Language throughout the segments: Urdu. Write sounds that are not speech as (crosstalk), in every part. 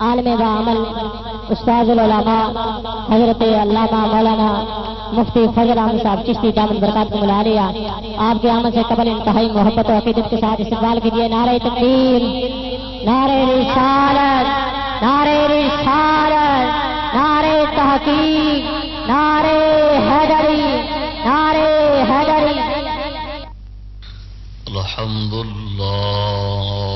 عالم با عمل استاد العلماء، حضرت علامہ مولانا مفتی فضل احمد صاحب چشتی دامن برکات کو ملا لیا۔ آپ کے عمل سے قبل انتہائی محبت و عقیدت کے ساتھ استقبال کیجیے نعرہ تقدیر نعرہ رسالت نعرہ رسالت، نعرہ تحقیق، نعرہ حیدری نعرہ حیدری الحمد لله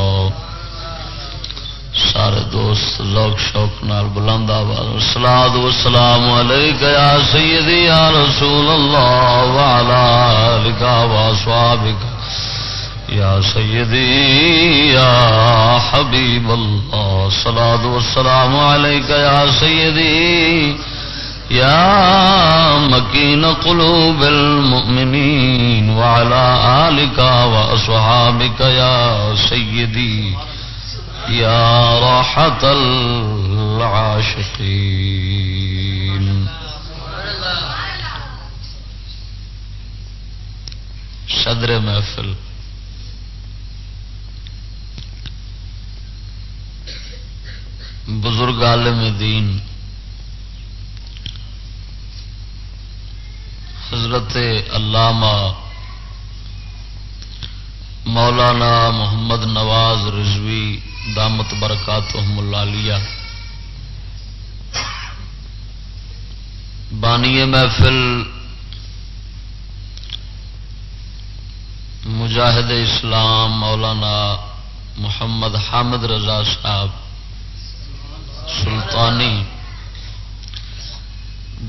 سارے دوست ذوق شوق نال بلند آواز سلاد و سلام علیک یا سیدی، یا رسول اللہ وعلا آلکا و اصحابک، یا سیدی، یا حبیب اللہ سلاد و سلام علیک یا سیدی، یا مکین قلوب المؤمنین وعلا آلکا و اصحابک یا سیدی یا راحت العاشقین صدر محفل. بزرگ عالم دین. حضرت علامہ مولانا محمد نواز رضوی دامت برکات اللہ بانی محفل مجاہد اسلام مولانا محمد حامد رضا صاحب، سلطانی،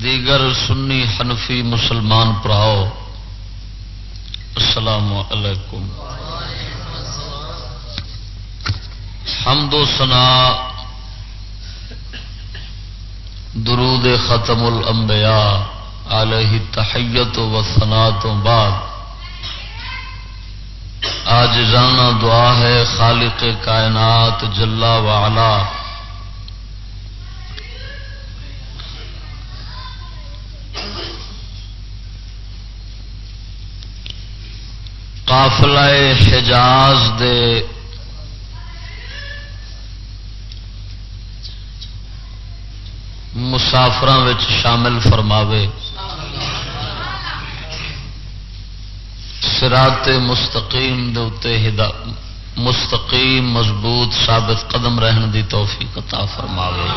دیگر سنی حنفی مسلمان پراؤ السلام علیکم حمد و سنا درود ختم الانبیاء علیہ تحیت و سنا تو بعد. آج جانا دعا ہے خالق کائنات جلا وعلا قافلہ حجاز دے مسافر شامل فرماوے۔ سرات مستقیم دے ہدا، مستقیم، مضبوط، ثابت قدم رہن دی توفیق عطا فرماوے۔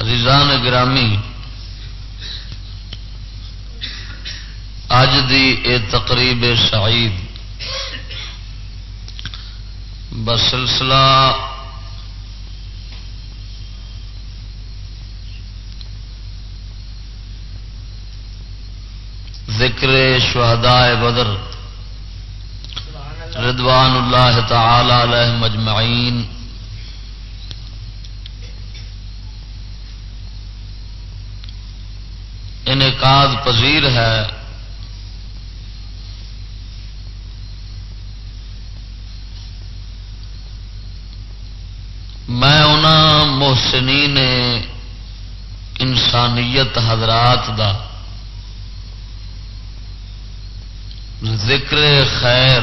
رضان گرامی اج دی اے تقریب شعید بسلسلہ ذکر شہداء بدر۔ رضوان اللہ تعالی علیہ مجمعین۔ انعقاد پذیر ہے۔ محسنین انسانیت حضرات دا ذکر خیر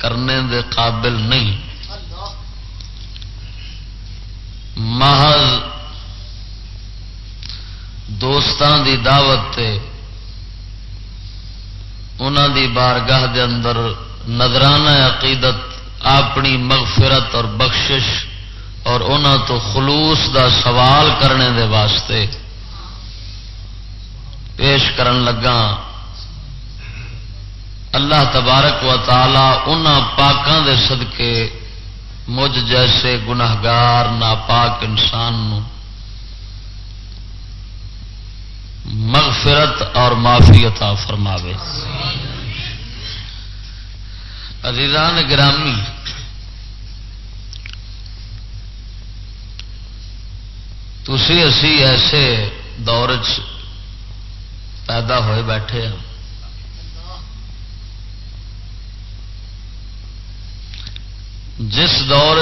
کرنے دے قابل نہیں۔ محض دوستان دی دعوت تے انہوں دی بارگاہ دے اندر نظرانہ عقیدت، اپنی مغفرت اور بخشش اور انہوں تو خلوص دا سوال کرنے دے واسطے پیش کرن لگا اللہ تبارک و تعالی ان پاکوں دے صدقے مجھ جیسے گناہگار، ناپاک انسان نو مغفرت اور معافی عطا فرماوے۔ عزیزان گرامی تھی اسی ایسے دور چ پیدا ہوئے بیٹھے ہیں۔ جس دور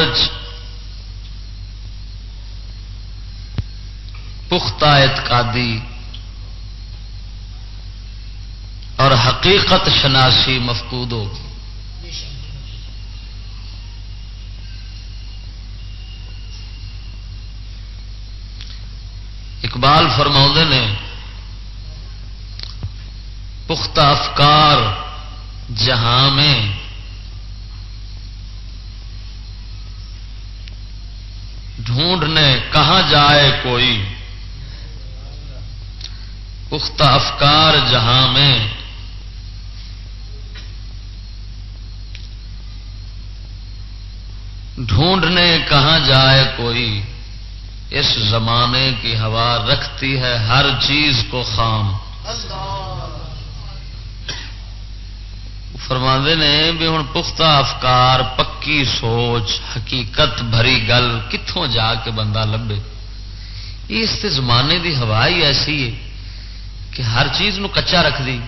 پختہ اعتقادی اور حقیقت شناسی مفقود ہو۔ اقبال فرما نے، پختہ افکار جہاں میں ڈھونڈنے، کہاں جائے کوئی، پختہ افکار جہاں میں ڈھونڈنے، کہاں جائے کوئی اس زمانے کی ہوا رکھتی ہے ہر چیز کو خام۔ فرما نے بھی ہوں پختہ افکار، پکی سوچ، حقیقت بھری گل کتوں جا کے بندہ لبے۔ اس زمانے دی ہوا ہی ایسی ہے کہ ہر چیز نو کچا رکھ دی۔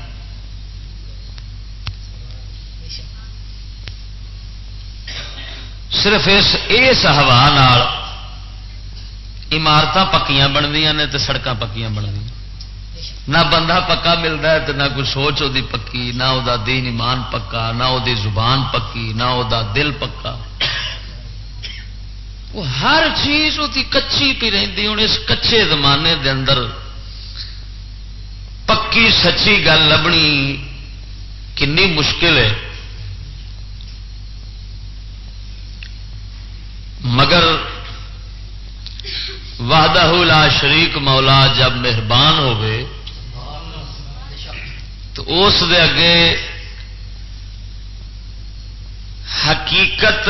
صرف اس اس ہوا عمارت پکیاں بنتی نے تو سڑک پکیاں بنتی نہ بندہ پکا ملتا ہے تو نہ کوئی سوچ وہ پکی، نہ وہ دین ایمان پکا، نہ وہ زبان پکی، نہ وہ دل پکا۔ وہ ہر چیز وہ کچی پی رہی ہوں اس کچے زمانے دے اندر پکی سچی گل لبنی کنی مشکل ہے۔ مگر وعدہ لا شریک مولا جب مہربان ہوئے، تو اس دے اگے حقیقت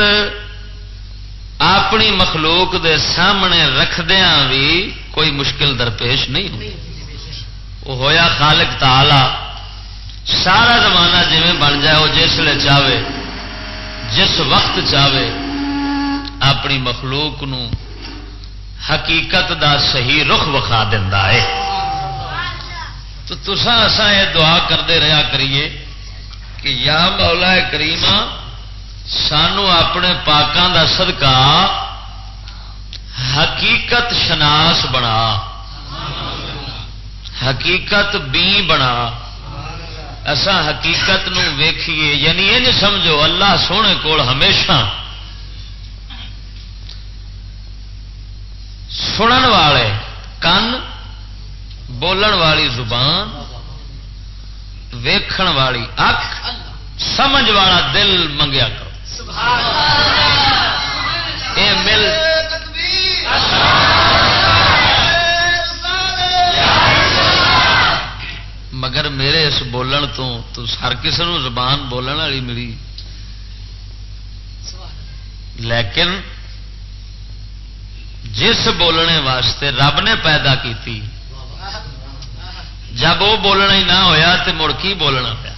اپنی مخلوق دے سامنے رکھدیا بھی کوئی مشکل درپیش نہیں ہوئی۔ وہ ہویا خالق تعالی۔ سارا زمانہ جی بن جائے، وہ جس لے چاہے، جس وقت چاہے، اپنی مخلوق نو حقیقت دا صحیح رخ وکھا دینا ہے۔ تو تسا اسا یہ دعا کرتے رہا کریے کہ یا مولا کریم سانو اپنے پاکوں دا صدقہ حقیقت شناس بنا۔ حقیقت بی بنا۔ اسا حقیقت نو ویکھیے یعنی یہ سمجھو، اللہ سونے کول ہمیشہ سنن والے کن بولن والی زبان ویکھن والی اک سمجھ والا دل منگیا کرو۔ اے مل۔ مگر میرے اس بولن تو تو ہر کسی زبان بولن والی ملی۔ لیکن جس بولنے واسطے رب نے پیدا کی جب وہ بولنا ہی نہ ہویا تو مڑ کی بولنا پیا؟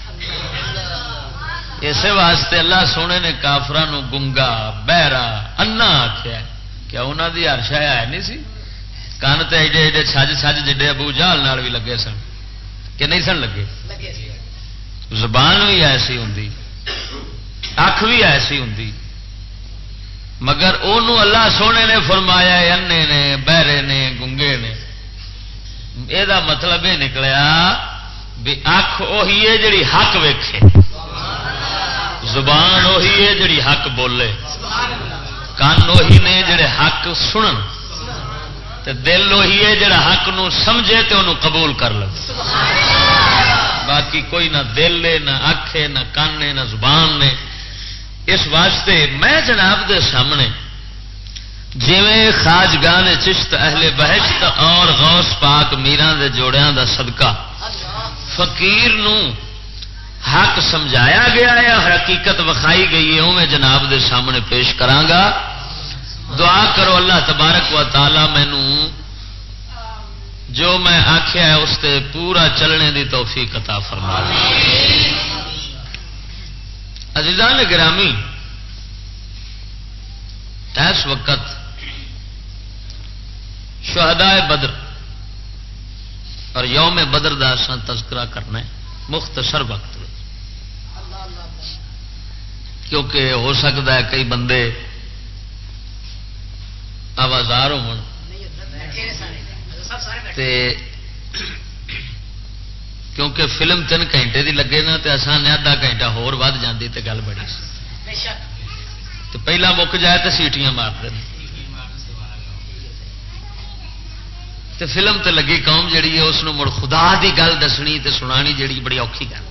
اسی واسطے اللہ سونے نے کافران گنگا، بہرا انا آخیا کیا انہوں دی ہر شاید ہے نہیں سی؟ کن تو ایڈے ایڈے سج سج جڈے ابو جال بھی لگے سن۔ کہ نہیں سن لگے؟ زبان بھی ایسی ہوں اکھ بھی ایسی ہوں مگر وہ اللہ سونے نے فرمایا انے نے بہرے نے گنگے نے۔ یہ مطلب یہ نکلیا بھی اکھ اہی ہے جڑی حق ویکھے۔ زبان اہی ہے جڑی حق بولے۔ کن اہی نے جڑے حق سنن۔ تے دل اہی ہے جڑا حق نو سمجھے تے انہوں قبول کر لے۔ باقی کوئی نہ دل ہے نہ اکھ ہے نہ کن ہے نہ زبان نے اس واسطے میں جناب دے سامنے جیویں خاجگان چشت اہل بہشت اور غوث پاک میران دے جوڑیاں دا صدقہ، فقیر نو حق سمجھایا گیا ہے حقیقت وکھائی گئی ہے میں جناب دے سامنے پیش کرانگا۔ دعا کرو اللہ تبارک و تعالی مینو جو میں آخیا ہے، اس تے پورا چلنے دی توفیق عطا فرما عزیزان گرامی اس وقت شہداء بدر اور یوم بدر دا تذکرہ کرنا ہے مختصر وقت کیونکہ ہو سکتا ہے کئی بندے آوازار ہو کیونکہ فلم تین گھنٹے دی لگے نا تو آسان ادھا گھنٹہ ہور ود جاتی تو گل بڑی تو پہلا مک جائے تو سیٹیاں مار دیں تے فلم تے لگی قوم جڑی ہے اس مڑ خدا دی گل دسنی تے سنانی جڑی بڑی اوکھی گل۔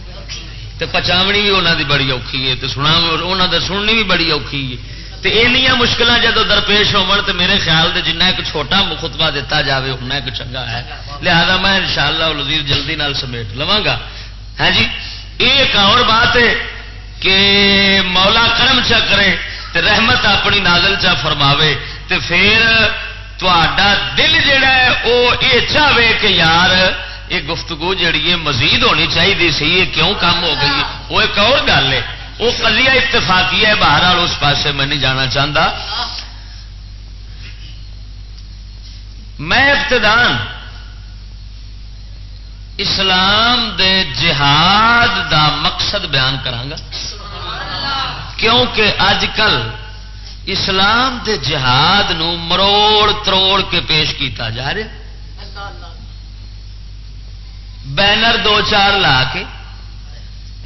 تے پچاونی بھی انہوں دی بڑی اوکھی ہے تے سنا انہوں دے سننی بھی بڑی اوکھی ہے۔ تے اینیاں مشکل جدو درپیش ہون تے میرے خیال دے جنہ ایک چھوٹا خطبہ دیتا جاوے اتنا ایک چنگا ہے۔ لہذا میں انشاءاللہ شاء جلدی نال سمیٹ لواں گا ہے ہاں جی؟ ایک اور بات ہے کہ مولا کرم چا کرے تے رحمت اپنی نازل چا فرماوے تے پھر دل جڑا ہے وہ یہ چاہے کہ یار، یہ گفتگو جڑی ہے مزید ہونی چاہیے سی، یہ کیوں کام ہو گئی؟ وہ ایک اور گل ہے۔ وہ کلیا اتفاقی ہے باہر اس پاسے میں نہیں جانا چاہتا۔ میں ابتدان اسلام دے جہاد دا مقصد بیان کرانگا۔ کیونکہ اج کل اسلام دے جہاد نو مروڑ تروڑ کے پیش کیتا جا رہا بینر دو چار لا کے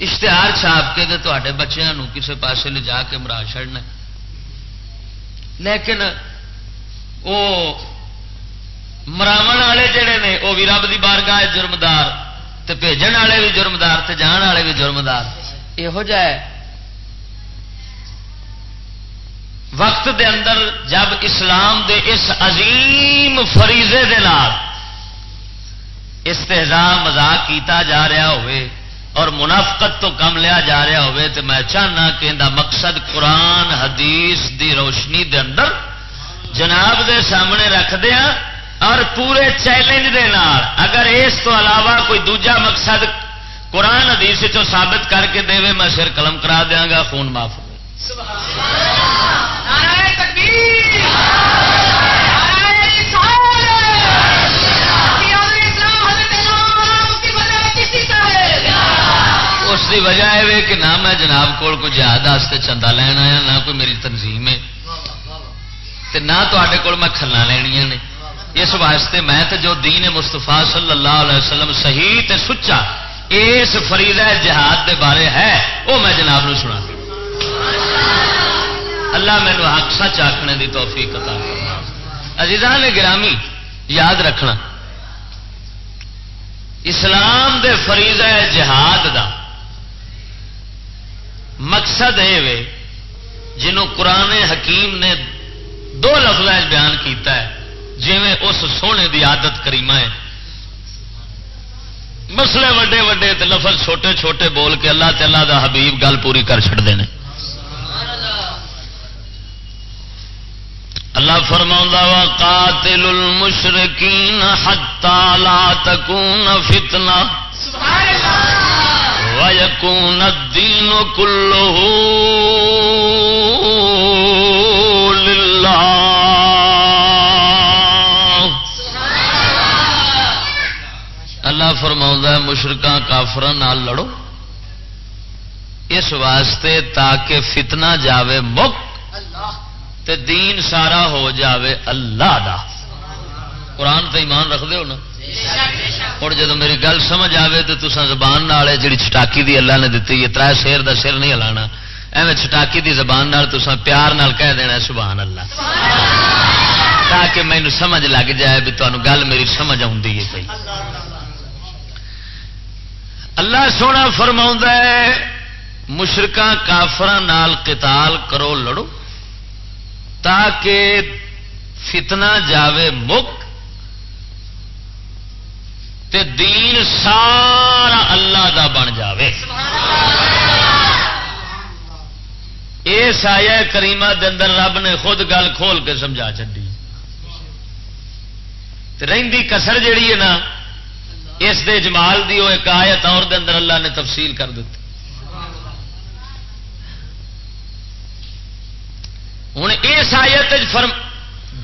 اشتہار چھاپ کے تے بچوں کسی پاسے لے جا کے مرا چڑنا لیکن وہ مراو والے جڑے نے وہ بھی رب کی بارگاہ جرمدار بھیجن والے بھی جرمدار جان والے بھی جرمدار۔ یہو جہ وقت دے اندر جب اسلام دے اس عظیم فریضے دے نال استحزا مزاق کیتا جا رہا ہوئے اور منافقت تو کم لیا جا رہا ہوئے تو میں چاہنا کہ ان مقصد قرآن، حدیث دی روشنی دے اندر جناب دے سامنے رکھ دیا اور پورے چیلنج دے نال، اگر اس تو علاوہ کوئی دوجا مقصد قرآن، حدیث چو ثابت کر کے دے میں سر قلم کرا دیا گا، خون معاف اس کی وجہ ہے کہ نہ میں جناب کول کو جہاد واسطے چندہ لینا آیا، نہ کوئی میری تنظیم ہے۔ نہ تے کول میں کھلا لینیا نے۔ اس واسطے میں تو جو دین مستفا صلی اللہ علیہ وسلم صحیح تے سچا اس فرید جہاد دے بارے ہے، وہ میں جناب نو سنا اللہ مینو حق سچ آخنے کی توفیق عطا عزیزان نے گرامی، یاد رکھنا۔ اسلام دے فریض جہاد دا مقصد یہ جنہوں قرآن حکیم نے دو لفظ بیان کیتا ہے جی اس سونے دی عادت کریمہ ہے۔ مسلے وڈے وڈے تے لفظ چھوٹے چھوٹے بول کے اللہ تعالیٰ دا حبیب گل پوری کر چڑتے ہیں اللہ فرما وا قاتل المشرقین حتا لا تکون فتنہ سبحان اللہ! ویکون الدین کلہ للہ اللہ فرما مشرقہ کافر لڑو۔ اس واسطے تاکہ فتنہ جاوے مک تے دین سارا ہو جاوے اللہ دا۔ قرآن تے ایمان رکھ ہو نا۔ ہوں جب میری گل سمجھ آئے تو تصا زبان جی چٹاکی دی اللہ نے دیتی ہے تر شیر دا سر نہیں ہلا ایویں چٹاکی دی زبان نال تسا پیار نال کہہ دینا سبحان اللہ۔ تاکہ مینو سمجھ لگ جائے بھی تمہیں گل میری سمجھ آئی ہے پی اللہ سونا فرما مشرقہ کافر قتال کرو لڑو، تاکہ فتنہ جاوے مک تے دین سارا اللہ دا بن جاوے۔ اس آیا کریمہ اندر رب نے خود گل کھول کے سمجھا چی رہی کسر جیڑی ہے نا، اس دے جمال دی وہ ایک آیت اور دے اندر اللہ نے تفصیل کر دیتی۔ ہوں اس آیت فرم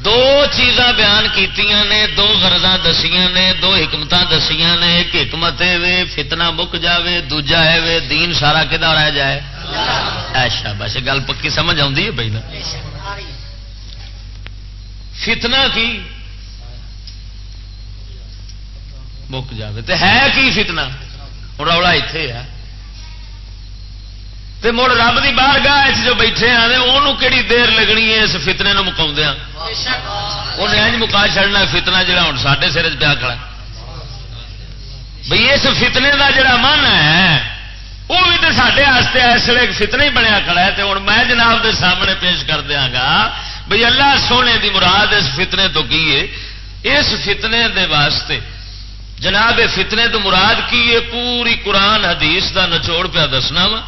دو چیزاں بیان کیتیاں نے دو غرضاں دسیاں نے دو حکمت دسیاں نے ایک حکمت ہے فتنہ مک جاوے دوجا ہے وے دین سارا کدا رہ جائے؟ ایشا بس گل پکی سمجھ آتی ہے بھائی نا؟ فتنہ کی؟ مک جاوے تے ہے کی فتنہ؟ ہوں رولا اتے ہے۔ تے مڑ رب کی باہر گاہ جو بیٹھے ہیں وہ کہڑی دیر لگنی ہے اس فتنے ہاں؟ مکا انہیں اج مکا چڑنا فتنا جا ہوں سارے سر پیا کھڑا بھئی اس فتنے کا جڑا من ہے وہ بھی تو سارے اس لیے فتنا ہی بنیا کھڑا ہے ہوں میں جناب دے سامنے پیش کر دیا گا، بھئی اللہ سونے دی مراد اس فتنے تو کی ہے؟ اس فتنے دے واسطے جناب، فتنے تو مراد کی ہے؟ پوری قرآن حدیث دا نچوڑ پیا دسنا وا۔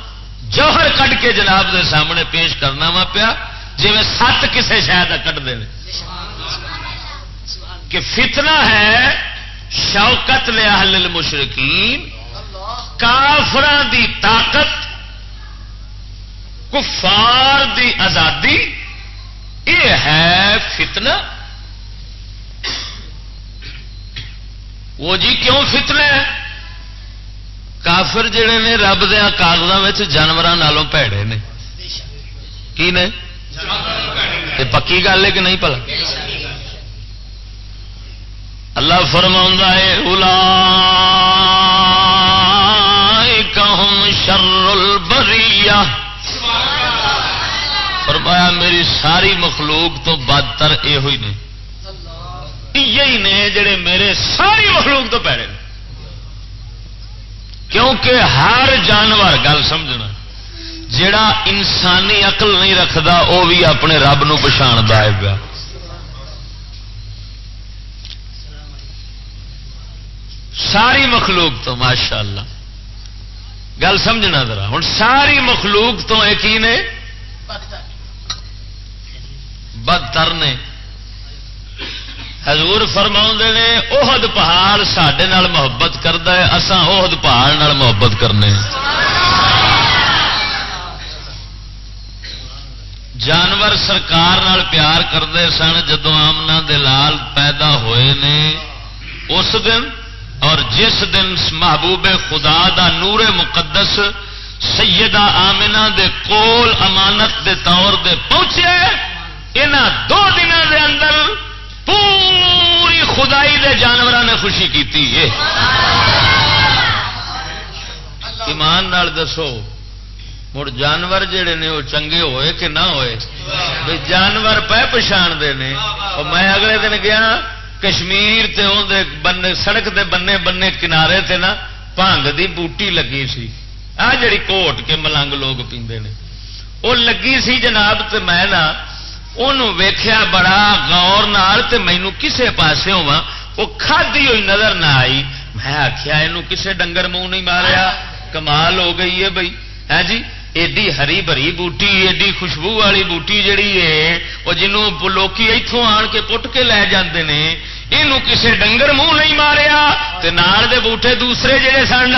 جوہر کٹ کے جناب دے سامنے پیش کرنا وا پیا جی سات کسے شاید کٹ دے کہ فتنہ ہے شوکت لے المشرقین کافران دی طاقت، کفار دی آزادی، یہ ہے فتنہ۔ وہ جی کیوں فتنہ ہے؟ کافر جڑے نے رب دیا کاغذوں جانوروں پیڑے نے۔ کی نے؟ یہ پکی گل ہے کہ نہیں پلا؟ اللہ فرما ہے الا شر البریہ۔ فرمایا، میری ساری مخلوق تو بدتر یہ ہوئی نے۔ یہی نے جڑے میرے ساری مخلوق تو پیڑے کیونکہ ہر جانور، گل سمجھنا جڑا انسانی عقل نہیں رکھتا وہ بھی اپنے رب نو پچھاڑتا ہے۔ پیا ساری مخلوق تو ماشاء اللہ گل سمجھنا ذرا۔ ہوں ساری مخلوق تو ایک ہی نے؟ بدتر نے۔ حضور فرما نے، اہد پہاڑ سڈے محبت کرتا ہے اسان اہد پہاڑ محبت کرنے جانور سرکار نال پیار کرتے سن جدو آمنا دلال پیدا ہوئے نے، اس دن اور جس دن محبوب خدا دا نور مقدس سیدہ آمنا دے کول امانت دے طور دے پہنچے ان دو دنوں دے اندر پوری خدائی دے جانوروں نے خوشی کی ایمان نال دسو، مڑ جانور جڑے نے وہ چنگے ہوئے کہ نہ ہوئے؟ بھائی جانور پہ پچھاڑ دے نے۔ اور میں اگلے دن گیا، کشمیر تے دے بنے سڑک دے بنے بنے کنارے تے نا، پانگ دی بوٹی لگی سی۔ آ جڑی کوٹ کے ملنگ لوگ پیندے نے۔ وہ لگی سی جناب تے میں نا انہوں ویخیا بڑا گور نال تے مینو کسے پاسے ہوا وہ کھادی ہوئی نظر نہ آئی۔ میں آخیا یہ کسے ڈنگر منہ نہیں ماریا؟ کمال ہو گئی ہے بھائی ہے ہاں جی ایڈی ہری بری بوٹی، ایڈی خوشبو والی بوٹی جڑی ہے، وہ جنوں لوکی اتوں آن کے پٹ کے لے جاندے نے یہ کسے ڈنگر منہ نہیں ماریا؟ نال دے بوٹے دوسرے جڑے سن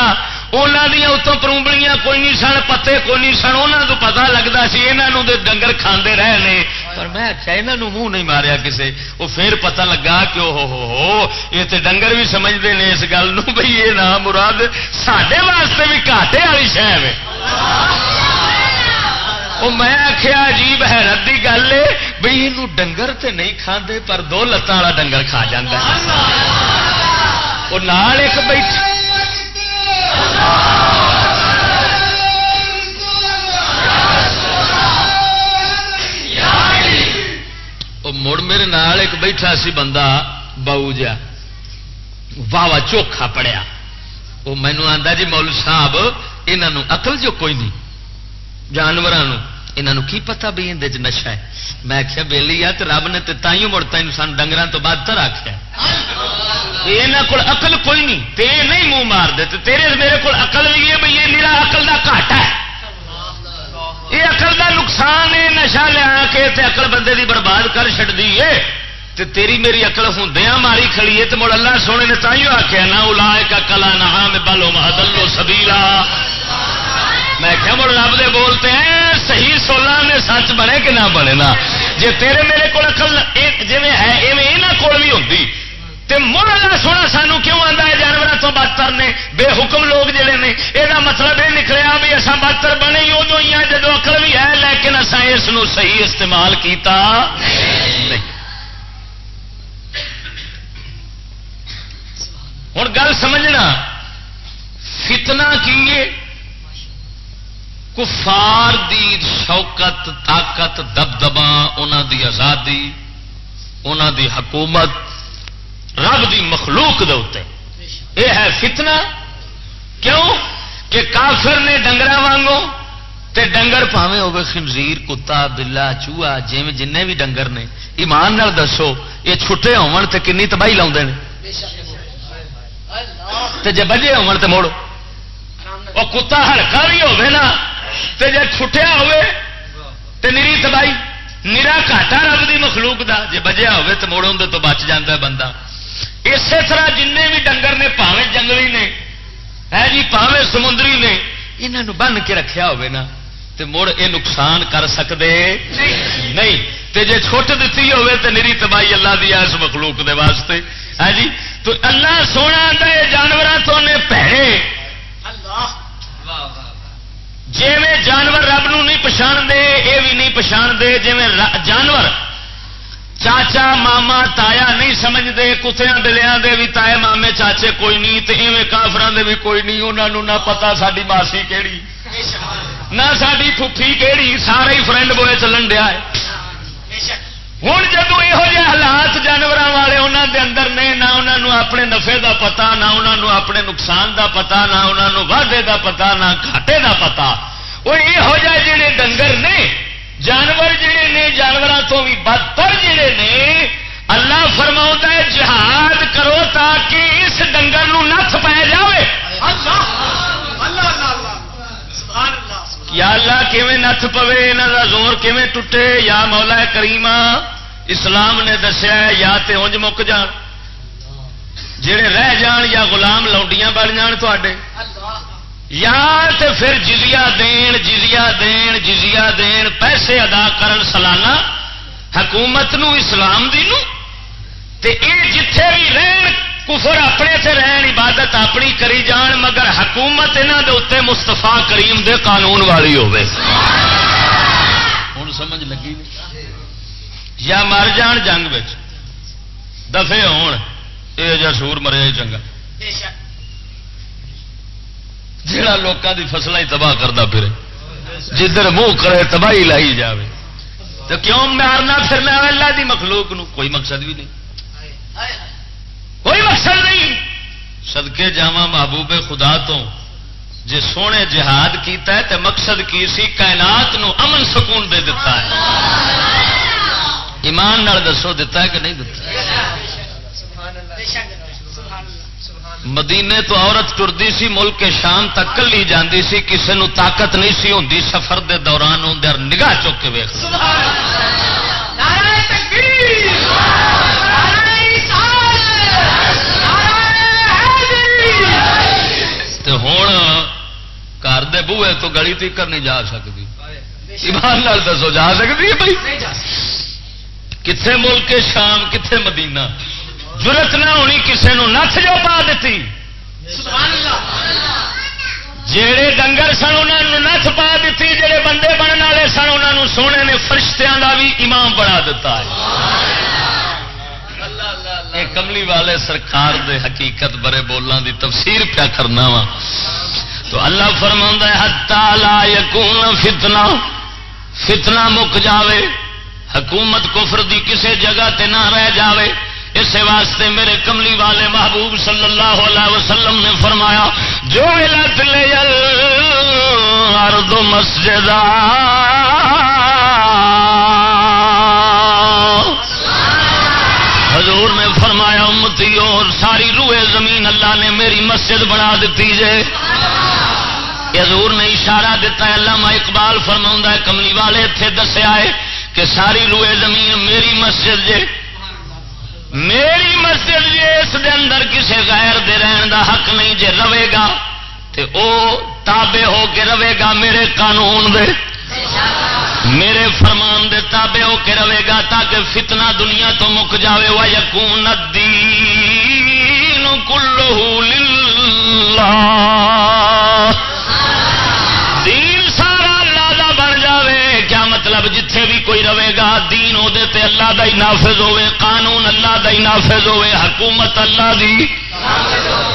انہوں دیا اتوں پروبڑیاں کوئی نہیں سن، پتے کوئی نہیں سن انہوں تو پتا لگتا سی یہاں ڈنگر کھانے رہے پر میں آخیا یہاں منہ نہیں ماریا کسے وہ پھر پتا لگا کہ ہو ہو ہو یہ تو ڈنگر بھی سمجھتے ہیں اس گل بھائی یہ نام مراد سڈے واسطے بھی گاٹے والی شہر وہ میں آخیا عجیب حیرت کی گل ہے بھائی یہ ڈنگر تے نہیں کھانے پر دو لتان والا ڈنگر کھا جا وہ نال ایک بیٹھ مڑ میرے نال ایک بیٹھا سی بندہ بہو جا۔ واہ چوکھا پڑیا۔ وہ مینو آتا جی مول صاحب یہاں اقل جو کوئی نہیں۔ جانوروں یہاں کی پتا بھی اندر نشا ہے؟ میں آخیا بہلی آ تو رب نے تائیوں مڑ تین سان ڈنگر تو بعد تر آخیا یہاں کو اقل کوئی نہیں، تے نہیں منہ مار دے تیرے میرے کو اقل بھی ہے بھائی یہ میرا اقل کا گھاٹا ہے۔ یہ اقل کا نقصان ہے نشا لیا کے اقل بندے دی برباد کر چڑتی ہے۔ تے تیری میری اقل ہوں ماری کھڑی ہے تو مڑ اللہ سونے نے تائیوں آخیا نہ الا کا کلا نہ بلو محدلو سبیلا۔ میں کیا مڑ رب دے بولتے ہیں، صحیح سولہ میں سچ بنے کہ نہ بنے نا۔ جی تیرے میرے کو اقل جی ہے، ایویں یہاں کول بھی ہوتی مڑ اللہ سونا سانو کیوں آتا ہے؟ جانوروں تو بدتر نے، بے حکم لوگ جڑے نے۔ یہ مطلب یہ نکلیا بھی اصا بدتر بنے ہی ادو ہی ہیں جدو اکل بھی ہے، لیکن اصا اس صحیح استعمال کیتا نہیں۔ ہوں گل سمجھنا فتنا کی کفار دی شوکت، طاقت دبدبا انہوں دی آزادی انہوں دی حکومت رب دی مخلوق دے یہ ہے فتنا کیوں؟ کہ کافر نے ڈنگر وانگو تے ڈنگر پاوے ہوگی خنزیر، کتا، بلا، چوہا جی جن بھی ڈنگر نے۔ ایمان نال دسو، یہ چھٹے ہون تے کنی تباہی لاؤ جی بجے ہون تے موڑو۔ وہ کتا ہلکا بھی ہوے نا، تے جے چھٹیا ہوے تے نیری تباہی۔ نیرا گاٹا رب دی مخلوق دا۔ جے بجیا ہوے تے موڑ تو بچ جاتا ہے بندہ۔ اسی طرح جن بھی ڈنگر نے پاوے جنگلی نے ہے جی پاوے سمندری نے یہاں بن کے رکھیا ہوئے نا تے مڑ یہ نقصان کر سکتے نہیں۔ تے جے چھوٹ دیتی ہوئے تے نیری تباہی اللہ دی اس مخلوق دے واسطے۔ ہے جی؟ تو اللہ سونا دے جانوروں تو نے پیڑے جی جانور رب نو نہیں پچھان دے یہ بھی نہیں پچھان دے جی جانور چاچا، ماما، تایا نہیں سمجھتے کتیا دلیا دے بھی تائے مامے چاچے کوئی نہیں تو ایویں کافران دے بھی کوئی نہیں انہوں نہ پتا ساری ماسی کہڑی نہ ساری پھوپھی کہڑی سارے ہی فرینڈ بوئے چلن دیا ہے۔ ہوں جب یہ حالات جانور والے انہوں دے اندر نے، نہ انہوں اپنے نفے دا پتا، نہ انہوں اپنے نقصان دا پتا، نہ انہوں واڈے دا پتا، نہ گھاٹے دا پتا۔ وہ یہ جڑے ڈنگر نے جانور جڑے نے جانوروں تو بھی بدتر جڑے نے، اللہ فرما ہے جہاد کرو تاکہ اس ڈنگر نت پی جائے یا اللہ کیویں نت پوے؟ یہاں کا زور کیویں ٹوٹے یا مولا کریما اسلام نے دسیا یا تے اونج مک جان۔ جڑے رہ جان یا غلام لوڈیاں بن جان تے یا تے پھر جزیا دین جزیا دین جزیا دین پیسے ادا کرن سالانہ حکومت نو اسلام دی نو؟ تے اے جتھے بھی رہن کفر اپنے سے رہن عبادت اپنی کری جان مگر حکومت یہاں دے اتنے مستفا کریم دے قانون والی ہوے ہوں سمجھ لگی یا مر جان جنگ دفے ہون یہ جا سور مریا چنگا۔ جہاں لوگوں کی فصل ہی تباہ کرتا پھر جدھر منہ کرے تباہی لائی جائے تو کیوں مارنا پھرنا اللہ دی مخلوق نو کوئی مقصد بھی نہیں۔ کوئی مقصد نہیں۔ سدکے جا محبوب خدا تو جی سونے جہاد کیتا ہے تو مقصد کی سی؟ کائنات نو امن سکون دے دیتا ہے۔ ایمان نال دسو دیتا ہے کہ نہیں دتا؟ مدینے تو عورت ٹرتی سی ملک کے شام تک کلی جاندی سی کسی نو طاقت نہیں سی ہوندی سفر دے دوران اندر نگاہ چک کے ویخ ہوں گھر دے بوے تو گلی تیکر نہیں جا سکتی ایمان لال دسو جا سکتی ہے بھائی؟ کتنے ملک کے شام کتنے مدینہ؟ ضرورت نہ ہونی کسی نت جو پا دیتی جڑے ڈنگر سن انہوں نت پا دیتی جڑے بندے بننے والے سن انہوں سونے نے فرشتیاں کا بھی امام بنا دیتا ہے۔ کملی والے سرکار دے حقیقت برے بولنا دی تفسیر پیا کرنا وا۔ تو اللہ فرما ہے لا یکون فتنا فتنا مک جاوے حکومت کفر دی کسے جگہ تے نہ رہ جاوے۔ اس واسطے میرے کملی والے محبوب صلی اللہ علیہ وسلم نے فرمایا، جو ارد مسجد حضور نے فرمایا امتی اور ساری روئے زمین اللہ نے میری مسجد بنا دیتی جے حضور نے اشارہ دیتا ہے اللہ اقبال فرما ہے، کملی والے اتنے دسیا ہے کہ ساری روئے زمین میری مسجد جے میری مسجد جی اس دے اندر کسے غیر دے رہن دا حق نہیں، جے رہے گا تے او تابے ہو کے رہے گا میرے قانون دے۔ میرے فرمان دے تابے ہو کے رہے گا تاکہ فتنہ دنیا تو مک جاوے۔ وا یقون الدین کلہ للہ مطلب جتھے بھی کوئی رہے گا، دین او دے تے اللہ دا ہی نافذ ہوئے، قانون اللہ دا ہی نافذ ہوئے، حکومت اللہ دی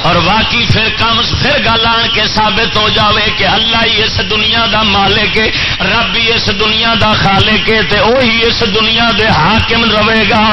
اور باقی پھر کام، پھر گل آن کے ثابت ہو جاوے کہ اللہ ہی اس دنیا دا مالک رب ہی اس دنیا دا خالق تے وہی اس دنیا دے حاکم رہے گا۔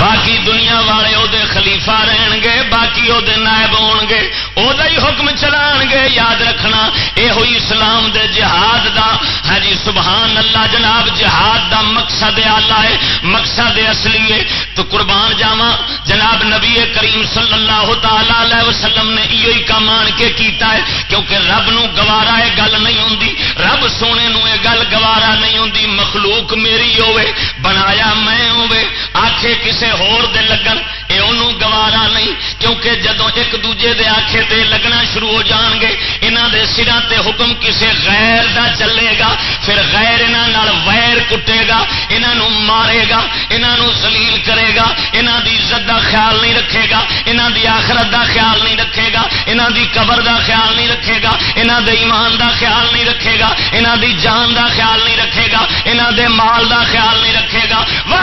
باقی دنیا والے وہ خلیفہ رہن گے، باقی وہ نائب ہو گے وہ حکم چلان گے، یاد رکھنا یہ ہوئی اسلام دے جہاد دا۔ ہاں جی سبحان اللہ جناب، جہاد دا مقصد آلہ ہے مقصد اصلی ہے تو قربان جاوا جناب نبی کریم صلی اللہ تعالی وسلم نے یہ کام آن کے کیتا ہے، کیونکہ رب نو گوارا یہ گل نہیں ہوندی، رب سونے نو یہ گل گوارا دی مخلوق میری ہوے بنایا میں ہوے آخے کسے ہور دے لگن اے انہوں گوارا نہیں، کیونکہ جدو ایک دوجے دے آخے تے لگنا شروع ہو جان گے، انہاں دے سرا تے حکم کسے غیر دا چلے گا، پھر غیر انہاں ویر کٹے گا، انہاں مارے گا، انہاں زلیل کرے گا، انہاں دی عزت دا خیال نہیں رکھے گا، انہاں دی آخرت دا خیال نہیں رکھے گا، انہاں دی قبر دا خیال نہیں رکھے گا، انہاں دے ایمان دا خیال نہیں رکھے گا، انہاں دی جان دا خیال نہیں رکھے گا، انہاں دے مال دا خیال نہیں رکھے گا۔ وہ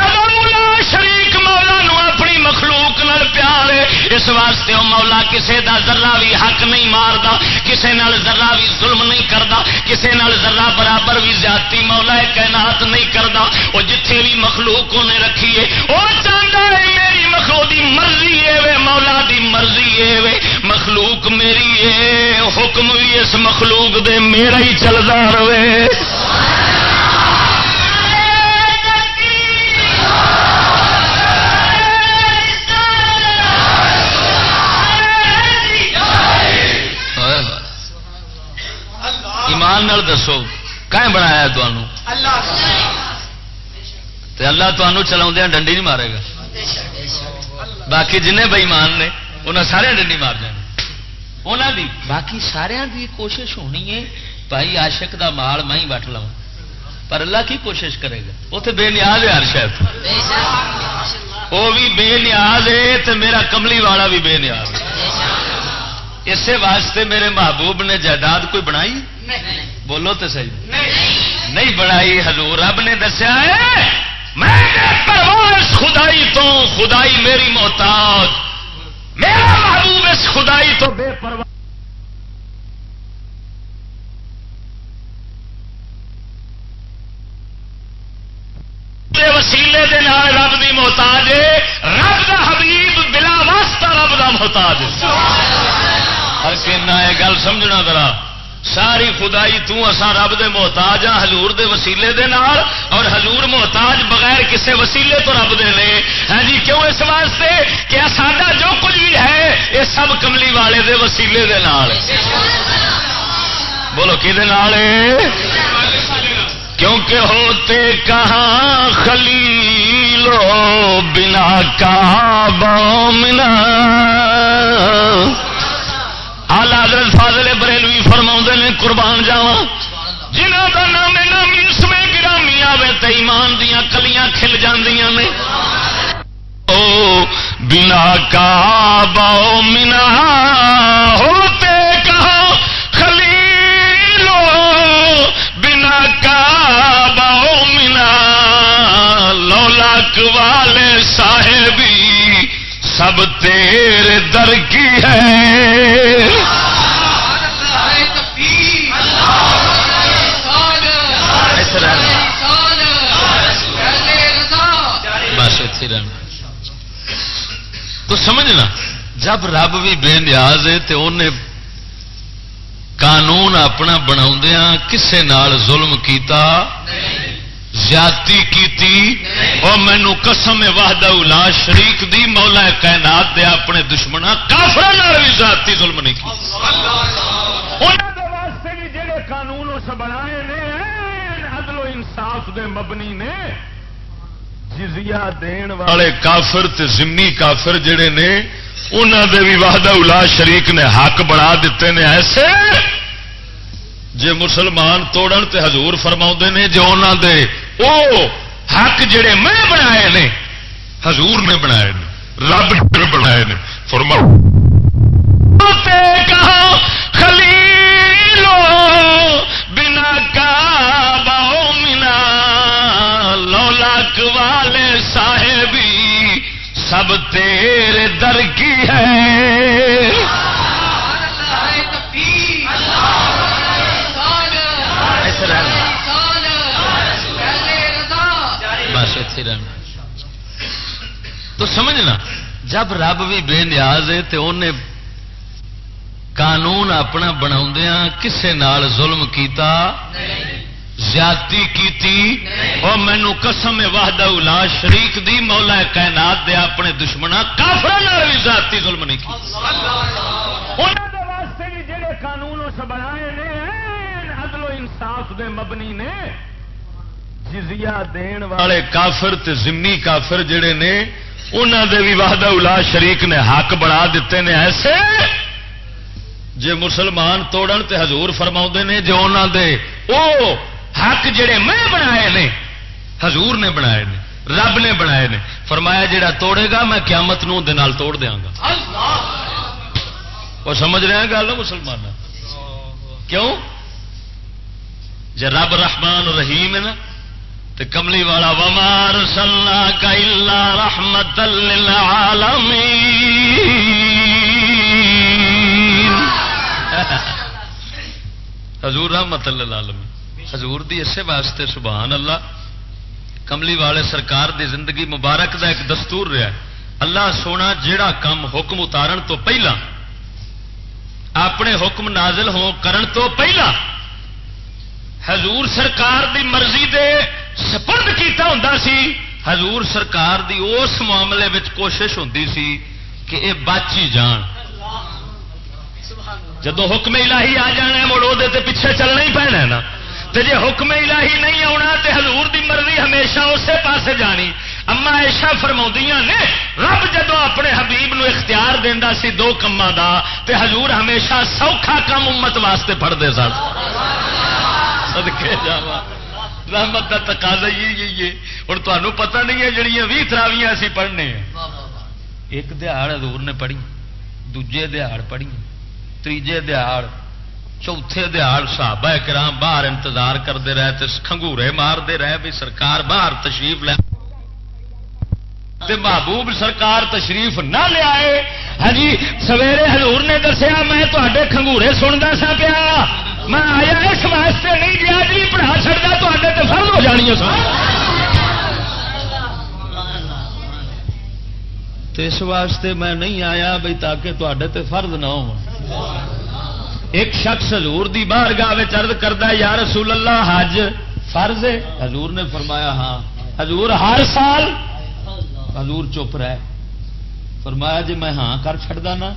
مولا نو اپنی مخلوق نال پیار ہے، اس واسطے وہ مولا کسے دا ذرہ بھی حق نہیں ماردا، کسے نال ذرہ بھی ظلم نہیں کردا، کسے نال ذرہ برابر بھی زیادتی مولا کائنات نہیں کردا۔ وہ جتھے بھی مخلوق نے رکھی ہے وہ چاہتا ہے میری مخلوق دی مرضی ہے مولا دی مرضی ہے مخلوق میری ہے حکم بھی اس مخلوق دے میرا ہی چلتا رہے۔ ایمان نال دسو۔ کہیں بنایا تمہوں اللہ۔ تمہوں چلا ڈنڈی نہیں مارے گا۔ باقی جن بئیمان نے انہیں سارے ڈنڈی مار جائیں انہوں دی۔ باقی سارا دی کوشش ہونی ہے بھائی آشک دا مال میں ہی وٹ لوا پر اللہ کی کوشش کرے گا۔ وہ تو بے نیاز ہے ہر شاید وہ بھی بے نیاز ہے تو میرا کملی والا بھی بے نیاز ہے۔ اسی واسطے میرے محبوب نے جائیداد کوئی بنائی؟ بولو تو صحیح۔ نہیں بنائی حضور رب نے دسیا میں خدائی تو، خدائی میری محتاج۔ میرا محبوب اس خدائی تو بے پرواہ وسیلے دے نال رب دی محتاج رب دا حبیب بلا واسطہ رب دا محتاج ہر کہ گل سمجھنا ذرا۔ ساری خدائی تسا رب دے محتاج ہاں ہلور دے وسیلے دے نال، اور ہلور محتاج بغیر کسے وسیلے تو رب دے لے ہاں جی کیوں اس واسطے کہ ساڈا جو کملی والے دے وسیلے دے نال۔ بولو کہ کیونکہ ہوتے کہاں خلیلو بنا کا بومنا آلہ حضرت فاضل بریلوی فرما نے قربان جاوا جنہ کا نام نامی اس میں گرامی آئے تو ایمان دیا کلیاں کھل جاندیاں نے۔ او بنا کا باؤ منا ہوتے کہاں؟ خلیلو، بنا کا باؤ منا۔ لولاک والے صاحبی، سب تیرے در کی ہے۔ تو سمجھنا جب رب بھی بے نیاز ہے تو انہیں قانون اپنا بنا کسے نال ظلم کیتا زیادتی کیتی اور مینو قسم واہدہ الا شریک دی مولا کائنات دے اپنے دشمنا کافر بھی زیادتی ظلم نہیں کی۔ واسطے بھی جہے قانون اس بنائے نے انصاف دے مبنی نے جزیا دین والے کافر تے زمنی کافر جڑے نے انہوں دے بھی وحدہ الا شریک نے حق بنا دیتے نے ایسے۔ جے مسلمان توڑن تے حضور فرما نے جو انہوں دے او حق جڑے میں بنائے نے حضور نے بنائے نے رب نے بنائے نے۔ فرما کہا خلیلو بنا کا والے صاحبی، سب تیرے در کی ہے۔ رہنا۔ تو سمجھنا، جب رب بھی بے نیاز ہے تو انہیں قانون اپنا بنا ہاں، کسے نال ظلم کیتا؟ زیادتی کیتی؟ اور مینو قسم واہدہ الا شریک دی مولا کائنات دے اپنے دشمنا کافر بھی زیادتی ظلم نہیں کی۔ واسطے بھی جڑے قانون اس بنائے نے عدل و انصاف دے مبنی نے۔ جزیا دین والے کافر تے زمنی کافر جڑے نے انہوں دے بھی وحدہ الا شریک نے حق بنا دیتے نے ایسے۔ جے مسلمان توڑن تے حضور فرما نے جو انہوں دے او حق جڑے میں بنائے نے، حضور نے بنائے نے، رب نے بنائے نے۔ فرمایا جڑا توڑے گا میں قیامت نو دے توڑ دیا گا۔ وہ سمجھ رہے ہیں گل مسلمان کیوں؟ جے رب رحمان رحیم ہے نا کملی والا ومار سلنا کا رحمت (laughs) حضور رحمت اللہ حضور دی اسے واسطے سبحان اللہ کملی والے سرکار دی زندگی مبارک دا ایک دستور رہا ہے۔ اللہ سونا جیڑا کم حکم اتارن تو پہلا اپنے حکم نازل ہو کرن تو پہلا۔ حضور سرکار دی مرضی دے سپرد کیتا ہوں سی حضور سرکار دی اس معاملے میں کوشش ہوں سی کہ بچ ہی جان۔ جدو حکم الہی آ جانا مڑ وہ پیچھے چلنا ہی پینا نا۔ تو جی حکم الہی نہیں آنا تو حضور دی مرضی ہمیشہ اسی پاسے جانی۔ اما ایشا فرما نے، رب جدو اپنے حبیب نو اختیار دینا سی دو کما دا، تے حضور ہمیشہ سوکھا کم امت واسطے پڑھتے سن۔ سدکے جاوا رحمت کا تقاضا ہی ہے۔ ہوں تمہیں پتا نہیں ہے جہیا بھی تراویاں اسی پڑھنے ایک دہاڑ حضور نے پڑھی دجے دہاڑ پڑھی تیجے دہاڑ چوتھے دہاڑ صحابہ کرام باہر انتظار کرتے رہے تو کھنگورے مارتے رہے بھی سرکار باہر تشریف لے محبوب سرکار تشریف نہ لیا ہاں جی سویرے حضور نے دسیا، میں تے کھنگورے سنتا سا پیا۔ میں آیا اس واسطے نہیں گیا جی پڑھا چڑھتا تے فرض ہو جانی اس واسطے میں نہیں آیا بھائی تاکہ تے فرض نہ ہو۔ ایک شخص حضور دی باہر گاہ چرد کرتا یا رسول اللہ، حج فرض ہے؟ حضور نے فرمایا ہاں۔ حضور ہر سال حضور چپ رہے۔ فرمایا جی میں ہاں کر چڑھتا نا،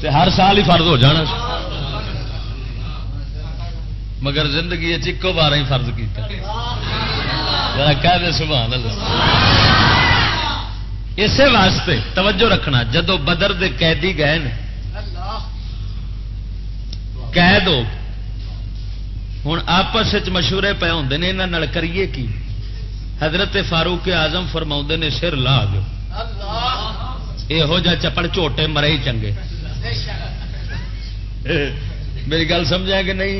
تے ہر سال ہی فرض ہو جانا۔ مگر زندگی ایکو بار ہی فرض کیا کہہ دے، سبحان اللہ۔ اسی واسطے توجہ رکھنا جدو بدر دے قیدی گئے قید ہو ہوں آپس مشورے پے ہوں نے یہاں کریے کی؟ حضرت فاروق آزم فرما نے، سر لا دو یہو جا چپڑ چوٹے مرے ہی چنگے۔ میری گل سمجھا کہ نہیں؟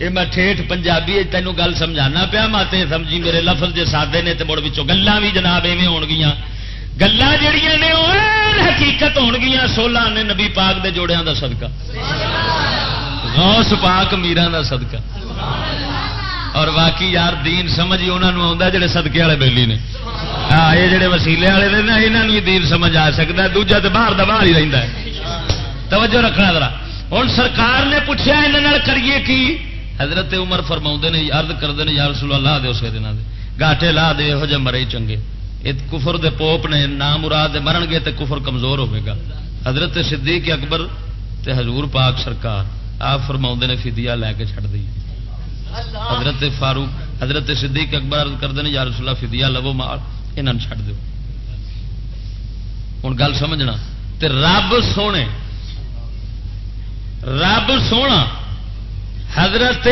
یہ میں ٹھیٹ پنجابی تینوں گل سمجھانا پیا۔ ماتے سمجھی میرے لفظ جی سادے نے تو مڑ پچھو گلان بھی جناب ایویں ہو گیا گلان جہیا نے حقیقت ہو گیا سولہ نے نبی پاک دے جوڑیاں دا صدقہ۔ غوث پاک میران دا صدقہ. اور باقی یار دین سمجھ ہی انہوں آ جڑے صدقے والے بیلی نے. ہاں یہ جڑے وسیلے والے نے نا یہاں بھی دین سمجھ آ سکتا ہے، دوجا تو باہر باہر ہی رہتا ہے۔ توجہ رکھنا ذرا۔ ہوں سرکار نے پوچھا یہاں کریے کی؟ حضرت عمر فرما نے ارد کرتے ہیں یار سلو لا دو سر دن گاٹے لا دے یہ جہ مرے چنگے۔ یہ کفر دے پوپ نے، نام مراد مرن گے تو کفر کمزور ہوے گا۔ حضرت صدیق اکبر تے حضور پاک سرکار۔ آپ فرما نے فدیا لے کے چڑ دی حضرت فاروق حضرت صدیق اکبر ارد کرتے ہیں یار سلا فدیا لو مال یہاں چڑ دو ہوں گل سمجھنا تے رب سونے رب سونا حضرت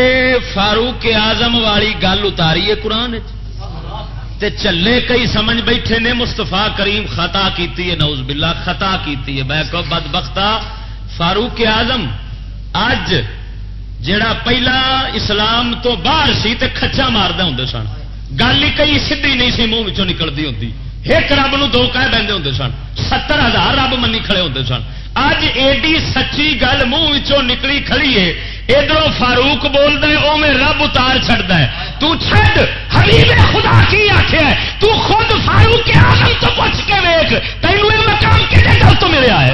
فاروق آزم والی گل اتاری ہے قرآن تے چلے کئی سمجھ بیٹھے نے مستفا کریم خطا کیتی ہے نوز باللہ خطا کیتی ہے۔ میں بد بختا فاروق آزم اج جڑا پہلا اسلام تو باہر سی تے کچا مارد ہوں سن۔ گل ہی کئی سیدھی نہیں سی، منہ نکلتی ہوتی ایک رب نو دو کہہ بہتے ہوں سن۔ ستر ہزار رب منی کھڑے ہوتے سن۔ اج ایڈی سچی گل منہ نکلی کھڑی ہے۔ ادھر فاروق بولتا ہے وہ میں رب اتار چڑھتا ہے۔ تو چھڈ حبیب خدا کی آخیا تو خود فاروق کے آخر تو پوچھ کے ویک تینوں یہ مقام کہنے گل تو ملیا ہے؟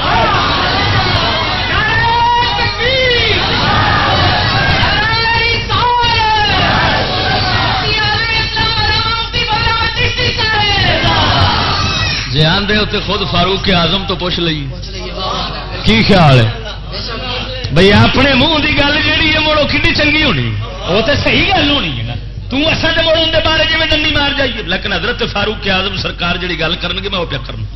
جی آدھے ہوتے خود فاروق کے آزم تو پوچھ لئی۔ کی خیال ہے؟ بھائی اپنے منہ کی گل جی مڑو کی چنگی ہونی؟ وہ تو صحیح گل ہونی ہے تسا تو مڑ اندر بارے جی دنی مار جائیے۔ لیکن حضرت فاروق آزم سرکار جی گل کر گے میں وہ پیا کرنا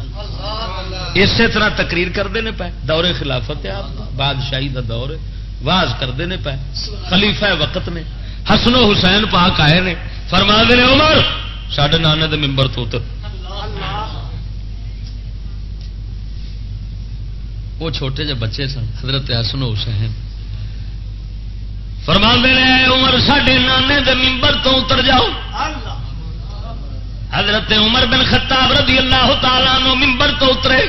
اسی طرح تقریر کرتے ہیں پہ دورے خلافت آپ بادشاہی کا دور واز کرتے ہیں پہ خلیفہ وقت نے۔ حسن و حسین پاک آئے نے۔ فرما دے عمر سڈے نانے دے ممبر تو اتر وہ چھوٹے جے بچے سن، حضرت حسن حسین۔ فرما رہے عمر، ساڈے نانے دے ممبر تو اتر جاؤ۔ حضرت عمر بن خطاب رضی اللہ تعالیٰ نو ممبر تو اترے۔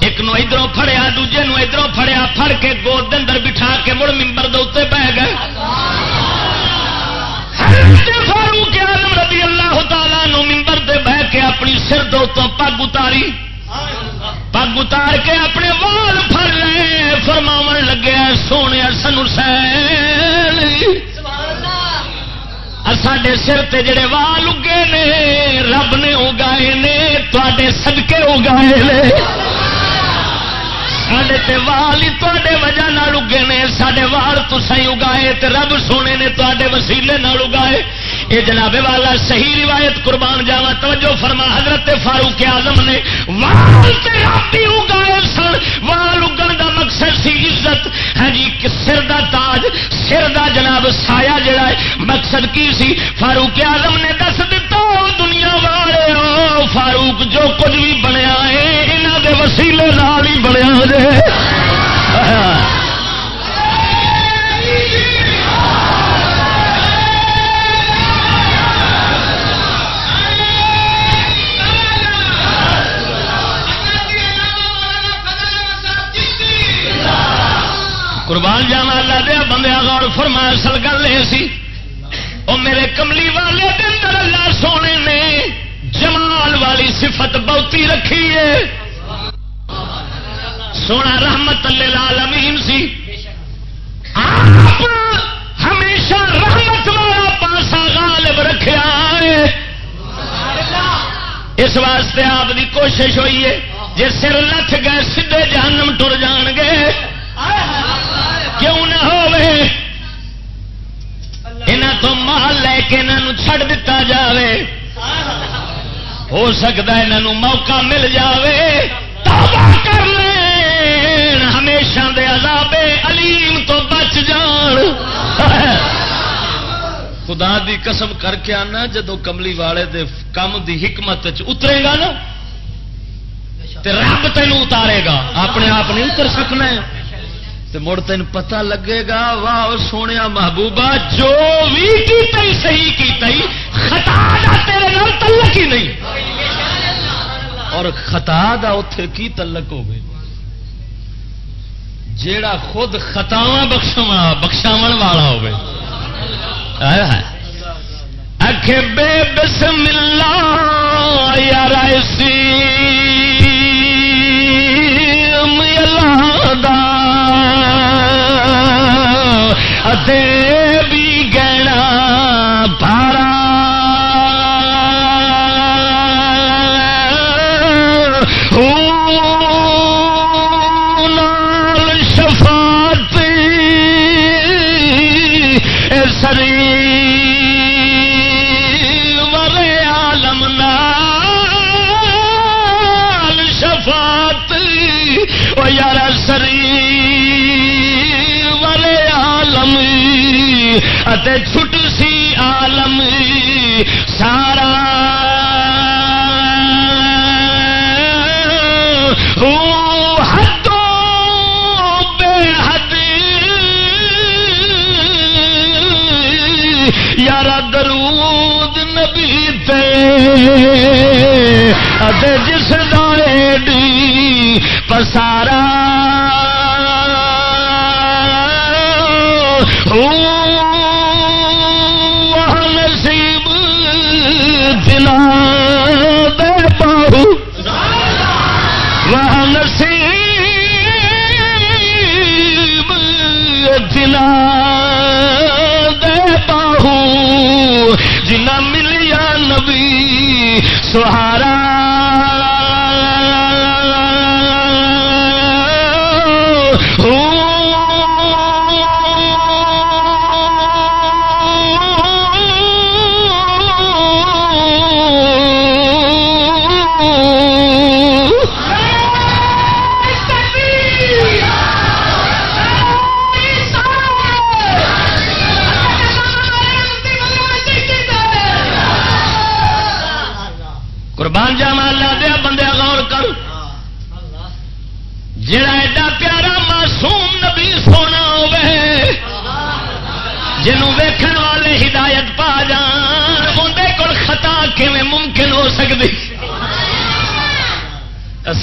ایک نو ادھر فڑیا دوجے نو ادھر فڑیا فڑ کے گود اندر بٹھا کے مڑ ممبر دے اتنے بہ گئے۔ فاروق رضی اللہ تعالیٰ نو ممبر دے بہ کے اپنی سر دو پگ اتاری۔ پگ اتار کے اپنے وال فر لے فرماو لگے، سونے سن ساڈے سر تے جڑے وال اگے نے، رب نے اگائے نے تے سدکے اگائے نے۔ سڈے وال ہی تے وجہ اگے نے سڈے وال تو اگائے تے رب سونے نے تے وسیلے اگائے۔ یہ جناب والا صحیح روایت قربان جاوا توجہ فرما، حضرت فاروق آزم نے وال اگائے سن، وال اگن دا مقصد سی عزت۔ ہے جی سر دا تاج، سر دا جناب سایا جڑا ہے، مقصد کی سی؟ فاروق آزم نے دس دتا دنیا والے فاروق جو کچھ بھی بنیا ہے یہاں دے وسیلے نال ہی بنیا ہے اللہ دیا بندیا غور فرمایا، اصل گل یہ سی وہ میرے کملی والے دن اللہ سونے نے جمال والی صفت بہتی رکھی ہے۔ سونا رحمت لال امین سی ہمیشہ رحمت والا پاسا غالب رکھا ہے۔ اس واسطے آپ کی کوشش ہوئی ہے جی سر لچ گئے سیدے جہنم ٹر جان گے۔ ہونا تو مال لے کے یہاں چڑ دتا جاوے ہو سکتا یہاں موقع مل جاوے توبہ کر ہمیشہ دے عذاب علیم تو بچ جان خدا دی قسم کر کے آنا جدو کملی والے دے کم دی حکمت اترے گا نا رب تینوں اتارے گا اپنے آپ نہیں اتر سکنا ہے تے مڑ تین پتہ لگے گا، واہ سونے محبوبہ، جو بھی کیتا ہی صحیح کیتا ہی، خطا دا تیرے نال تعلق ہی نہیں۔ اور خطا دا اتے کی تعلق ہو گئی جیڑا خود خطاواں بخشوا بخشاون والا ہوے اکھے بے بسم اللہ یار ایسی اللہ دا اتے سارا۔ او بے حد۔ یارا درود نبی تے۔ اتے جس دائے ڈی پسارا۔ سہارا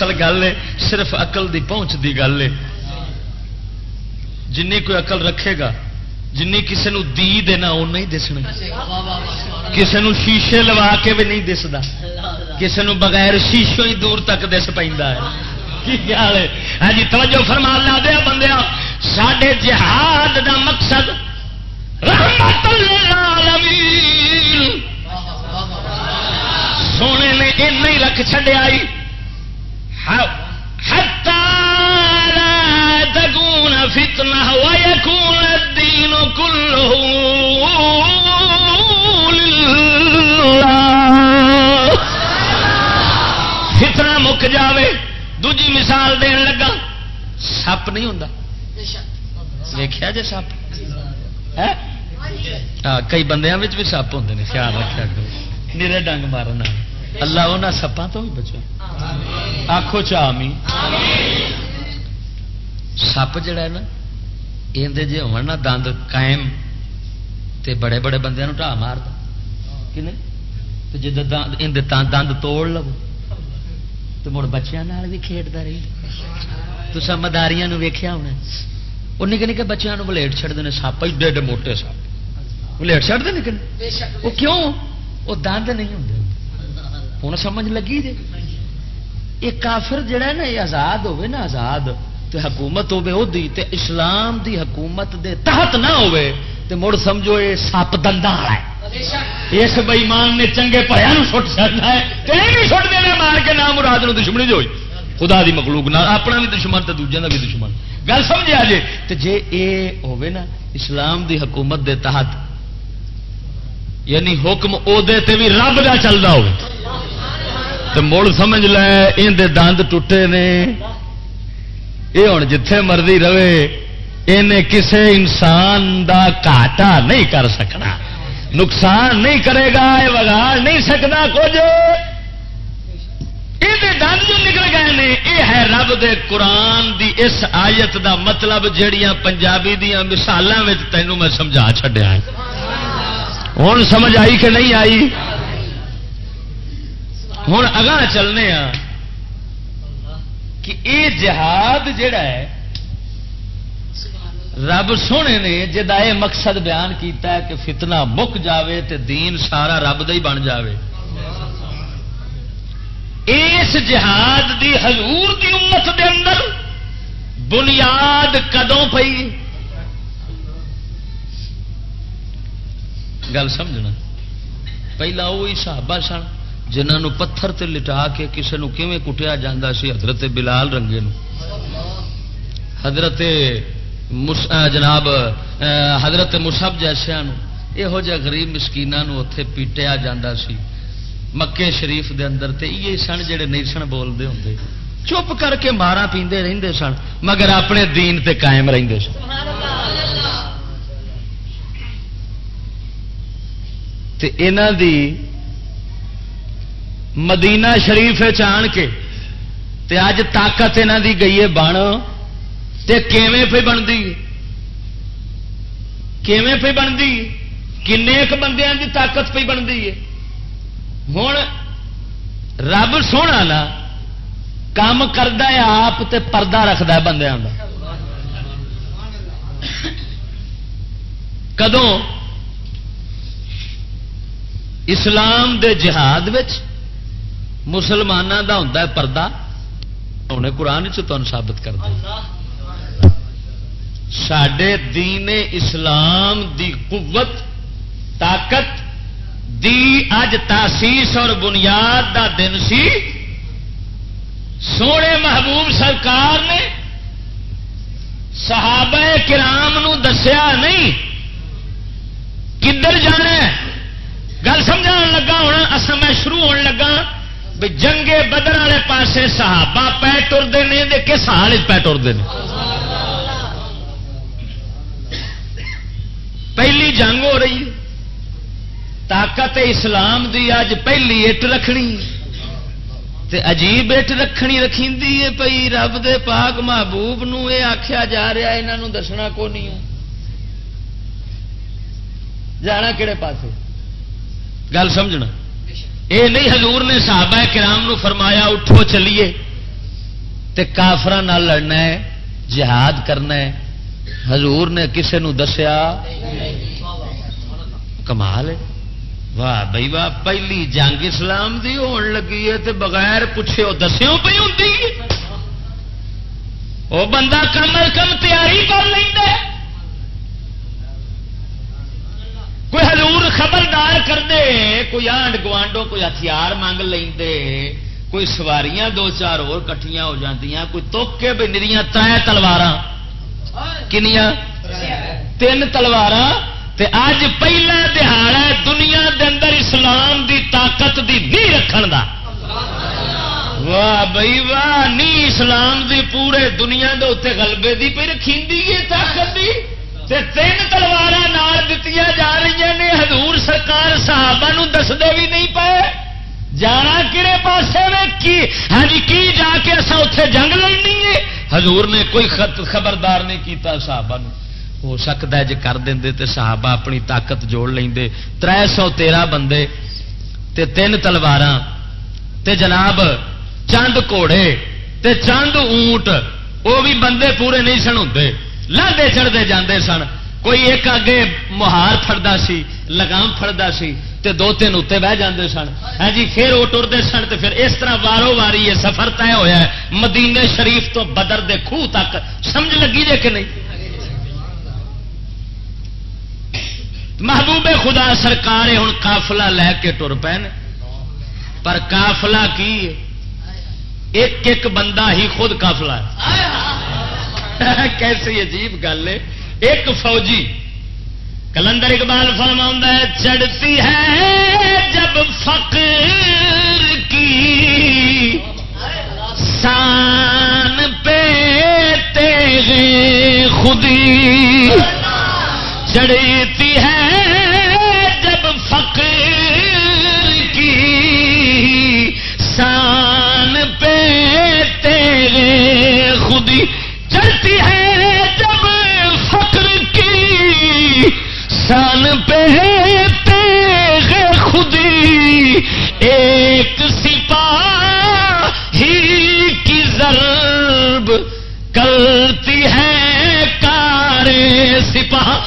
اصل گل ہے، صرف اقل دی پہنچ دی گل ہے۔ جن کوئی اقل رکھے گا جن کسی دی دینا وہ نہیں دسنا کسی شیشے لوا کے بھی نہیں دستا کسی بغیر شیشوں ہی دور تک دس پہ ہاں جی توجہ فرما لا دیا بندیا سڈے جہاد دا مقصد رحمت سونے نے این رکھ چڈیا تکون فتنہ ویکون الدین کلہ للہ فتنہ مک جاوے، دوجی مثال دین لگا، سپ نہیں ہوں دیکھا جی سپ؟ ہاں، کئی بندیاں بھی سپ ہوں نے، خیال رکھا کرو۔ نیرے ڈنگ مارنا اللہ انہوں سپاں تو بھی بچا آخو چامی سپ جڑا ہے نا اندر جی ہو دند قائم تے بڑے بڑے بندے ٹھا مار جی دند توڑ لو تو مڑ بچیاں بھی کھیڈتا رہی تو سب مداریاں ویخیا ہونا وہ نکے نکے بچوں بلیٹ چڑھتے ہیں سپ ایڈے ایڈے موٹے سپ بلیٹ چڑھتے نکے وہ کیوں وہ دند نہیں ہوں ہوں سمجھ لگی جی یہ کافر جڑا ہے نا، یہ آزاد ہوے نا، آزاد تے حکومت ہوے وہ دی تے اسلام دی حکومت دے تحت نہ ہوے تے مڑ سمجھو یہ سپ دندا والا ہے۔ اس بئیمان نے چنگے پڑیا سٹ چڑنا ہے۔ تے نہیں سٹ دینا مار کے نام مراد نو دشمنی جو ہوئی۔ خدا دی مخلوق نہ، اپنا بھی دشمن تے دوجے دا بھی دشمن۔ گل سمجھا جے تے جے اے ہوے نا، اسلام دی حکومت دے تحت یعنی حکم ادے بھی رب کا چلتا ہو تو مڑ سمجھ لے یہ دند ٹوٹے نے یہ ہوں جتھے مرضی رہے انہیں کسے انسان دا کاٹا نہیں کر سکنا نقصان نہیں کرے گا یہ بگاڑ نہیں سکتا کچھ یہ دند جو نکل گئے نے یہ ہے رب دے قرآن دی اس آیت دا مطلب جہیا پنجابی دیا مثالوں میں تینوں میں سمجھا چڈیا ہوں سمجھ آئی کہ نہیں آئی ہوں اگاں چلنے ہاں کہ یہ جہاد جڑا ہے، رب سونے نے جا مقصد بیان کیتا ہے کہ فتنہ مک جاوے تے دین سارا رب ہی بن جاوے۔ اس جہاد دی حضور دی امت دے اندر بنیاد کدوں پئی؟ گل سمجھنا۔ پہلا وہی صحابہ سن۔ جنہوں پتھر تے لٹا کے کسی نو کیویں کٹیا جاتا سی؟ حضرت بلال رنگے نو۔ حضرت جناب حضرت مسب جیسا یہو جہ گریب مسکین اتے پیٹیا جا سی۔ مکے شریف دے اندر تے یہ سن جڑے نہیں سن بولتے ہوں چپ کر کے مارا پیندے رہندے سن مگر اپنے دین تے قائم رہندے سن۔ تے دی مدینہ شریف آن کے تے اج طاقت یہاں دی گئی ہے بن، تے کیویں پہ بنتی؟ کیویں پہ بنتی؟ کنے بندیاں دی طاقت پہ بنتی ہے؟ ہوں رب سونا نا کام کرتا ہے آپ تے پردہ رکھتا ہے بندیاں کا کدوں؟ اسلام دے جہاد مسلمانوں دا ہوتا ہے پردہ، انہیں قرآن چن ثابت کر دیا سڈے دین اسلام دی قوت، طاقت دی اج تاسیس اور بنیاد دا دن سی۔ سونے محبوب سرکار نے صحابہ کرام نو دسیا نہیں، کدھر جانا گل سمجھا لگا ہونا اصل میں شروع ہونے لگا۔ بھی جنگے بدر والے پاسے صحابہ پی ٹرتے ہیں کس حال پی ٹرتے ہیں پہلی جنگ ہو رہی طاقت اسلام دی اج پہلی اٹ رکھنی تے عجیب اٹ رکھنی رکھی ہے پی رب دے پاک محبوب نو اے آخیا جا رہا یہاں دسنا کو نہیں جانا کہڑے پاس گل سمجھنا؟ اے نہیں، حضور نے صحابہ کرام نو فرمایا، اٹھو چلیے، تے کافر لڑنا ہے، جہاد کرنا ہے۔ حضور نے کسے نو دسیا، کمال ہے۔ واہ بھائی، واہ، پہلی جنگ اسلام دی ہون لگی ہے، تے بغیر پوچھے وہ دسوں پہ ہوں وہ بندہ کم از کم تیاری کر لیں کوئی حضور خبردار کر دے کوئی آنڈ گوانڈو کوئی ہتھیار مانگ لیں کوئی سواریاں دو چار اور کٹھیاں ہو جاندیاں، کوئی توکے بھی نریاں تائیں تلوار کنیا تین تلوار اج پہلا دہاڑا دنیا دے اندر اسلام دی طاقت دی بھی رکھن دا۔ واہ بھائی، واہ، نی اسلام دی پورے دنیا دے اتنے گلبے دی پہ رکھی طاقت دی۔ تے تین تلوار دیتی جا رہی نے، حضور سرکار صحابہ نو دستے بھی نہیں پائے جانا کہڑے پاسے میں کی؟ ہاں جی، کی جا کے اصا اتے جنگ لڑنی ہے؟ حضور نے کوئی خط خبردار نہیں کیتا صحابہ نو۔ ہو سکتا ہے جی کر دیں تے صحابہ اپنی طاقت جوڑ لیں تر سو تیرہ بندے تے تین تلوار تے جناب چند گھوڑے تے چند اونٹ وہ بھی بندے پورے نہیں سن ہوں لاندے چڑھتے جاندے سن۔ کوئی ایک اگے مہار فڑتا سی، لگام فڑتا سی تے دو تین اتنے بہ جاندے سن۔ ہاں جی پھر وہ ٹرتے سن تو پھر اس طرح وارو واری یہ سفر طے ہوا ہے۔ مدینے شریف تو بدر دے خوہ تک، سمجھ لگی جے کہ نہیں؟ محبوب خدا سرکار ہوں کافلا لے کے ٹر پے پر کافلا کی ایک ایک بندہ ہی خود کافلا (laughs) کیسی عجیب گل ہے۔ ایک فوجی کلندر اقبال فرما ہے، چڑھتی ہے جب فقر کی سان پہ تیرے خودی۔ چڑھتی ہے جب فقر کی سان پہ تیرے خودی۔ سان پہ تیرے خودی، ایک سپاہ ہی کی ضرب کرتی ہے کار سپاہ۔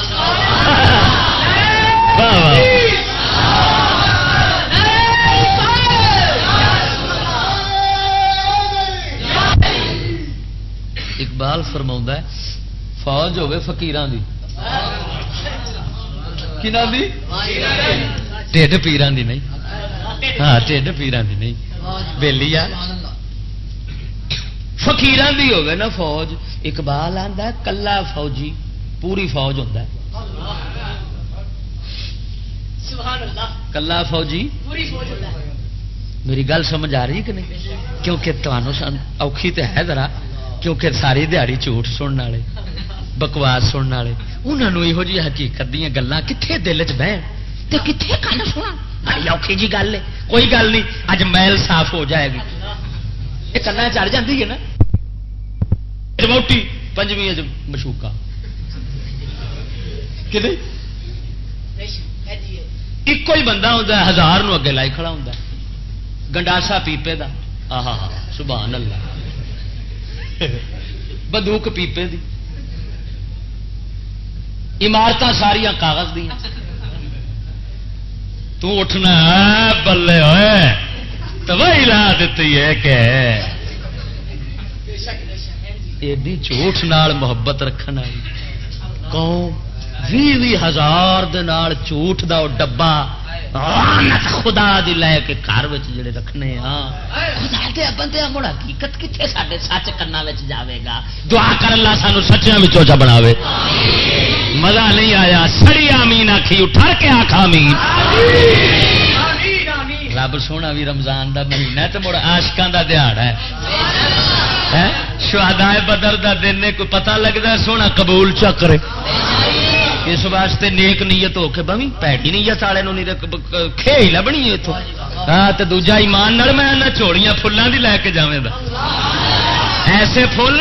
اقبال فرما فوج ہوے فکیران دی۔ دی ٹھڈ پیران دی نہیں ہاں ٹھڈ پیران دی نہیں بیلی آ فکیران دی ہوگی نا فوج اقبال آندا ہے کلا فوجی پوری فوج ہوتا ہے کلا فوجی میری گل سمجھ آ رہی کہ نہیں کیونکہ تمہوں اوکھی تو ہے ذرا کیونکہ ساری دیہڑی جھوٹ سننے والے بکواس سننے والے انہوں یہو جی حقیقت دیا گلان کتنے دل چ بہن تے کتنے کن بڑی اوکھی جی گل ہے کوئی گل نہیں اج میل صاف ہو جائے گی یہ کنا چڑھ جاتی ہے نا موٹی پنجویں مشوکا ایک ہی بندہ ہوتا ہے ہزار نو اگے لائی کھڑا ہوتا ہے گنڈاسا پیپے دا آہا ہا سبحان اللہ بندوق پیپے دی عمارت ساریا کاغذ دیا۔ تٹھنا بلے ہوئے۔ تباہی لا دیتی ہے کہ ایڈی جھوٹ نال محبت رکھنا قوم بھی بھی ہزار دے جھوٹ دا او ڈبا خدا دی لے کے گھر جڑے رکھنے ہاں خدا دے بندے مڑ حقیقت کتنے ساڈے سچ کرنا وچ جاوے گا؟ دعا کر اللہ سانو سچیاں وچوں چا بناوے۔ مزہ نہیں آیا۔ سڑی آمین آکھی اٹھا کے آکھ آمین۔ رب سونا بھی رمضان دا مہینہ ہے تو مڑ آشکان دا دیہڑ ہے۔ شہدائے بدر دا دن نے کوئی پتہ لگتا سونا قبول چکرے اس واسطے نیک نیت ہو کے بمی پیڑی نیت والے نہیں کھے ہی لبنی ہے اتوں ہاں تو دوجا ایمان نال میں نہ چوڑیاں فلان دی لے کے جاویں دا۔ ایسے فل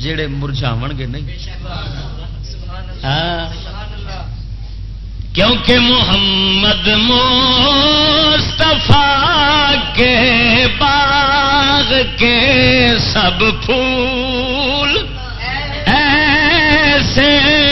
جڑے مرجاو گے نہیں۔ ہاں۔ کیونکہ محمد مصطفیٰ کے باغ کے سب پھول ایسے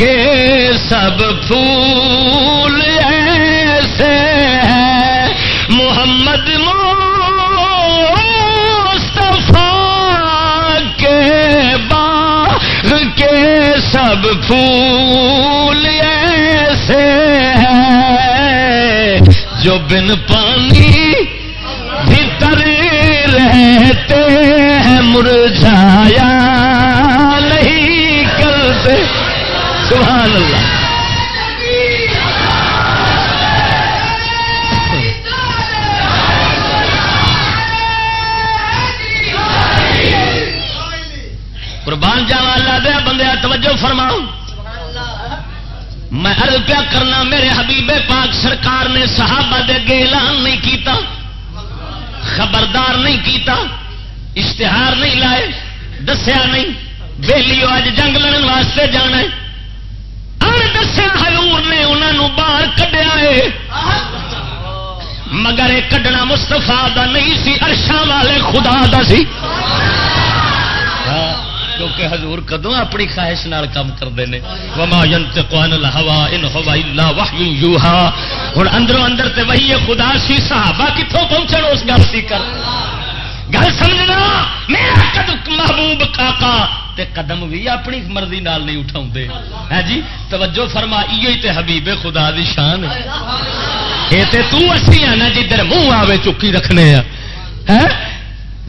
کے سب پھول ایسے ہیں۔ محمد مصطفیٰ کے باغ کے سب پھول ایسے ہیں۔ جو بن پانی بھیتر رہتے ہیں، مرجھایا سبحان اللہ۔ قربان جاوا اللہ دیا بندے توجہ فرماؤ۔ میں عرض کیا کرنا، میرے حبیب پاک سرکار نے صحابہ دے اگے اعلان نہیں کیتا، خبردار نہیں کیتا، اشتہار نہیں لائے، دسیا نہیں بہلی اج جنگ لڑن واسطے جانا ہے۔ دسیا حضور نے انہوں باہر کڈیا ہے۔ مگر یہ کڈنا مستفا دا نہیں سی ارشا والے خدا دا سی۔ ہاں، کیونکہ حضور کدو اپنی خواہش نال کام کرتے ہیں وما ينطق عن الهوى ان هو الا وحي يوحى۔ ہن اندروں اندر تے وہی خدا سی، صحابہ کتوں پہنچن، اس گل سی کر۔ گل سمجھنا، میرا قدم محبوب کاکا تے قدم بھی اپنی مرضی نال نہیں اٹھاؤندے۔ ہے جی؟ توجہ فرما تے حبیب خدا دی شان۔ ہے یہ تو اسی آنا جدھر منہ آوے چکی رکھنے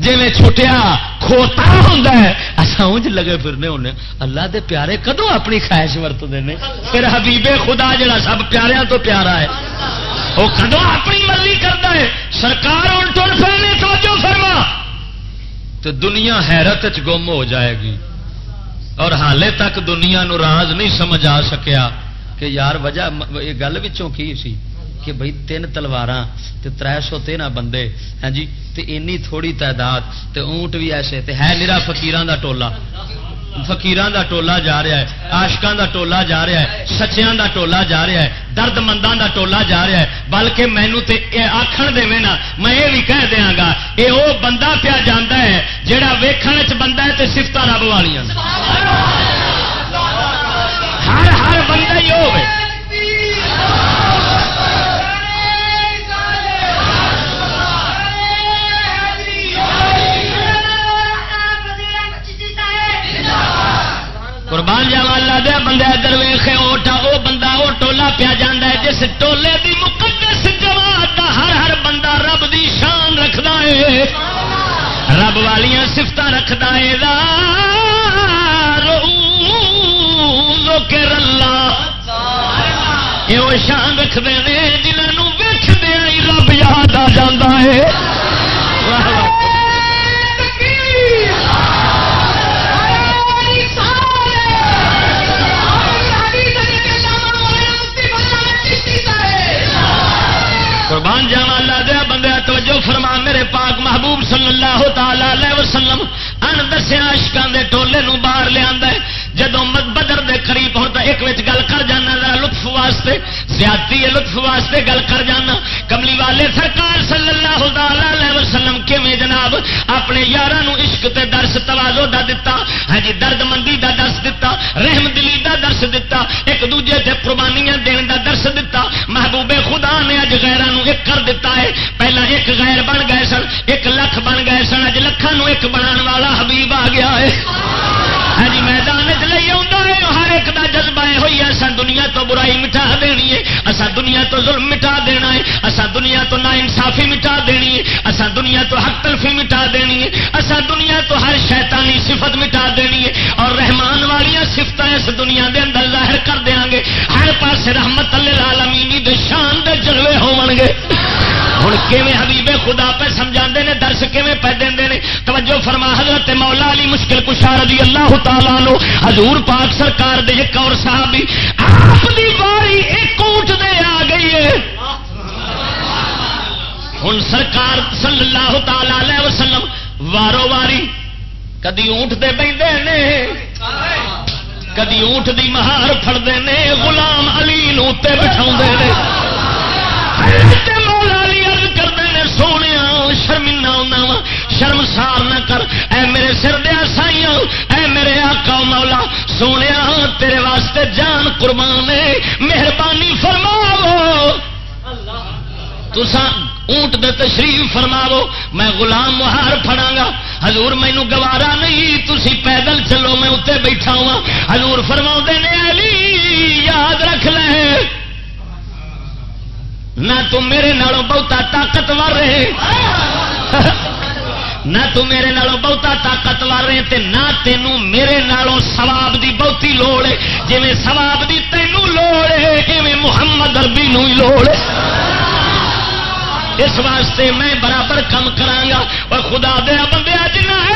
جی میں چھوٹیا کھوتا ہوں اصا انج لگے پھرنے ہونے۔ اللہ دے پیارے کدو اپنی خواہش ورتتے ہیں پھر حبیب خدا جڑا سب پیاروں تو پیارا ہے، وہ کدو اپنی مرضی کرتا ہے؟ سرکار ہوں ٹر پہنے توجہ فرما۔ تو دنیا حیرت گم ہو جائے گی۔ اور حالے تک دنیا نو راز نہیں سمجھ آ سکیا کہ یار وجہ یہ گل بچوں کی سی کہ بھائی تین تلوار تر سو تیرہ بندے ہاں جی اینی تھوڑی تعداد تے اونٹ بھی ایسے تے ہے نرا فکیران دا ٹولا۔ فکیران دا ٹولا جا رہا ہے آشکان دا ٹولا جا رہا ہے سچیاں دا ٹولا جا رہا ہے درد مندان دا ٹولا جا رہا ہے، بلکہ مینو تے آخر دے نا میں یہ بھی کہہ دیا گا یہ وہ بندہ پیا جانا ہے جہا ویخن چ بندہ ہے تو سفت رب والی ہر ہر بندہ ہی ہوئے قربان جاوا اللہ دیا بندے ادھر ویخے اوٹا وہ بندہ وہ ٹولا پیا جا ہے، جس ٹولے دی مقدس جماعت دا ہر ہر بندہ رب دی شان رکھدا ہے۔ رب والیاں سفت رکھدا ہے کے رلا یہ شان رکھتے ہیں جنہوں ویخدیا رب یاد آ جا ہے۔ واہ قربان جاوا اللہ دیا بندہ توجہ فرما، میرے پاک محبوب صلی اللہ تعالی وسلم، ان دسیا اشکان دے ٹولے نو باہر لیا جدو بدر دے قریب ہوتا ایک وچ گل کر جانا ذرا لطف واسطے۔ زیادتی ہے، لطف واسطے گل کر جانا۔ کملی والے سرکار صلی اللہ تعالی وسلم کیویں جناب؟ اپنے یار عشق تے درس توازو دا دتا ہاں جی درد مندی دا درس دتا، رحم دلی دا درس دتا، ایک دوجے تے قربانیاں دین دا درس دتا۔ محبوب خدا نے اج غیران ایک کر دیتا ہے۔ پہلا ایک غیر بن گئے سن، ایک لکھ بن گئے سن، اج لکھان ایک بنا والا حبیب آ گیا ہے۔ ہاں جی میدان ہر ایک دا جذبہ یہ ہوئی ہے اصا دنیا تو برائی مٹا دینی ہے۔ اصا دنیا تو ظلم مٹا دینا ہے۔ اصا دنیا تو نا انصافی مٹا دینی ہے۔ اصا دنیا تو حق تلفی مٹا دینی ہے۔ اصا دنیا تو ہر شیطانی صفت مٹا دینی ہے۔ اور رحمان والی سفت اس دنیا دے اندر ظاہر کر دیا گے۔ ہر پاس رحمت اللہ عالمینی دے شان دے جلوے ہو گے۔ ہوں کیویں حبیب خدا پہ سمجھا نے، درس کیویں پہ دے توجہ فرما، حضرت مولا علی مشکل کشا رضی اللہ تعالیٰ لو حضور پاک سرکار دے ایک اور صحابی، آپ دی باری ایک اونٹ دے آ گئی ہے۔ ہوں سرکار صلی اللہ تعالی علیہ وسلم وارو واری کدی اونٹ دے بہتے نے، کدی اونٹ دی مہار فڑتے ہیں غلام علی نو بٹھا شرمندہ ہونا وا। شرم سار نہ کر۔ اے میرے سر دیا سائی اے میرے آقا مولا، سونے تیرے واسطے جان قربان مہربانی فرماو تسان اونٹ دے تشریف فرماو میں غلام مہار فڑا گا ہزور مینو گوارا نہیں تھی پیدل چلو، میں اتنے بیٹھا ہوا ہزور فرما نے، علی، یاد رکھ لے۔ نہ تم میرے نالوں بہتا طاقتور رہے۔ (laughs) نہ تو میرے نالوں بہتا طاقتور رہے تے نہ تینوں میرے نالوں سواب دی بہتی لوڑ ہے۔ جی سواب دی تینوں لوڑ ہے ایویں محمد اربی نو ہی لوڑ ہے۔ اس واسطے میں برابر کم کرا اور خدا دیا بندے جنا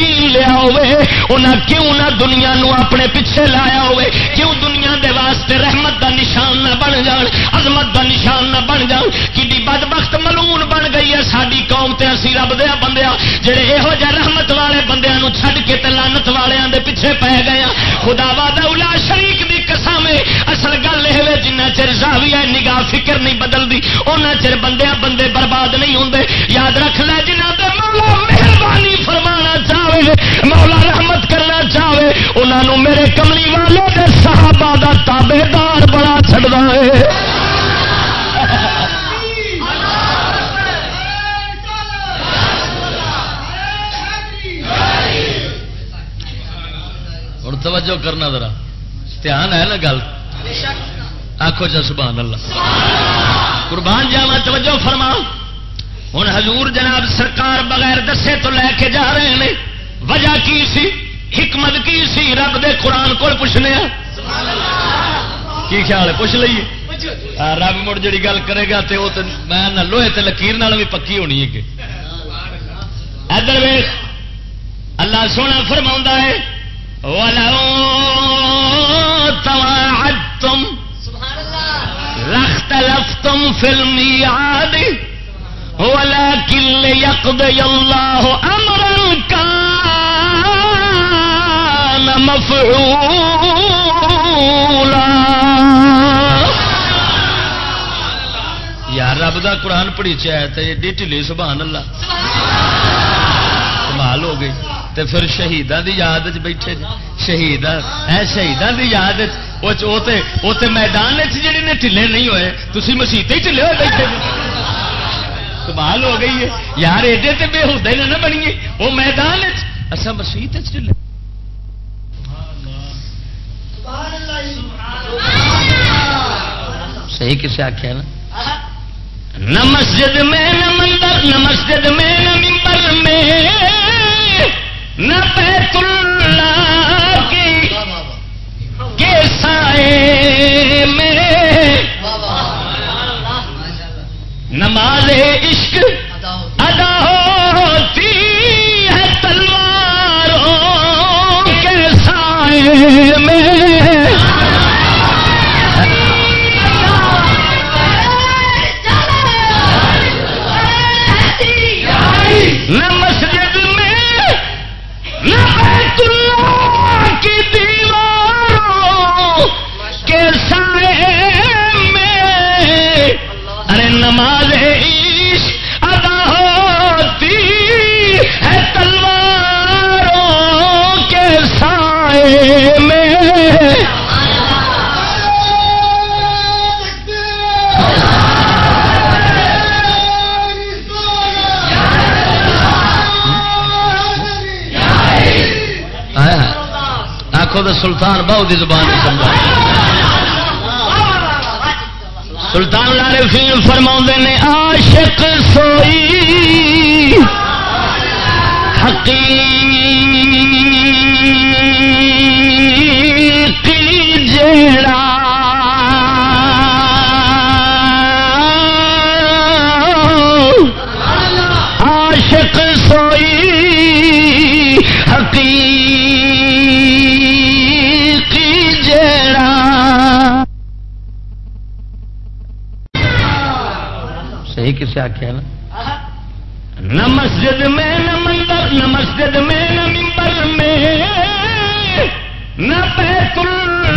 دین لیا ہوئے، انہاں کیوں نہ دنیا نو اپنے پیچھے لایا ہوئے؟ کیوں دنیا دے واسطے رحمت دا نشان نہ بن جان، عظمت دا نشان نہ بن جان؟ کی بد بخت ملون بن گئی ہے ساری قوم تے اسی رب دیا بندیا جڑے یہو جہ رحمت والے بندیاں نو چھڈ کے تے لعنت والےاں دے پیچھے پے گئے خدا وا اولا شریک دی قسم اصل گل یہ جنہ چر زاویہ نگاہ فکر نہیں بدلتی ان چر بندے بندے برباد نہیں ہوں یاد رکھ لے، جنہ دے مولا مہربانی فرمانا چاہے مولا رحمت کرنا چاہے انہوں میرے کملی والے دے صحابہ دا تابے دار بڑا چڑھتا ہے توجہ کرنا ذرا۔ دھیان ہے نا گل؟ آخو جا سبحان اللہ۔ قربان جاوا توجہ فرما ہوں حضور جناب سرکار بغیر دسے تو لے کے جا رہے ہیں۔ وجہ کی سی؟ حکمت کی سی؟ رب دے قرآن کو پوچھنے کی خیال ہے؟ پوچھ لیے رب مڑ جی گل کرے گا تو میں لوہے تے لکیر بھی پکی ہونی ہے کہ۔ ادھر ویخ اللہ سونا فرما ہے تم رخت لف تم فلمی آدی والا کل یقد اللہ امر کا مفعولا. یار رب دا قرآن پڑھی چاہے تو ایڈی سبحان اللہ۔ کمال ہو گئی۔ تے پھر شہیدان دی یاد بیٹھے جی۔ شہید اے شہیدان دی یاد میدان جڑے نے ٹھلے نہیں ہوئے تھی مسیح ہی ٹھلے ہوئے بیٹھے جی۔ کمال ہو گئی ہے۔ یار ایڈے تے بے ہوتے نہ بنیے۔ وہ میدان اچھا مسیح ٹھلے صحیح کسے آخیا نا؟ نہ مسجد میں نہ مندر نہ مسجد میں نہ ممبر میں۔ نہ بیت اللہ کی کے سائے نماز عشق ادا ہوتی ہے۔ تلواروں کے سائے میں۔ میں آخو تو سلطان بہو کی زبان سمجھا سلطان لارے فلم فرما نے، عاشق سوئی، حقیقی جیڑا عاشق سوئی حقیقی جیڑا صحیح کسے آخیا نا نہ مسجد میں نہ مندر نہ مسجد میں نہ ممبر میں نہ بیت اللہ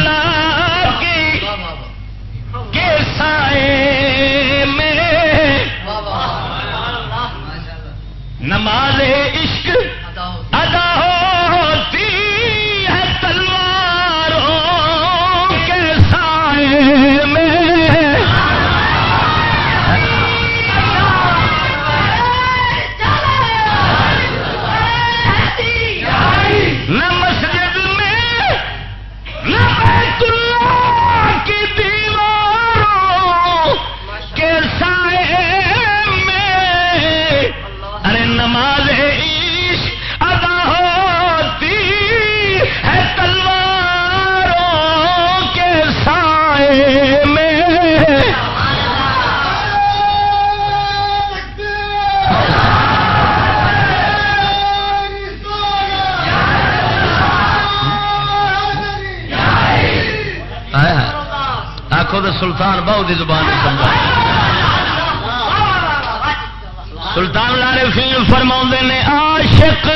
سلطان بہت کی زبان سمجھا سلطان لارے فیل فرما نے عاشق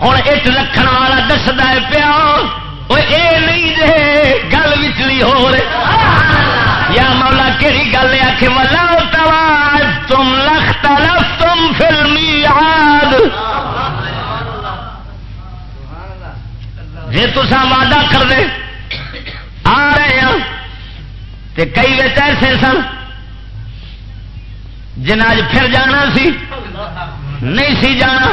ہوں اٹ رکھ والا دستا ہے پیا وہ یہ نہیں جی گل وچلی ہو رہے یا مولا کہڑی گل ہے آخ ملا تواج تم لکھ تلف تم فلمی یاد جی تسا وعدہ کر دے آ رہے ہیں تے کئی بچ ایسے سن جناج پھر جانا سی نہیں سی جانا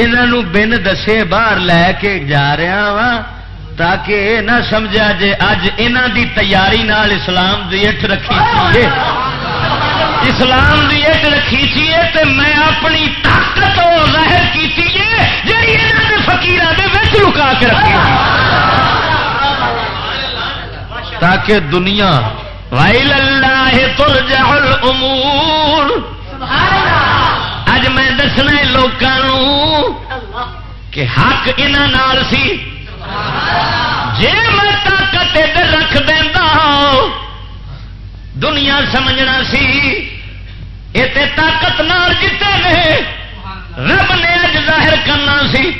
انہوں بن دسے باہر لے کے جا رہا وا تاکہ یہ نہ سمجھا جے اج انہ دی تیاری نال اسلام دی اٹھ رکھی چیے۔ اسلام دی اٹھ رکھی چیے تے میں اپنی طاقت ظاہر کی جی فکیر لکا کے رکھی۔ تاکہ دنیا وائل اللہ ترجع الامور۔ اج دسنا لوگوں کہ حق انہوں سی۔ جی میں طاقت ادھر رکھ دینا دنیا سمجھنا سی۔ یہ طاقت نال جیتے نے۔ رب نے اج ظاہر کرنا سی۔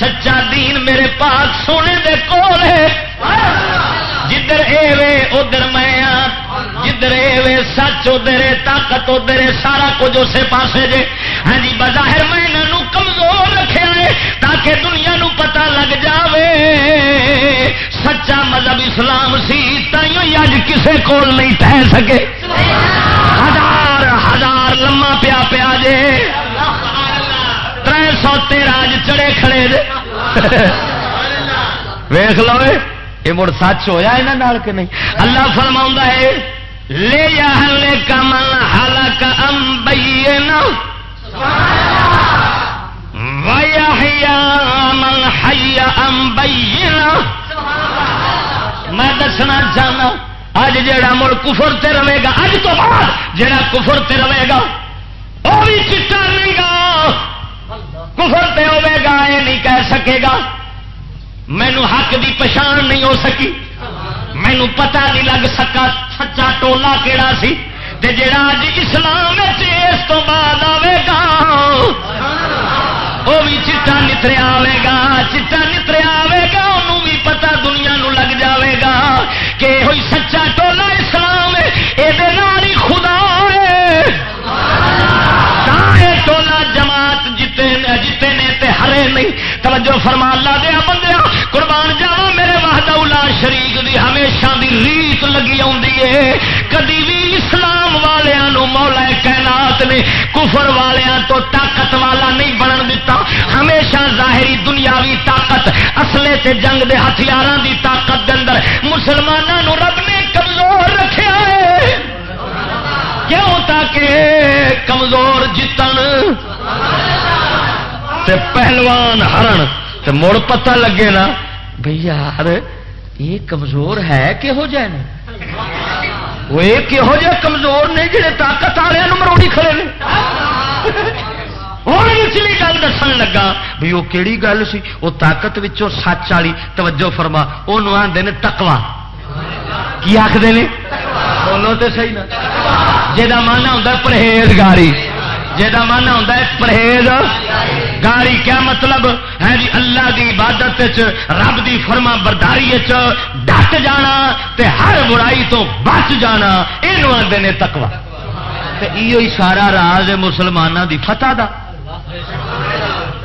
سچا دین میرے پاس سونے دے کول ہے۔ جدھر اے وے ادھر میں جدھر وے سچ، ادھر طاقت، ادھر سارا کچھ اسے پاسے جے۔ ہاں جی بظاہر میں انہوں کمزور رکھے ہے تاکہ دنیا نو پتہ لگ جاوے۔ سچا مذہب اسلام سی، تائیوں اج کسے کول نہیں ٹہ سکے۔ ہزار ہزار لما پیا پیا جے۔ تر سو تیرہ چڑے کھڑے جے۔ ویخ لو یہ مڑ سچ ہوا یہاں کہ نہیں؟ اللہ فرما ہے لے یا ہلے کا من ہلا کا امبئی من ہیا امبئی میں دسنا چاہنا اج جا مڑ کفر تے رہے گا اج تو بعد جا کفر تے رہے گا وہ بھی چٹا نہیں گا۔ کفر تے ہوے گا یہ نہیں کہہ سکے گا۔ مینو حق دی پچھان نہیں ہو سکی۔ مینو پتا نہیں لگ سکا سچا ٹولا کہڑا سی۔ تے جڑا اج اسلام اس تو بعد آئے گا وہ بھی چٹا نتریا آئے گا چٹا نتریا آئے گا انہوں بھی پتا دنیا نو لگ جاوے گا کہ ہوئی سچا ٹولا اسلام یہ خدا ہے۔ ٹولا جماعت جیتے جیتے نے تے ہرے نہیں۔ توجہ فرمالہ نے کفر والوں تو طاقت والا نہیں بنن دیتا ہمیشہ ظاہری دنیاوی طاقت، اصلے سے جنگ دے ہتھیار دی طاقت دے اندر مسلمانوں رب نے کمزور رکھا ہے۔ کیوں تاکہ کمزور جتن تے پہلوان ہرن تے مڑ پتہ لگے نا، بھئی یار، یہ کمزور ہے کہہو جہ نے وہ کہہو جہ کمزور نے جڑے طاقت والے مروڑی کھڑے نے ہوں نچلی گل دسن لگا بھی وہ کہڑی گل سی وہ طاقت سچ والی توجہ فرما وہ آدھے نے تکوا کی آخر نے بولو تو صحیح نا جا مانا ہوتا پرہیزگاری جا مانا ہے پرہیز۔ گاری کیا مطلب؟ ہے جی اللہ دی عبادت رب دی فرما برداری ڈٹ جانا تے ہر برائی تو بچ جانا یہ آتے ہیں تکوا یہ سارا راز مسلمانوں دی فتح دا۔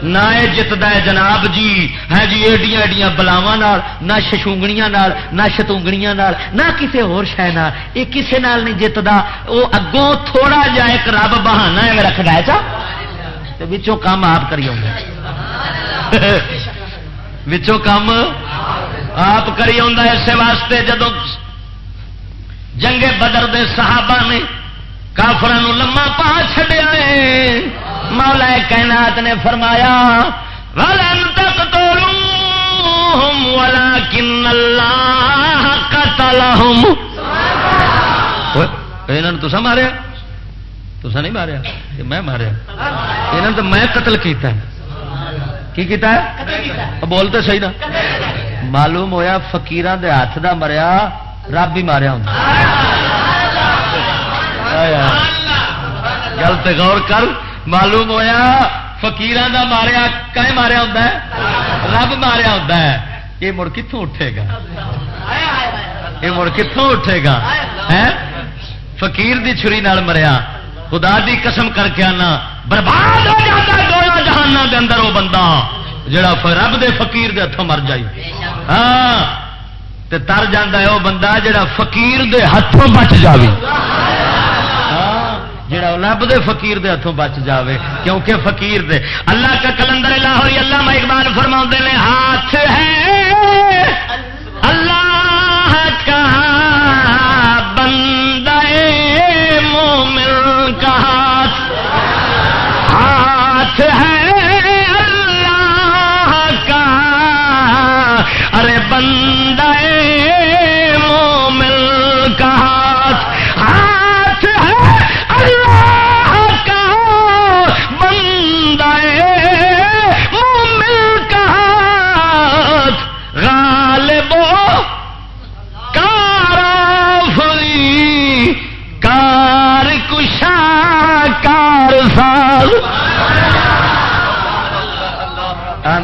نہ یہ جتتا ہے جناب جی۔ ہے جی ایڈیاں ایڈیاں بلاوا نہ ششونگڑیاں نہ شتونگڑیاں نہ کسی ہو شہ یہ کسی نال نہیں جتتا وہ اگوں تھوڑا جا ایک رب بہانا ہے ہے چا کام آپ کری بچوں کام آپ کری اسے واسطے جدو جنگے بدر دے صحابہ نے کافران لما پا چڈیا مولا کائنات نے فرمایا ولن تو ماریا؟ تو نہیں ماریا؟ میں ماریا۔ یہاں تو میں قتل کیتا ہے۔ کی کیتا ہے؟ بولتے صحیح نا۔ معلوم ہویا فقیران دے ہاتھ دا مریا رب بھی ماریا ہوں گل غور کر۔ معلوم ہویا فکیران کا ماریا کہ ماریا ہوتا ہے؟ رب ماریا ہوتا ہے۔ یہ مڑ کتوں اٹھے گا؟ یہ مڑ کتوں اٹھے گا؟ فقیر دی چھری نال مریا۔ خدا دی قسم کر کے آنا۔ برباد ہو جاتا دونوں جہانوں کے اندر وہ بندہ۔ جڑا رب دے فقیر دے ہاتھوں مر جائی ہاں۔ تر جانا ہے وہ بندہ جڑا فقیر دے ہاتھوں بچ جائے جڑا رب دے فقیر دے ہاتھوں بچ جاوے، کیونکہ فقیر دے۔ اللہ کا کلندر لاہوری اللہ میں اقبال فرما نے، ہاتھ ہے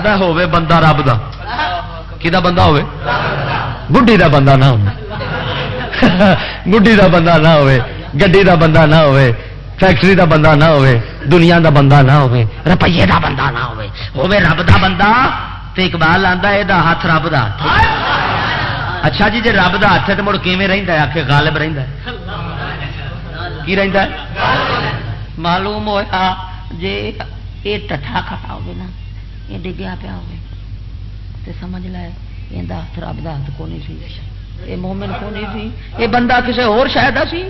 ہوے بندہ رب دا۔ کا بندہ ہوے گڈی دا بندہ نہ ہو گڈی دا بندہ نہ ہوے گڈی دا بندہ نہ ہوے فیکٹری دا بندہ نہ ہوے دنیا دا بندہ نہ ہوے روپیے دا بندہ نہ ہوے ہوے رب دا بندہ، تے اقبال آندا یہ ہاتھ رب دا اچھا جی جی رب دا ہاتھ ہے تو مڑ کیویں رہندا ہے؟ آکھے غالب رہندا ہے۔ کی رہندا ہے؟ معلوم ہوا جی یہ ٹھا کھا ہوگا نا۔ یہ ڈگیا پیا ہو سمجھ لائے یہ ہاتھ رب کا کو نہیں سی۔ یہ مومن کو نہیں سی؟ یہ بندہ کسی ہو شاید سی؟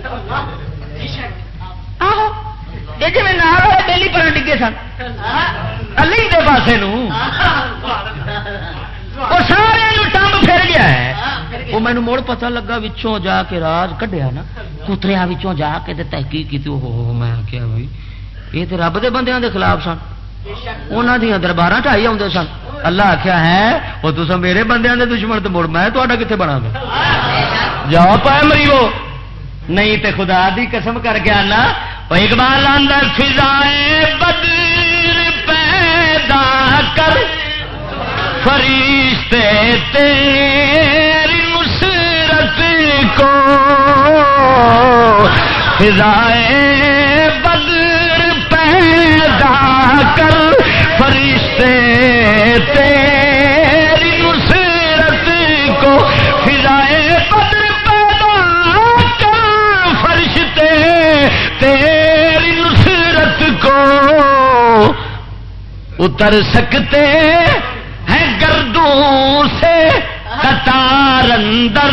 آہو، یہ جی بیلی پر ڈگے سن۔ الی دے پاسے نو وہ سارے ٹمب پھر گیا ہے۔ وہ مینو مڑ پتا لگا وچوں جا کے راج کڈیا نا۔ کتریا وچوں جا کے تحقیق کی وہ میں کیا بھائی یہ تو رب دے بندیاں دے خلاف سن۔ انہوں دیا دربار ٹائی آتے سن اللہ آخیا ہے وہ تو میرے بندے کے دشمن تو مڑ میں تا کتنے بنا گا جاؤ پائے مریو نہیں تے خدا دی قسم کر کے آنا اقبال اندر فضائے بدر پیدا کر فرشتے تیری نصرت کو فضائے کر فرشتے تیری نصیرت کو فضائے قدر پیدا کر فرشتے تیری نصیرت کو اتر سکتے ہیں گردوں سے قطار اندر،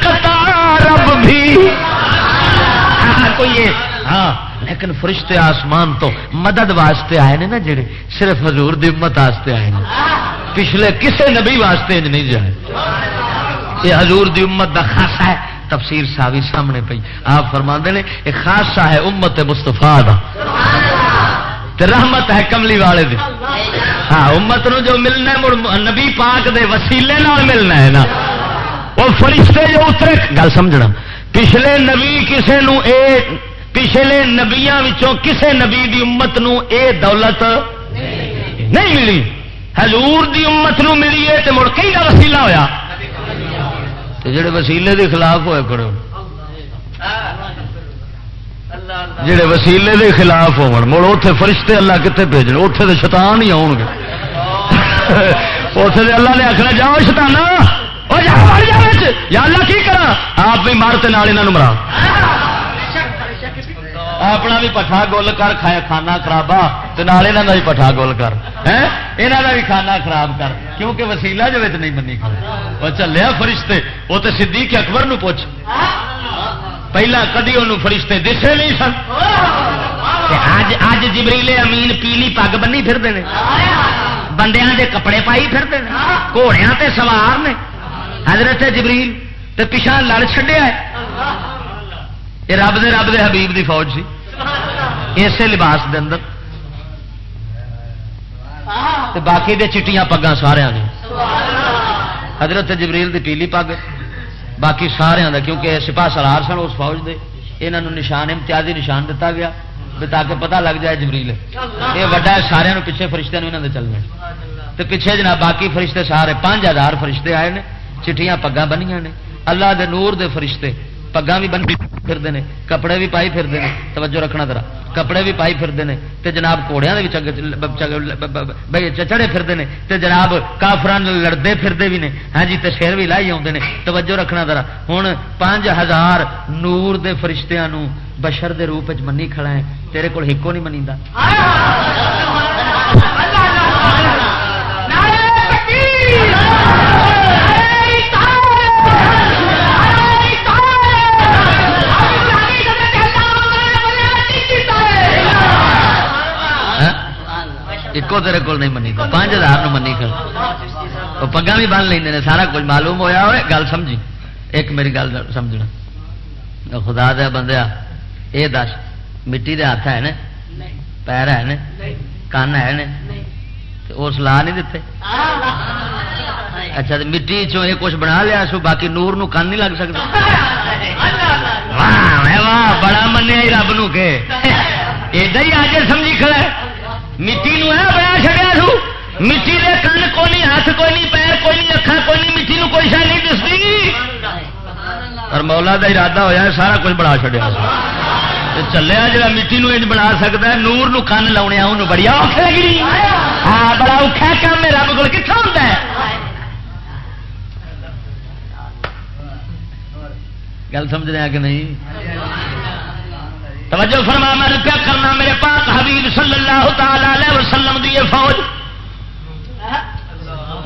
قطار اب بھی۔ ہاں کوئی ہاں۔ لیکن فرشتے آسمان تو مدد واسطے آئے نے نا جڑے؟ صرف حضور دی امت واسطے آئے نے۔ پچھلے کسے نبی واسطے نہیں جائے۔ یہ حضور دی امت دا خاصا ہے۔ تفسیر ساوی سامنے پی آپ فرما نے، یہ خاصا ہے امت مستفا دا۔ رحمت ہے کملی والے دی ہاں امت نو جو ملنا ہے نبی پاک دے وسیلے نال ملنا ہے نا۔ وہ فرشتے جو اترے، گل سمجھنا۔ پچھلے نبی کسے نو اے پچھلے نبیا کسے نبی دی امت نو اے دولت نہیں ملی۔ حضور دی امت نو ملی ہے تو مڑ کئی کا وسیلہ ہوا جڑے وسیلے دے خلاف ہوئے کرو جڑے وسیلے دے خلاف ہو مڑ اتے فرشتے اللہ کتنے بھیجنے اتے تو شیطان ہی آؤ گے۔ اتے اللہ نے آخنا جاؤ شتانا یا اللہ کی کرا آپ بھی مارتے نال یہاں مرا اپنا بھی پٹھا گول کر کھایا کھانا خرابا نال یہاں کا بھی پٹھا گول کر۔ یہاں کا بھی کھانا خراب کر۔ کیونکہ وسیلہ جو نہیں منی وہ چلیا فرشتے، وہ تو صدیق اکبر نو پوچھ۔ پہلا کدی وہ فرشتے دسے نہیں سن۔ اج اج جبریلے امین پیلی پگ بنی پھرتے ہیں بندیاں دے کپڑے پائی پھرتے ہیں گھوڑیا تے سوار نے۔ حضرت جبریل تے پیچھا لڑ چڈیا یہ رب دے رب دے حبیب دی فوج سی۔ اسی لباس دے اندر۔ تے باقی دے چٹیاں پگا سارا نے حضرت جبریل دی پیلی پگ۔ باقی سارا دا کیونکہ سپاہ سلار سن اس فوج دے۔ یہاں نشان، امتیازی نشان دتا گیا۔ تاکہ پتہ لگ جائے جبریل۔ یہ وڈا سارے پیچھے فرشتے یہاں دے چلنے۔ تو پیچھے جناب باقی فرشتے سارے پانچ ہزار فرشتے آئے نے۔ چٹیاں پگا بنیا نے۔ اللہ دے نور دے فرشتے۔ پگا بھی بن پھرتے ہیں کپڑے بھی پائی پھرتے ہیں توجہ رکھنا ذرا کپڑے بھی پائی پھرتے ہیں تے جناب گھوڑیا چڑے پھرتے ہیں تے جناب کافران لڑتے پھرتے بھی نے ہاں جی تے شیر بھی لائی آتے ہیں توجہ رکھنا ذرا ہوں پانچ ہزار نور دے فرشتیاں نو بشر دے روپ منی کھڑا ہے تیرے کول ہکو نہیں منی ایکو تیرے کول نہیں منی، پانچ ہزار منی کر وہ پگا بھی بن لیں سارا کچھ معلوم ہویا ہوئے گل سمجھی۔ ایک میری گل سمجھنا۔ خدا دیا بندیا یہ دس، مٹی دے ہاتھ ہے نا پیر ہے نا کن ہے نا وہ سلاح نہیں دیتے؟ اچھا مٹی چو یہ کچھ بنا لیا سو، باقی نور نو کن نہیں لگ سکتا؟ واہ بڑا منیا رب نو کہ۔ ایڈا ہی آج سمجھی کھڑا مٹی نو ہے بنا چڑیا سو مٹی دے کن کوئی نہیں ہاتھ کوئی نہیں پیر کوئی نہیں اکھا کوئی نہیں مٹی نو کوئی شاید نہیں دستی اور مولا دا ارادہ ہوا سارا کچھ بنا چڑیا چلیا جا مٹی نو بنا سکتا ہے نور نو کن لاؤنے انہوں بڑی اور لگنی ہاں بڑا اوکھا کام ہے رب کو کتنا ہوتا ہے گل سمجھ رہے ہیں کہ نہیں توجہ فرما، میں روپیہ کرنا میرے پاک حبیب صلی اللہ تعالی علیہ وسلم دی فوج۔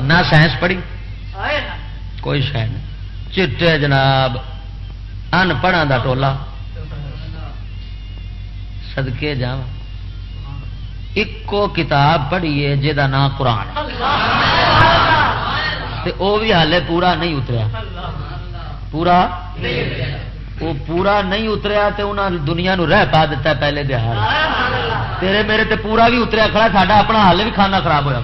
نہ سائنس پڑھی؟ کوئی شہ نہیں۔ چٹے جناب، ان پڑھا دا ٹولا سدکے جا ایکو کتاب پڑھیے جا نام قرآن وہ بھی ہالے پورا نہیں اتریا۔ پورا؟ وہ پورا نہیں اتریا تو انہوں دنیا نو رہ پا دیتا ہے پہلے دہار تیرے میرے تے پورا بھی اتریا کھڑا، ساڈا اپنا حال بھی کھانا خراب ہوا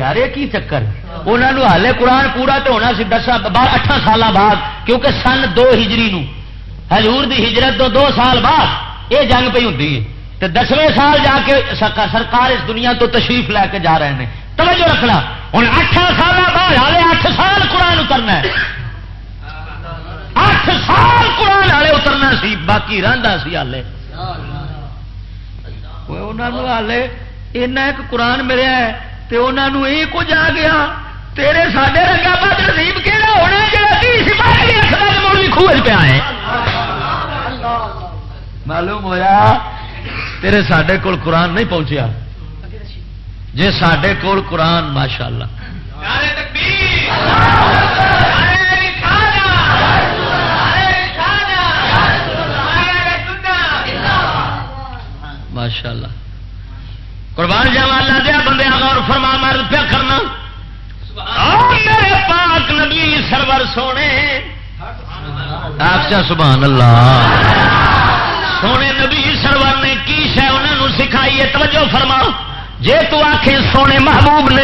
یار، یہ کی چکر؟ انہوں ہالے قرآن پورا تو ہونا سی دس بار اٹھا سال بعد، کیونکہ سن دو ہجری نو۔ حضور دی ہجرت دو دو سال بعد یہ جنگ پہ ہوتی ہے۔ تو دسویں سال جا کے سرکار اس دنیا تو تشریف لے کے جا رہے ہیں توجہ رکھنا۔ ہوں اٹھا سال بعد ہالے اٹھ سال قرآن اترنا ہے۔ اٹھ سال قرآن والے اترنا سی باقی رہتا سی ہالے ہالے اینا ایک قرآن ملیا ہے تو انہوں یہ کچھ آ گیا۔ تیرے سارے رنگا بد نصیب کہڑا ہونا جا خوج پیا ہے؟ معلوم ہوا تیرے سڈے کول قرآن نہیں پہنچیا۔ جی سڈے کول قرآن ماشاء اللہ! ماشاء اللہ قربان جاوا اللہ دیا بندے اور فرما مرد پیا کرنا۔ میرے پاک نبی سرور سونے۔ آپ سبحان اللہ سونے نبی سرور نے کی شہ انہوں سکھائی ہے؟ توجہ فرما۔ جے تو آخ سونے محبوب نے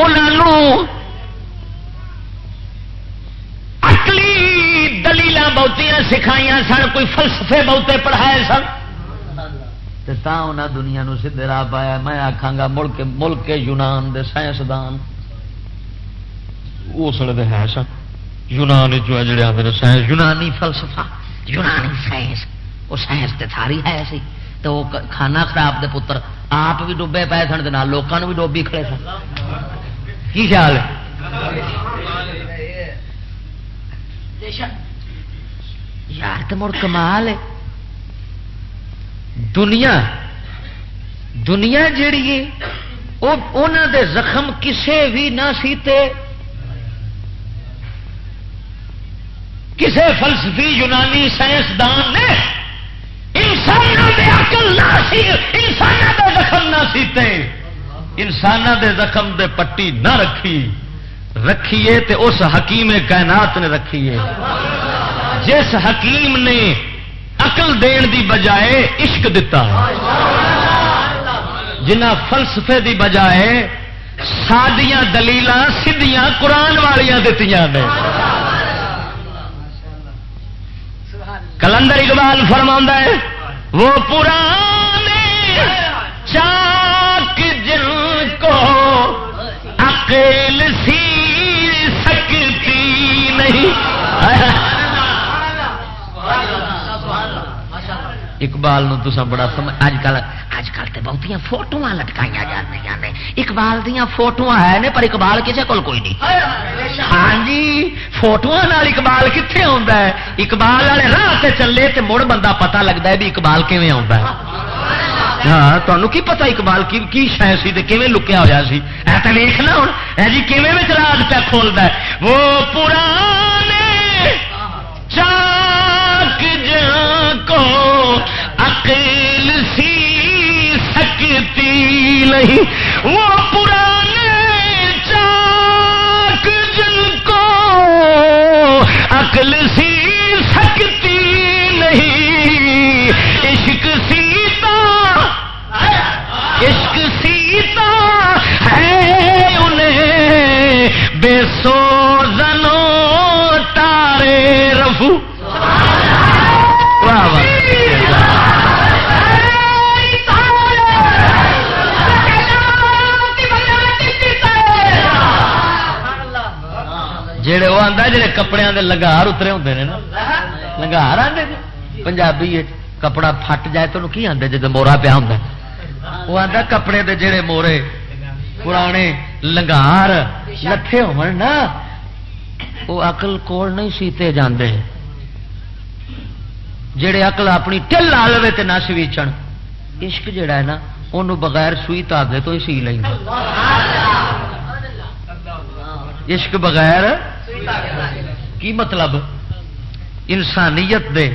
انہوں اکلی دلیل بہتیاں سکھائیاں سن، کوئی فلسفے بہتے پڑھائے سن۔ انہیں دنیا نو سیدے راہ پایا میں آخا گا ملک ملک یونان دے سائنسدان۔ اس لیے ہے سن۔ یونان جو جڑے آتے سائنس، یونانی فلسفہ، یونانی سائنس۔ وہ سائنس تے ساری ہے سی۔ تو وہ کھانا خراب دے پتر۔ آپ بھی ڈبے پے سن لوگوں بھی ڈوبی کھڑے سن۔ کی خیال ہے؟ یار تو مڑ کمال ہے۔ دنیا دنیا جیڑی انہوں دے زخم کسے بھی نہ سیتے کسے فلسفی یونانی سائنسدان نے انسانوں دے عقل نہ سی انسانوں دے زخم نہ سیتے انسانوں دے زخم دے پٹی نہ رکھی، رکھیے تے اس حکیم کائنات نے رکھیے۔ جس حکیم نے عقل دین دی بجائے عشق دتا جنہ فلسفے دی بجائے سادیاں دلیل سیدیاں قرآن والیاں دیتی نے۔ کلندر اقبال فرما ہے، وہ پرانے چاک جن کو عقل سی سکتی نہیں۔ اقبال نو تسا بڑا سمجھ اج کل اج کل تے بہت فوٹو لٹکائی جاتی اقبال دیا فوٹو ہے نے پر اقبال کسی کول کوئی نہیں۔ ہاں جی فوٹو اقبال کتنے آتا ہے؟ اقبال والے راہ سے چلے تے مڑ بندہ پتا لگتا ہے بھی اقبال کیون آتا ہے۔ ہاں تمہیں کی پتا اقبال کی کی شہ سی کیون لکیا ہوا سی؟ اے ویخنا ہوں جی کیون راج پہ کھولتا ہے؟ وہ پرانے سکتی نہیں۔ وہ پرانے چاک جن کو عقل سی سکتی نہیں۔ عشق سیتا عشق سیتا ہے انہیں بے سو جڑے وہ آتا جڑے کپڑے دے لگار اترے ہوتے ہیں نا لگار آتے پنجابی کپڑا پھٹ جائے تو کی آدھے جب مورا پیا ہوں وہ آتا کپڑے دے جڑے مورے پرانے لگار لکھے ہو وہ اقل کول نہیں سیتے جاندے جڑے اقل اپنی ٹل آ لے تو نہ سویچن عشق جڑا ہے نا انہوں بغیر سوئی تاگے تو ہی سی لیں عشق بغیر کی مطلب؟ انسانیت دے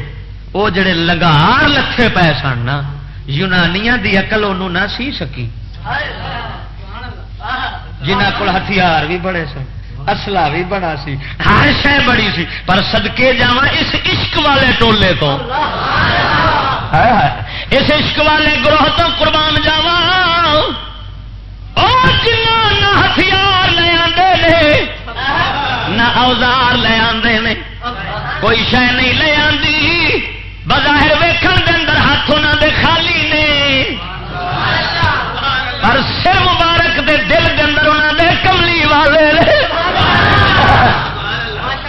وہ جڑے لگار لکھے پے سن یونانیاں دی اقل انہوں نہ سی سکی۔ جنہ کو ہتھیار بھی بڑے سن اصلا بھی بڑا سی، ہر شہ بڑی سی، پر سدکے جا اس عشق والے ٹولے تو اس عشق والے گروہ تو قربان جاوا جنا ہتھیار لے آتے نہ اوزار لے آتے کوئی شہ نہیں لے آتی بظاہر ویکن کے اندر ہاتھ انہوں دے خالی نے۔ پر سر مبارک دے دل کے اندر انہوں دے کملی والے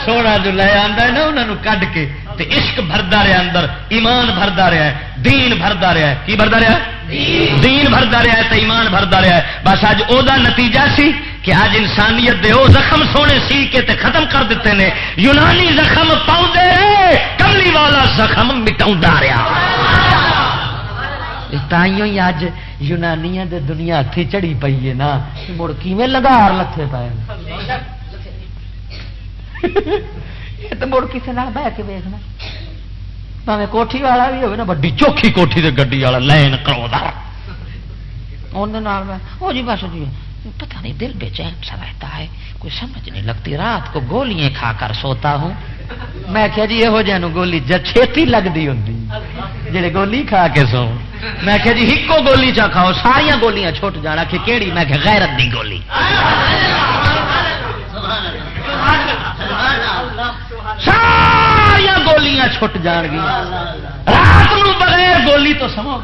سونا جو لے آتا ہے نا انہوں کڈ کے تے عشق بھردا رہا اندر، ایمان بھردا رہا ہے، دین بھردا رہا ہے۔ کی بھردا رہا ہے دین بھردا رہا ہے تے ایمان بھردا رہا ہے۔ بس اج او دا نتیجہ سی۔ کہ اج انسانیت دے او زخم سونے سی کے تے ختم کر دیتے ہیں یونانی زخم پاؤں دے کملی والا زخم مٹاؤں رہا۔ تائیوں ہی اج یونانیاں دے دنیا ہاتھی چڑی پی ہے نا مڑ کیویں لگار لتھے پائے یہ تو مڑ کسی بہ کے ویسنا پہ کوٹھی والا بھی ہوگا نا وڈی چوکھی کوٹھی سے گڈی والا لین کرو وہ جی بس جی۔ پتہ نہیں، دل بے چین سا رہتا ہے، کوئی سمجھ نہیں لگتی۔ رات کو گولیاں کھا کر سوتا ہوں۔ میں کیا جی یہو جہاں گولی چھتی لگتی ہوں جی گولی کھا کے سو۔ میں کیا جی ایکو گولی چا کھاؤ ساریا گولیاں چھوٹ جانا، کہ کیڑی؟ میں کہ غیرت دی گولی۔ ساریا گولیاں چھٹ جان گیا۔ رات بغیر گولی تو سمو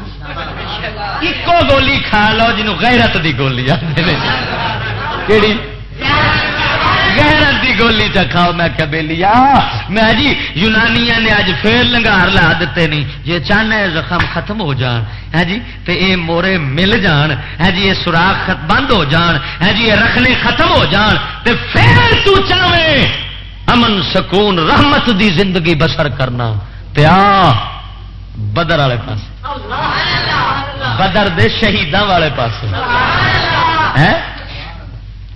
ایکو گولی کھا لو جنوں غیرت دی گولی آتے کیڑی؟ غیرت دی گولی چا کھاؤ؟ میں کہ بےلیا میں جی یونانیاں نے اج پھر لنگار لا دیتے نہیں۔ جی چاہنا زخم ختم ہو جان۔ ہے جی؟ تے اے مورے مل جان۔ ہے جی یہ سوراخ بند ہو جان۔ ہے جی یہ رکھنے ختم ہو جان۔ تے پھر تو چاہے امن، سکون، رحمت دی زندگی بسر کرنا۔ پیا بدر والے پاس بدر دے شہیدان والے پاس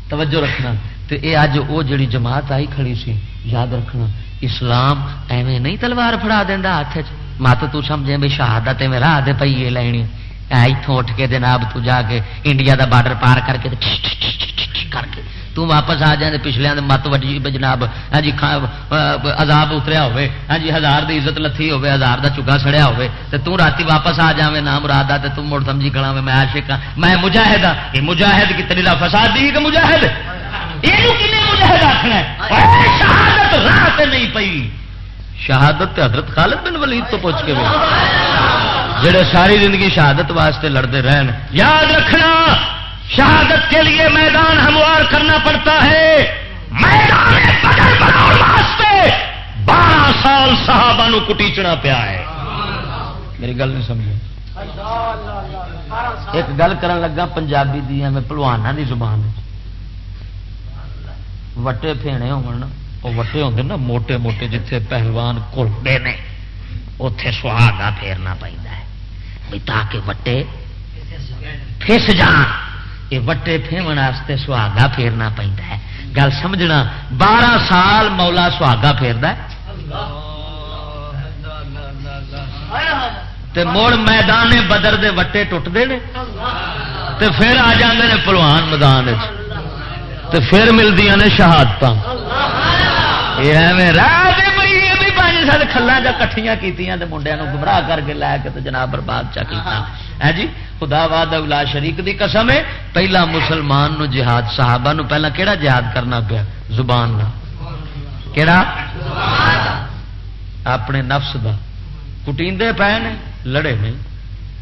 توجہ رکھنا۔ تو اے اج وہ جڑی جماعت آئی کھڑی سی، یاد رکھنا، اسلام ایویں نہیں تلوار فڑا دینا ہاتھ مت تو سمجھے بھی شہادت میں راہ دے پی لینی۔ اتوں اٹھ کے جناب تو جا کے انڈیا دا بارڈر پار کر کے کر کے تو واپس آ جائے پچھلے مت وڈی جناب ہاں جی عذاب اتریا ہوے ہاں جی ہزار دی عزت لتھی ہوے ہزار دا چگا سڑیا ہوے تے تو راتی واپس آ جاویں، نام مراد آ تے تو مڑ سمجھی کھڑا میں عاشق ہاں میں مجاہد ہاں۔ یہ مجاہد کی تریلا فساد دی کہ مجاہد۔ یہ مجاہد شہادت راہ تے نہیں پئی۔ شہادت حضرت خالد بن ولید تو پوچھ کے جڑے ساری زندگی شہادت واسطے لڑتے رہن۔ یاد رکھنا شہادت کے لیے میدان ہموار کرنا پڑتا ہے۔ میدان واسطے بارہ سال صحابہ نو کٹیچنا پیا ہے۔ میری گل نہیں سمجھ ایک گل کرن لگا پنجابی دی میں پلوانا دی زبان وٹے پھینے وہ وٹے ہوتے نا موٹے موٹے جتھے پہلوان کلتے نے اتے سہاگا پھیرنا پہ تاکہ وٹے پھس جان یہ وٹے پھیمن واسطے سہاگا پھیرنا پہنتا ہے گل سمجھنا بارہ سال مولا سہاگا پھیرتا ہے تے میدان بدر دے وٹے ٹوٹتے ہیں تے پھر آ جاندے نے پلوان میدان تے پھر ملدی نے شہادت کھلا جا کٹھیاں کیتیاں تے منڈیا گمراہ کر کے لے کے جناب برباد چا کیتا۔ ہے جی خدا واد الا شریک دی قسم ہے، پہلا مسلمان نو جہاد، صحابہ نو پہلا کیڑا جہاد کرنا پیا؟ زبان نہ کیڑا؟ اپنے نفس دا۔ کٹیندے پے نے، لڑے نہیں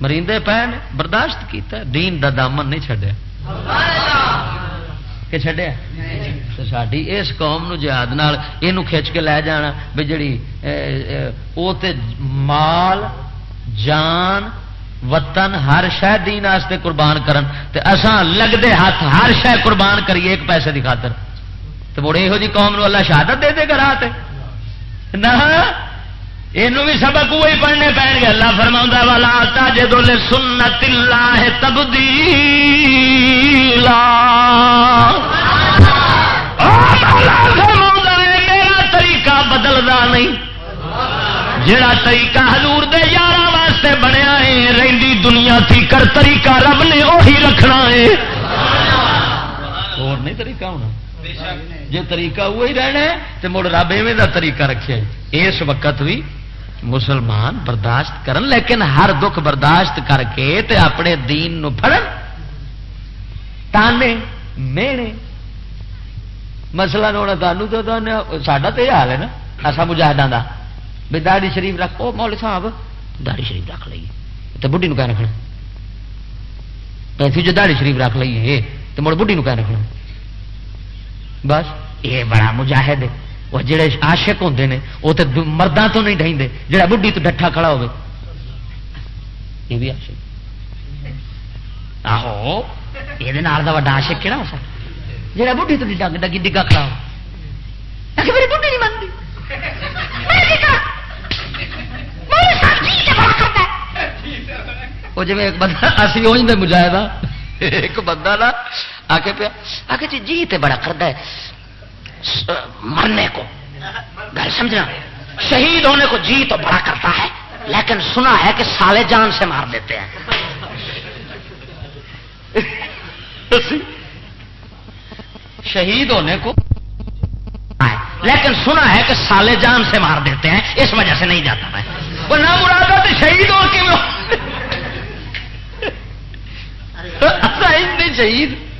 مریندے پے نے، برداشت کیتا دین دا دامن نہیں چھڈیا۔ کہ چھڈیا ساری اس قوم نو جہاد نال یہ کھچ کے لے جانا بھی جڑی وہ مال جان وطن ہر شہ دین واسطے قربان کرن تے اساں لگتے ہاتھ ہر شہ قربان کریے ایک پیسے کی خاطر تو مڑے یہو جی قوم نو اللہ شہادت دے دے گا رات نہ یہ بھی سبق وہی پڑھنے پے گے۔ اللہ فرما والا تاج دولے سنت اللہ تبدیلا میرا طریقہ نہیں۔ جڑا طریقہ حضور دے یار واسطے بنیا ہے رہی دنیا تھی کر طریقہ رب نے وہی رکھنا ہے۔ اور نہیں طریقہ ہونا۔ جی طریقہ وہی رہنا ہے تو مڑ رب ایویں کا طریقہ رکھے اس وقت بھی مسلمان برداشت کرن، لیکن ہر دکھ برداشت کر کے تے اپنے دین نو پڑن تانے، مینے۔ مسئلہ نونا تمہوں تو ساڈا تو یہ حال ہے نا۔ ایسا مجاہدان کا بھی داڑی شریف رکھ وہ مول صاحب داڑی شریف رکھ لیے تو بڑھی کیا رکھنا۔ ایسی جو داڑی شریف رکھ لیے تو مڑ بڑھی کیا رکھنا۔ بس یہ بڑا مجاہد ہے۔ وہ جڑے آشک ہوتے ہیں وہ تو مردوں تو نہیں ڈھائیں جڑا بڑھی تو ڈٹھا کھڑا ہوے یہ بھی آشک آہو، یہ آشک کہڑا ہو سکتا؟ جڑا بڑھی تو ڈگ ڈگی ڈگا کھڑا ہو۔ میری بڑھی نہیں مانتی جی وہ جی ایک بندہ، اسی اونج دے مجاہدہ، ایک بندہ نا آ کے پیا آ کے جی جی تے بڑا کرتا ہے۔ مرنے کو۔ گل سمجھنا۔ شہید ہونے کو جی تو بڑا کرتا ہے لیکن سنا ہے کہ سالے جان سے مار دیتے ہیں۔ شہید ہونے کو۔ لیکن سنا ہے کہ سالے جان سے مار دیتے ہیں اس وجہ سے نہیں جاتا میں۔ وہ نہ مراد تو شہید ہو کے (laughs) شہید۔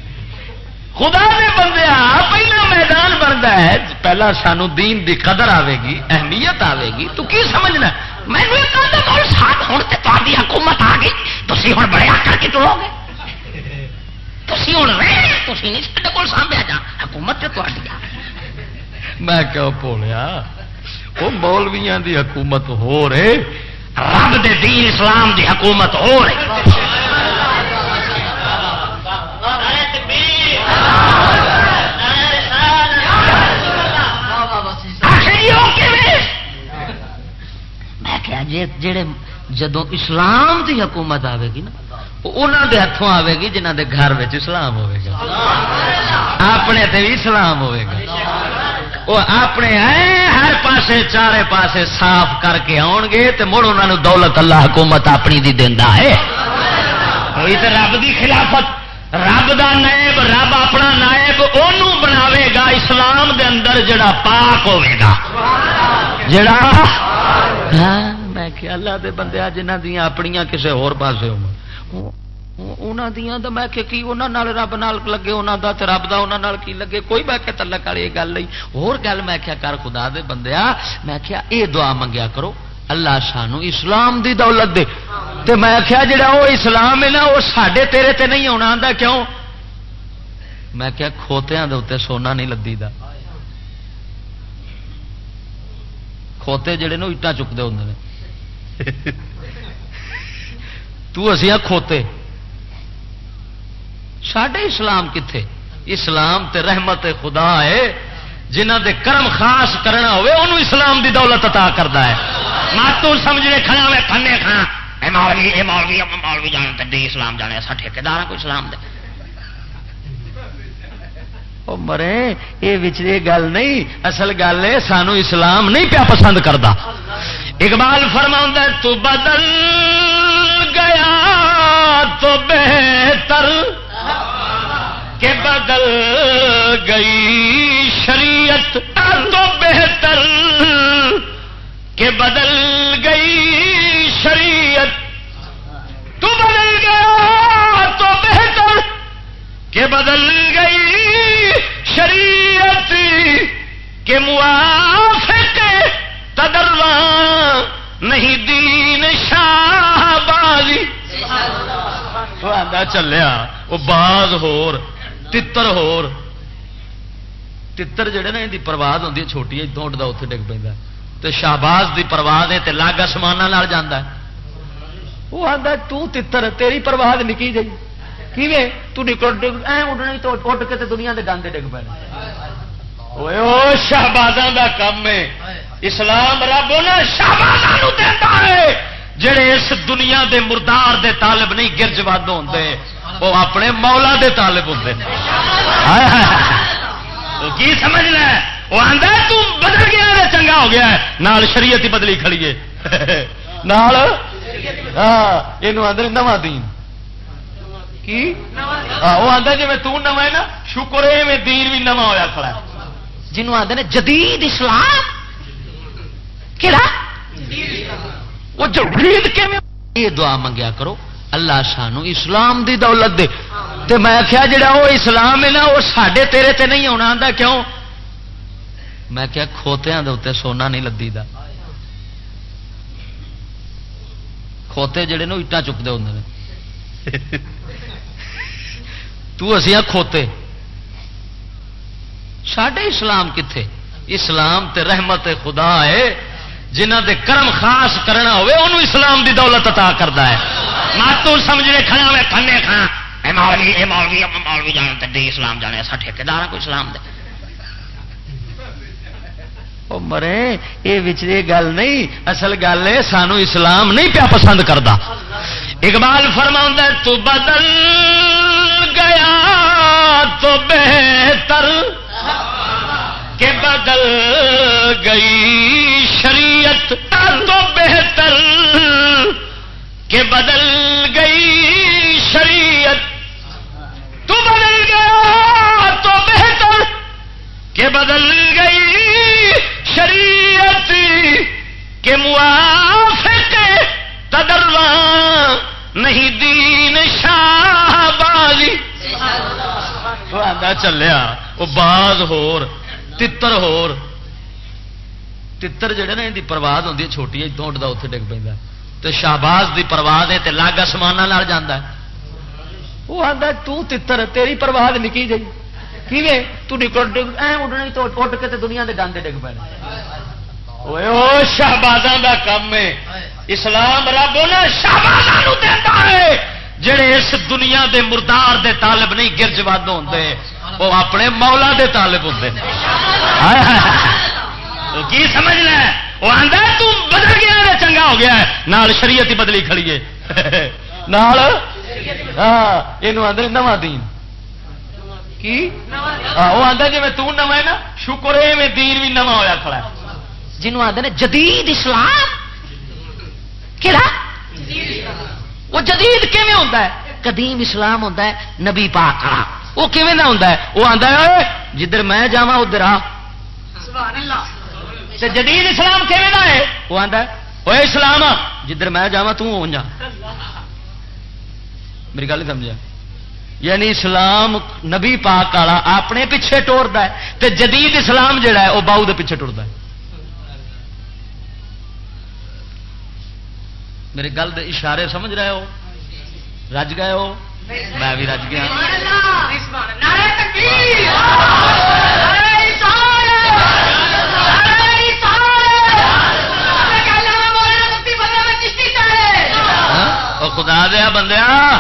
خدا نے بندے پہلا میدان بنتا ہے، پہلا سانو دین دی قدر آئے گی، اہمیت آئے گی۔ تو کی سمجھنا؟ میں نے ساتھ ہوں تو حکومت آ گئی۔ تھی ہوں بڑے آ کر کے چلو گے۔ تھی ہوں رہے تھی نہیں سارے کو سانبیا جا۔ حکومت تو میں کیا بولیا وہ مولویا دی حکومت ہو رہے رب دے دین اسلام دی حکومت ہو رہی۔ جی، جڑے جدو اسلام دی حکومت آئے گی نا انہوں دے ہاتھوں آئے گی جنہ دے گھر اسلام ہوئے گا۔ اپنے تے بھی اسلام ہوئے گا۔ وہ اپنے ہر پاسے، چارے پاسے صاف کر کے آن گے تو مڑ انہوں دولت اللہ حکومت اپنی دی دینا ہے۔ کوئی تو رب دی خلافت۔ رب دا نائب، رب اپنا نائب انہوں بناوے گا اسلام دے اندر جڑا پاک ہوے گا۔ جڑا؟ ہاں، میں کہ اللہ دے بندے جنہ دیا اپنی کسے اور پاسے ہو دیا تو میں کہ انہوں رب نال لگے انہوں دا تے رب دا انہوں نال کی لگے، کوئی میں کہ تلک والی گل نہیں۔ اور گل میں کیا کر خدا دے بندیا میں کیا اے دعا منگیا کرو۔ اللہ سانو اسلام دی دولت دے۔ تے میں آخیا جڑا وہ اسلام ہے نا وہ سڈے تیرے تے نہیں آنا آتا کیوں؟ میں کیا کھوتیاں دے اتنے سونا نہیں لدی دا کھوتے جڑے نا اٹا چکتے ہوں تسیا کھوتے۔ سڈے اسلام کتنے اسلام تے رحمت خدا ہے۔ جنہ دے کرم خاص کرنا ہوئے انہوں اسلام دی دولت عطا کرتا ہے۔ ماتو سمجھنے کھڑا، میں کھانے کھانا اے مولوی اے مولوی اے مولوی جان تے اسلام جانے ایسا ٹھیکار کو اسلام دے۔ او مرے، اے یہ گل نہیں، اصل گل ہے سانو اسلام نہیں پیا پسند کرتا اقبال فرما تو بدل گیا تو بہتر کہ بدل گئی شریعت تو بہتر کہ بدل گئی شریعت تو بدل گیا تو بہتر کہ بدل گئی شریعت کے موافق تدروا نہیں دین شاہ بازی۔ چلیا وہ باز ہور۔ تر ہور تر جڑے نا یہ پرواز ہوتی ہے چھوٹی اتوں اتنے ڈگ پہ تو شہباز کی پرواز ہے لاگ آسمان جانا وہ آتا تر تیری پرواز نکی جی کیویں تو نکل تو اڈ کے دنیا کے ڈانگے ڈگ پے شہبازوں کا کام ہے اسلام رب شہبازوں جڑے اس دنیا دے مردار دے طالب نہیں گرج ود ہوتے وہ اپنے مولا دے طالب ہوتے کی سمجھنا وہ آدھا بدل گیا چنگا ہو گیا نال شریعت ہی بدلی کھڑیے نال؟ ہاں یہ آدھے نواں دین۔ کی؟ وہ آتا جی میں تم ہے نا۔ شکر ہے میں دین بھی نواں ہوا کھڑا جنوب آتے جدید اسلام۔ کہڑا وہ جدید یہ دعا منگیا کرو۔ اللہ سانو اسلام دی دولت دے۔ تے میں آخیا جڑا وہ اسلام ہے نا وہ سڈے تیرے تے نہیں آنا آتا کیوں؟ میں کیا کھوتیاں دے اتنے سونا نہیں لدی دا۔ کھوتے جڑے نا اٹا چکتے ہوں تسی کھوتے۔ سڈے اسلام کتنے اسلام تے رحمت خدا ہے۔ جنہ دے کرم خاص کرنا ہوئے، انہوں اسلام دی دولت عطا کرتا ہے۔ ماتو سمجھنے کھڑا میں کھانے کھانا اے مولوی اے مولوی اے مولوی جان تے دی اسلام جانے، ایسا ٹھیکار کو اسلام دے۔ او مرے یہ گل نہیں، اصل گل ہے سانو اسلام نہیں پیا پسند کرتا اقبال فرما تو بدل گیا تو بہتر کہ بدل گئی شریعت تو بہتر کہ بدل گئی شریعت۔ تو بدل گیا تو بہتر کہ بدل گئی شریعت۔ کے موافق تدروا نہیں دین شاہ بازی۔ چلیا وہ باز ہور۔ تتر ہور تتر جڑے نا ان کی پرواز ہوتی ہے چھوٹی ادو اڈتا اتنے ڈگ پہ تو شہباز کی پرواز ہے لاگ آسمان جانا وہ آتا تتر تیری پرواز نکی جی کیویں تو نکل ڈگ اڈنی تو اٹھ کے دنیا کے ڈاندے ڈگ پے شہبازوں کا کام ہے اسلام رب شہبازوں دیتا جڑے اس دنیا دے مردار دے طالب نہیں گرج ود ہوتے وہ اپنے مولا دے طالب ہوتے کی سمجھ لے وہ آدھا بدل گیا چنگا ہو گیا نال شریعت ہی بدلی کھڑی ہے۔ نال؟ ہاں یہ آدھے نواں دین۔ کی؟ ہاں، وہ آتا جی میں تما نا، شکر ہے، میں دین بھی نواں ہوا کھڑا ہے۔ جنوب آتے ہیں جدید اسلام۔ کہڑا وہ جدید کیون ہوتا ہے؟ قدیم اسلام ہوتا ہے، نبی پاک وہ کیون ہوتا ہے؟ وہ آتا ہے جدھر میں جا ادھر آ. جدید اسلام کیون ہے؟ وہ ہے اسلام جدھر میں جا تو جا میری گل سمجھا؟ یعنی اسلام نبی پاک والا اپنے پیچھے ٹورتا ہے تے جدید اسلام جڑا ہے وہ باؤ کے پیچھے ٹورتا ہے۔ میری گل اشارے سمجھ رہے ہو؟ رج گئے ہو؟ میں بھی رج گیا۔ خدا دیا بندیا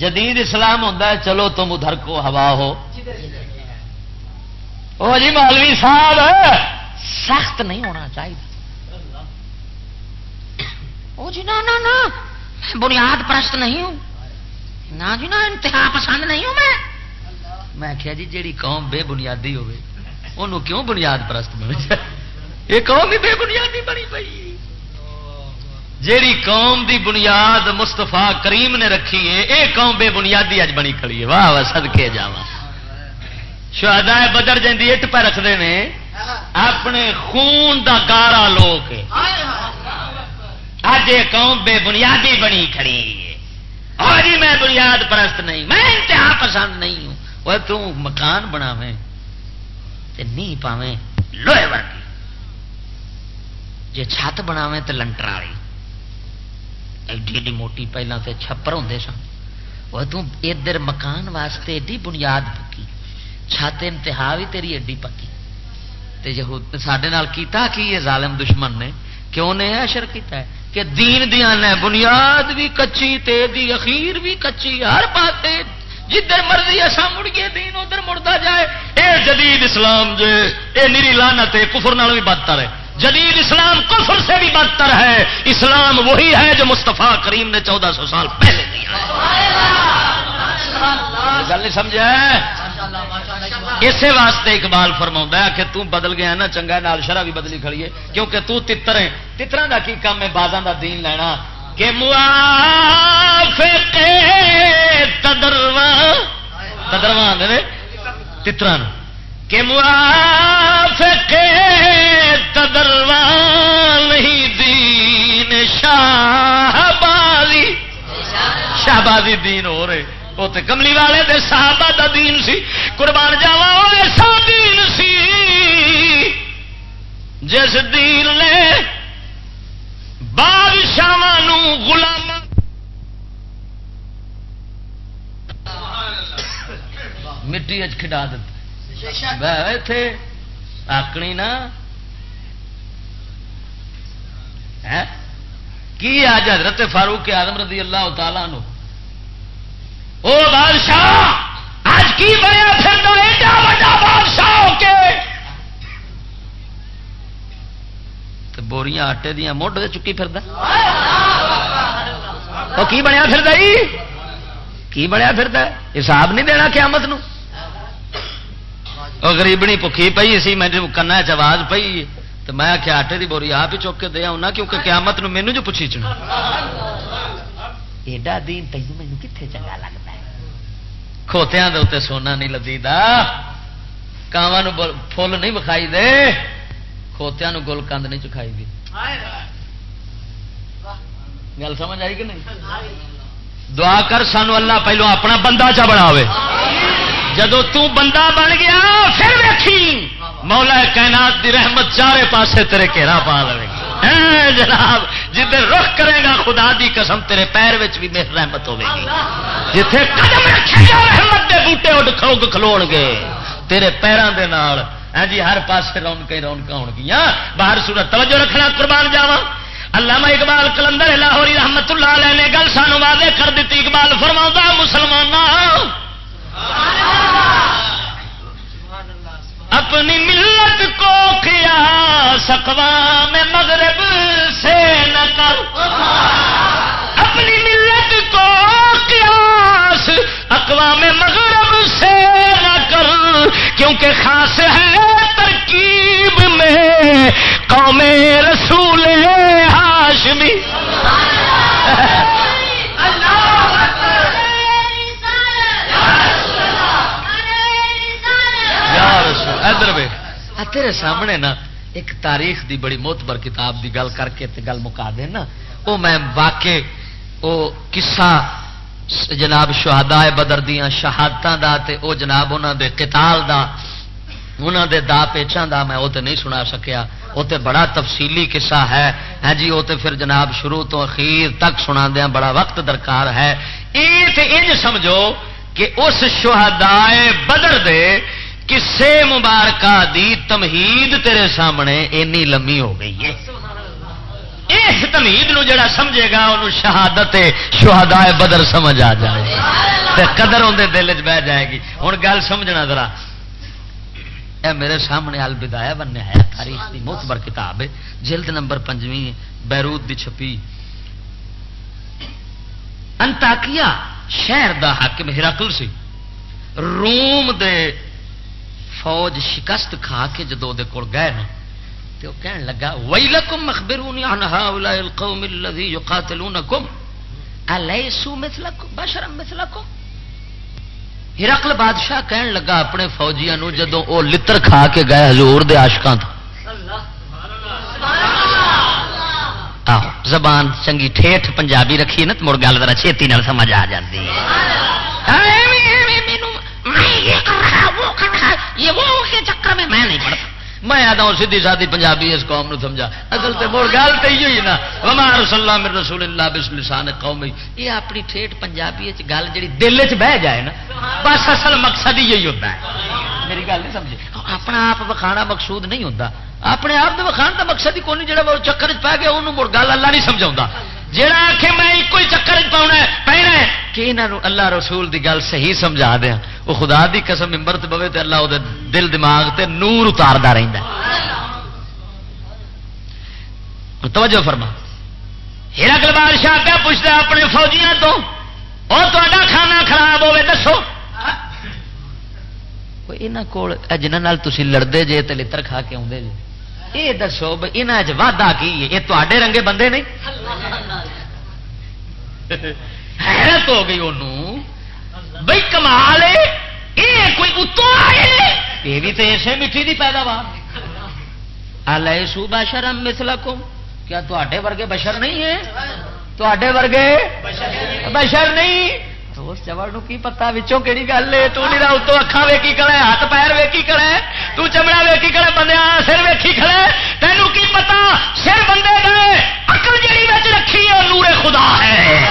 جدید اسلام ہوتا ہے چلو تم ادھر کو ہوا ہو۔ وہ جی مولوی صاحب سخت نہیں ہونا چاہیے۔ وہ جی نا نا نا بنیاد پرست نہیں ہوں۔ نہ جی نا انتہا پسند نہیں ہوں میں۔ میں کیا جی جیڑی قوم بے بنیادی ہوے انہوں کیوں بنیاد پرست بنے یہ قوم بھی بے بنیادی بنی پی جیڑی قوم دی بنیاد مستفا کریم نے رکھی ہے یہ قوم بے بنیادی اج بنی کھڑی ہے۔ واہ واہ سدکے جا شہدا بدر جی اٹ پہ رکھتے ہیں اپنے خون دا گارا لوگ اج یہ قوم بے بنیادی بنی کھڑی ہے۔ اور جی میں بنیاد پرست نہیں، میں انتہا پسند نہیں ہوں۔ وہ تو مکان بناویں نی پاویں لوہے ورگی۔ جی چھت بناویں تو لنٹر والی۔ ایڈی ایڈی موٹی پہلے تو چھپر ہوں سن۔ وہ ادھر مکان واسطے ایڈی بنیاد پکی۔ چھت انتہا بھی تیری ایڈی پکی۔ تے سڈے کیتا کی یہ ظالم دشمن نے؟ کیوں نے اشر کیتا ہے؟ کہ دین دیا نے بنیاد بھی کچی تے دی اخیر بھی کچی ہر پاس جدھر مرضی ایسا مڑیے دین ادھر مڑتا جائے۔ اے جدید اسلام جو اے نیری لانت کفر نال بھی بدتر ہے۔ جدید اسلام کفر سے بھی بدتر ہے۔ اسلام وہی ہے جو مستفا کریم نے چودہ سو سال پہلے دیا گل نہیں سمجھا اسی واسطے اقبال فرما کہ تم بدل گیا نا چنگا نال شرح بھی بدلی کھڑی ہے۔ کیونکہ تو تتر ہے تتر کا کی کام ہے؟ بازاں کا دین لینا۔ کہ تدروا تدروا تترا کہ موافق نہیں دین شاہ بازی۔ شاہ بازی دین ہو رہے۔ وہ تو کملی والے دے صحابہ دا دین سی، قربان جاوا ایسا دین سی۔ جس دین نے بادشاہ غلام مٹی اچ کھڈا دیتے آکنی نا۔ ہاں؟ کی آج حضرت فاروق آدم رضی اللہ تعالی نو او بادشاہ، آج کی بنیا پھر تو ایڈا بڑا بادشاہ ہو کے۔ بوریاں آٹے دیا موڈ دے چکی پھر وہ کی بنیا پھر کی بنیا پھر حساب نہیں دینا قیامت نو۔ وہ گریبنی بکھی پی سی، میں کنا چواز پی تو میں آخیا آٹے کی بوری آپ ہی چک کے دیا ہونا کیونکہ قیامت نو مینو جو پوچھی چنا ایڈا دین تین مینو کتنے چنگا لگتا کھوتیا دے سونا نہیں لدی کاواں فل نہیں بکھائی دے کھوتیا گل کند نہیں چکھائی دی گل سمجھ آئی کہ نہیں دعا کر سانو اللہ پہلو اپنا بندہ چا بنا جدو بندہ بن گیا پھر ویکھی مولا کائنات دی رحمت چارے پاسے تیرے گھیرا پا لے جناب جدھر رخ کرے گا، خدا دی قسم تیرے پیر بھی میرے رحمت ہوے گی۔ جتھے قدم رکھے گا، رحمت دے بوٹے اڈ کھلو کھلو گے۔ تیرے پیروں دے نال۔ ہاں جی ہر پاس رونق رونق ہو گیا باہر سورت توجہ رکھنا، قربان جاوا علامہ اقبال کلندر لاہوری رحمت اللہ علیہ نے گل سانو واضح کر دیتی۔ اقبال فرما مسلمان اپنی ملت کو کیا سکوا میں مغرب سے نہ کر۔ اپنی ملت کو قیاس اقوام مغرب سے نہ کر۔ کیونکہ خاص ہے ترکیب میں قوم رسول ہاشمی ادھر تیرے سامنے نا ایک تاریخ دی بڑی موتبر کتاب دی گل کر کے گل مکا دینا وہ میں واقع وہ کسا جناب شہدا بدر دیا شہادت دا تے او جناب انہوں دے قتال دا انہوں دے دا پیچان دا میں وہ تو نہیں سنا سکیا۔ وہ تو بڑا تفصیلی قصہ ہے۔ ہاں جی وہ تو پھر جناب شروع تو اخیر تک سنا دیا بڑا وقت درکار ہے۔ یہ تو انج سمجھو کہ اس شہدائے بدر دے کسے مبارکہ دی تمہید تیرے سامنے اینی لمبی ہو گئی ہے۔ اس تمہید نو جڑا سمجھے گا انہوں شہادت شہدائے بدر سمجھ آ جائے تے قدر اندر دل چ بہ جائے گی۔ ہوں گل سمجھنا ذرا۔ اے میرے سامنے البدایا بننے ہے، تاریخ کی موتبر کتاب ہے۔ جلد نمبر پنجویں، بیروت دی چھپی۔ انتاکیا شہر دا حاکم ہرکل سی۔ روم دے فوج شکست کھا کے جدو کول گئے نا تو وہ کہنے لگا ویلکم مخبرونی عن هؤلاء القوم الذي يقاتلونكم الیسوا مثلکم بشرا مثلکم؟ ہرقل بادشاہ کہن لگا اپنے فوجیاں نو جدو او لتر کھا کے گئے حضور دے عاشقاں تو۔ آہو زبان چنگی ٹھیٹھ پنجابی رکھی نا تو مڑ گل ذرا چھتی نال سمجھ آ جاتی ہے وہ کھڑا ہے یہ وہ کے چکر میں میں نہیں پڑھتا۔ میں آتا ہوں، سیدھی سادی پنجابی اس قوم نو سمجھا۔ اصل تو مڑ گل تو ہی نا۔ وما رسول اللہ میرے رسول اللہ بسم لسان قوم یہ اپنی ٹھیٹ پنجابی گل جی دل چ بہ جائے نا، بس اصل مقصد ہی یہی ہوتا ہے۔ میری گل نہیں سمجھے۔ اپنا آپ وکھانا مقصود نہیں ہوتا اپنے آپ کے وکھان کا مقصد ہی کون جہاں چکر چ پی گیا انہوں مڑ گل اللہ نہیں سمجھا جہاں آخ میں ایک ہی چکر پاؤنا پہنا کہ یہاں اللہ رسول دی گل صحیح سمجھا دیا۔ وہ خدا دی قسم امرت پوے تو اللہ وہ دل دماغ تے نور اتارتا رہتا توجہ فرما۔ ہیرا کل بادشاہ پہ پوچھتا اپنے فوجیاں تو؟ اور تا کھانا خراب ہوے دسو۔ یہاں کول جنہوں تھی لڑتے جے تو لڑ کھا کے آدھے جی یہ دسو یہاں چاہا کی یہ تے رنگے بندے نہیں؟ حیرت ہو گئی انہوں بھائی کمال یہ کوئی اتو آئے یہ بھی تو اسے مٹی کی پیداوار۔ آلے سو بشرم مسلا کو کیا تے ورگے بشر نہیں ہے تے ورگے بشر نہیں۔ اس چوڑ کی پتا بچوں کہڑی گل ہے؟ تو نہیں اتوں اکھا ویکی کڑے ہاتھ پیر ویکی کڑے تو چمڑا ویکی کڑے بندے سر ویکھی کھڑے تینوں کی پتا سر بندے گئے اکل جہی رکھی ہے نور خدا ہے۔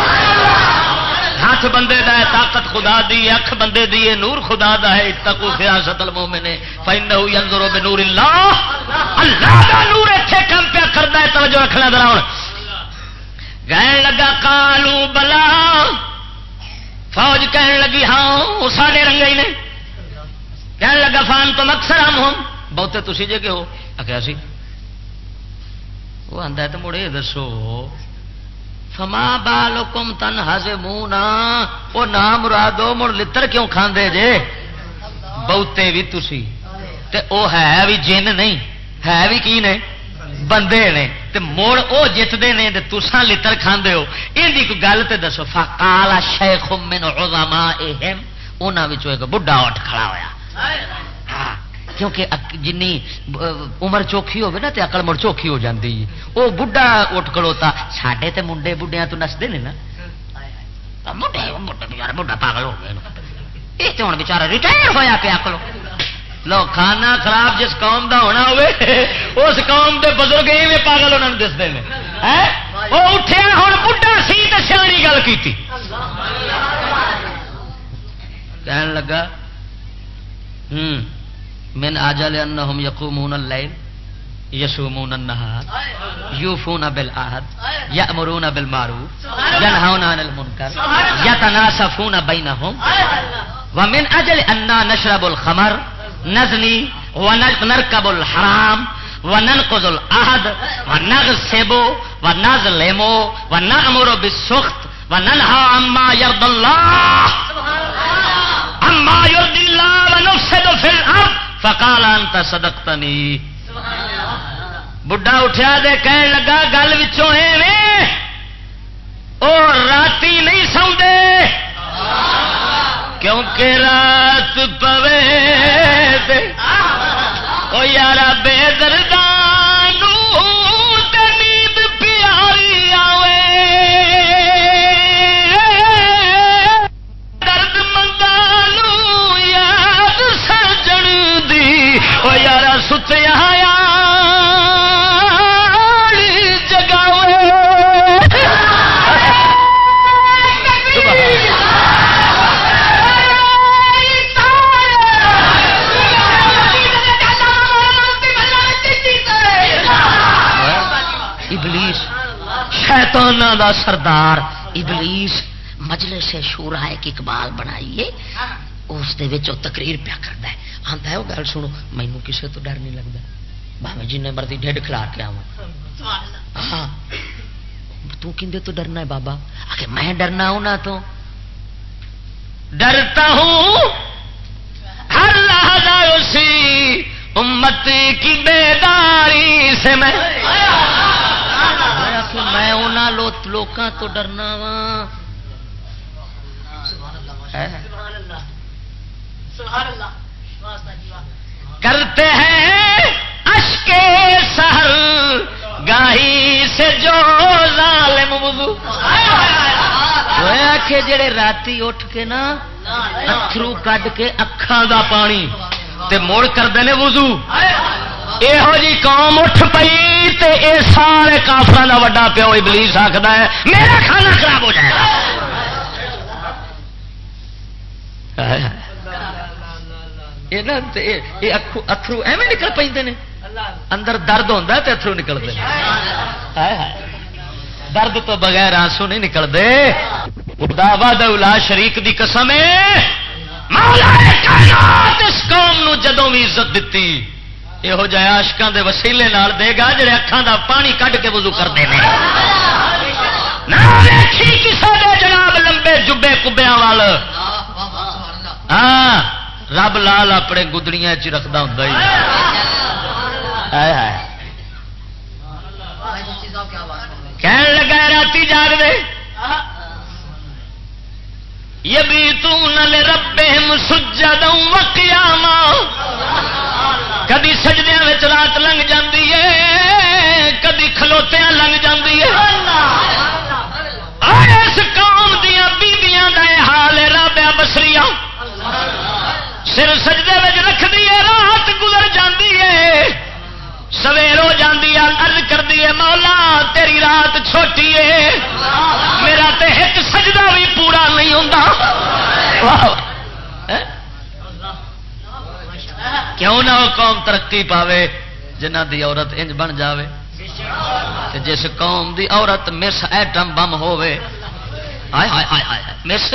ہاتھ بندے دا ہے، طاقت خدا دی اکھ بندے دی ہے، نور خدا دا ہے۔ اتقو فیاست المومن فینہو ینظرو بنور اللہ اللہ دا نور ایتھے کم پیا کردا ہے، توجہ رکھنا ذرا ہن۔ گئے لگا قالو بلا۔ فوج کہنے لگی ہاں وہ سارے رنگ ہی نے۔ کہنے لگا، فان تو مکسر ہم ہوں۔ بہتے تھی جے کہ ہو آخیا سی۔ وہ آتا ہے تو مڑے، دسو۔ فما بالکم تن ہزے منہ وہ نام مرادو مڑ لتر کیوں کھاندے جے؟ بہتے بھی تسی۔ تے او ہے بھی جن نہیں، ہے بھی کی نے؟ بندے نے تے مڑ او جتنے نے تے تساں لتر کھاندے ہو۔ ان دی کوئی گل تے دسو، فقال شیخ من علمائہم انہاں وچوں ایک بڈھا اٹھ کھڑا ہویا۔ ہاں، کیونکہ جنی عمر چوکھی ہوگی نا تو اکل مڑ چوکھی ہو جاتی ہے وہ بڑھا اٹھ کلوتا سڈے تو منڈے بڑھیا تو نستے نے نا۔ بڑھا پاگل ہو گئے یہ تو ہوں بچارا ریٹائر ہوا پیا کلو لو کھانا خراب جس قوم دا ہونا ہوے اس قوم دے بزرگ ایویں پاگل انہوں نے دستے ہیں؟ وہ اٹھیا ہوں بڑھا سی تو سیانی گل کی کہن لگا ہوں من اجل انهم يقومون الليل يصومون النهار يوفون بالعهد يأمرون بالمعروف ينهون عن المنكر يتناسفون بينهم ومن اجل ان نشرب الخمر نزني ونركب الحرام وننقض العهد ونغصب ونظلم ونأمر بالسخط وننهى عما يرضى الله عما يرضي الله ونفسد في الارض. فقال انت صدقتنی. بڈھا اٹھیا دے کہن لگا گل وچوں ایویں. او راتی نہیں سوندے کیونکہ رات پوے او یارا بے دردان نیند پیاری آوے۔ درد مندانو یاد سجن دی او یارا ستیا شیطانہ دا سردار ابلیس مجلس سے شورا ایک اقبال بنائیے، اس دے وچ تقریر پیا کرتا ہے۔ آتا ہے، وہ گل سنو مینو کسے تو ڈر نہیں لگتا بھاوے جن مرضی ڈیڈ کھلا کے آؤں ہاں۔ تو کندے تو ڈرنا ہے بابا؟ آخر میں ڈرنا ہوں نہ تو۔ ڈرتا ہوں۔ ہر لحظہ اسی امت کی بیداری سے میں۔ میں انہوں لوکاں تو ڈرنا وا کرتے ہیں اشکے سہر گاہی سے جو ظالم وضو کہ جڑے راتی اٹھ کے نا اترو کڈ کے اکھان دا پانی تے موڑ کرتے ہیں وضو۔ یہو جی قوم اٹھ پئی تے اے سارے کافر کا وا پیو ابلیس آخر ہے، میرا کھانا خراب ہو جائے گا۔ اترو ایویں نکل پہ اندر درد ہوتا تو اترو نکلتے درد تو بغیر آنسو نہیں نکلتے ادا شریک دی قسم ہے۔ مولا کائنات اس قوم نو جدوں بھی عزت دیتی یہو جہ آشکان دے وسیلے نال دے گا، جڑے اکھان دا پانی کڈ کے وضو کرتے ہیں کسی جناب لمبے جبے کبیا وال۔ ہاں رب لال اپنے گدڑیاں چ رکھتا ہوں کہن لگا رات جاگ دے یہ بھی تل ربے سجد قیاما کدی سجدیا رات لنگ جاتی ہے کدی کھلوتیا لنگ جاتی ہے۔ اس قوم دیا بیبیاں کا حال ہے رابیا بسری سر سجدے میں رکھ دیے رات گزر جاتی ہے۔ سویر ہو جاتی ہے ارد کر دیے مولا تیری رات چھوٹی ہے۔ میرا تے ایک سجدہ بھی پورا نہیں ہوتا کیوں نہ وہ قوم ترقی پاوے جنہ دی عورت انج بن جاوے؟ تے جس قوم دی عورت مس ایٹم بم ہوے ہائے ہائے ہائے ہائے مس؟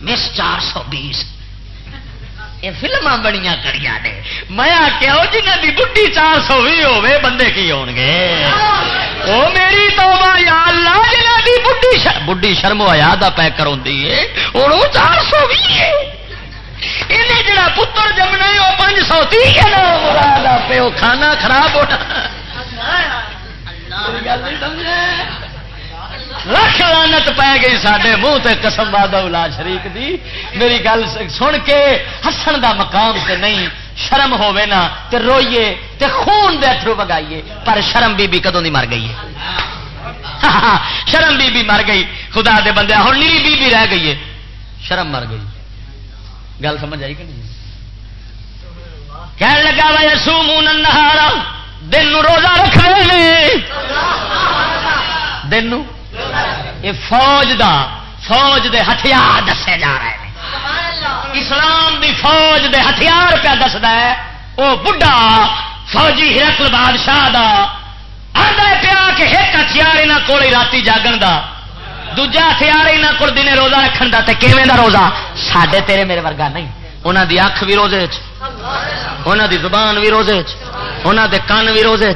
مس چار سو بیس۔ یہ فلما بڑی کری نے۔ میں آخیا جنہ کی بڈی چار سو بھی ہوے بندے کی ہو گے؟ وہ میری تو بڑھی شرم آیا پیک کرا ہوں چار سو بھی جڑا پتر جمنا وہ پانچ سو تی پیو کھانا خراب ہونا۔ لکھ لانت پی گئی سارے منہ تے قسم باد شریف دی۔ میری گل سن کے ہسن دا مقام تے نہیں، شرم ہوے نا تے روئیے تے خون دے اترو بگائیے پر شرم بی بی کدوں دی مر گئی ہے؟ (laughs) شرم بی بی مر گئی۔ خدا دے بندے ہوں نیلی بی بی رہ گئی ہے۔ شرم مر گئی۔ گل سمجھ آئی کہ نہیں؟ کہنے لگا بھائی سو من نہارا دن روزہ رکھ دن یہ فوج دا فوج دے ہتھیار دسے جا رہے ہیں۔ اسلام دی فوج دے ہتھیار پہ دستا ہے وہ بڑھا فوجی ہرکل بادشاہ دا۔ آدھا پیا کہ ایک ہتھیار یہاں کول رات جاگن دا۔ دوجا ہتھیار یہاں کو دن روزہ رکھن دا تے کیویں دا روزہ؟ ساڈے تیرے میرے ورگا نہیں۔ انہوں دی اکھ بھی روزے دی زبان بھی روزے دے کان بھی روزے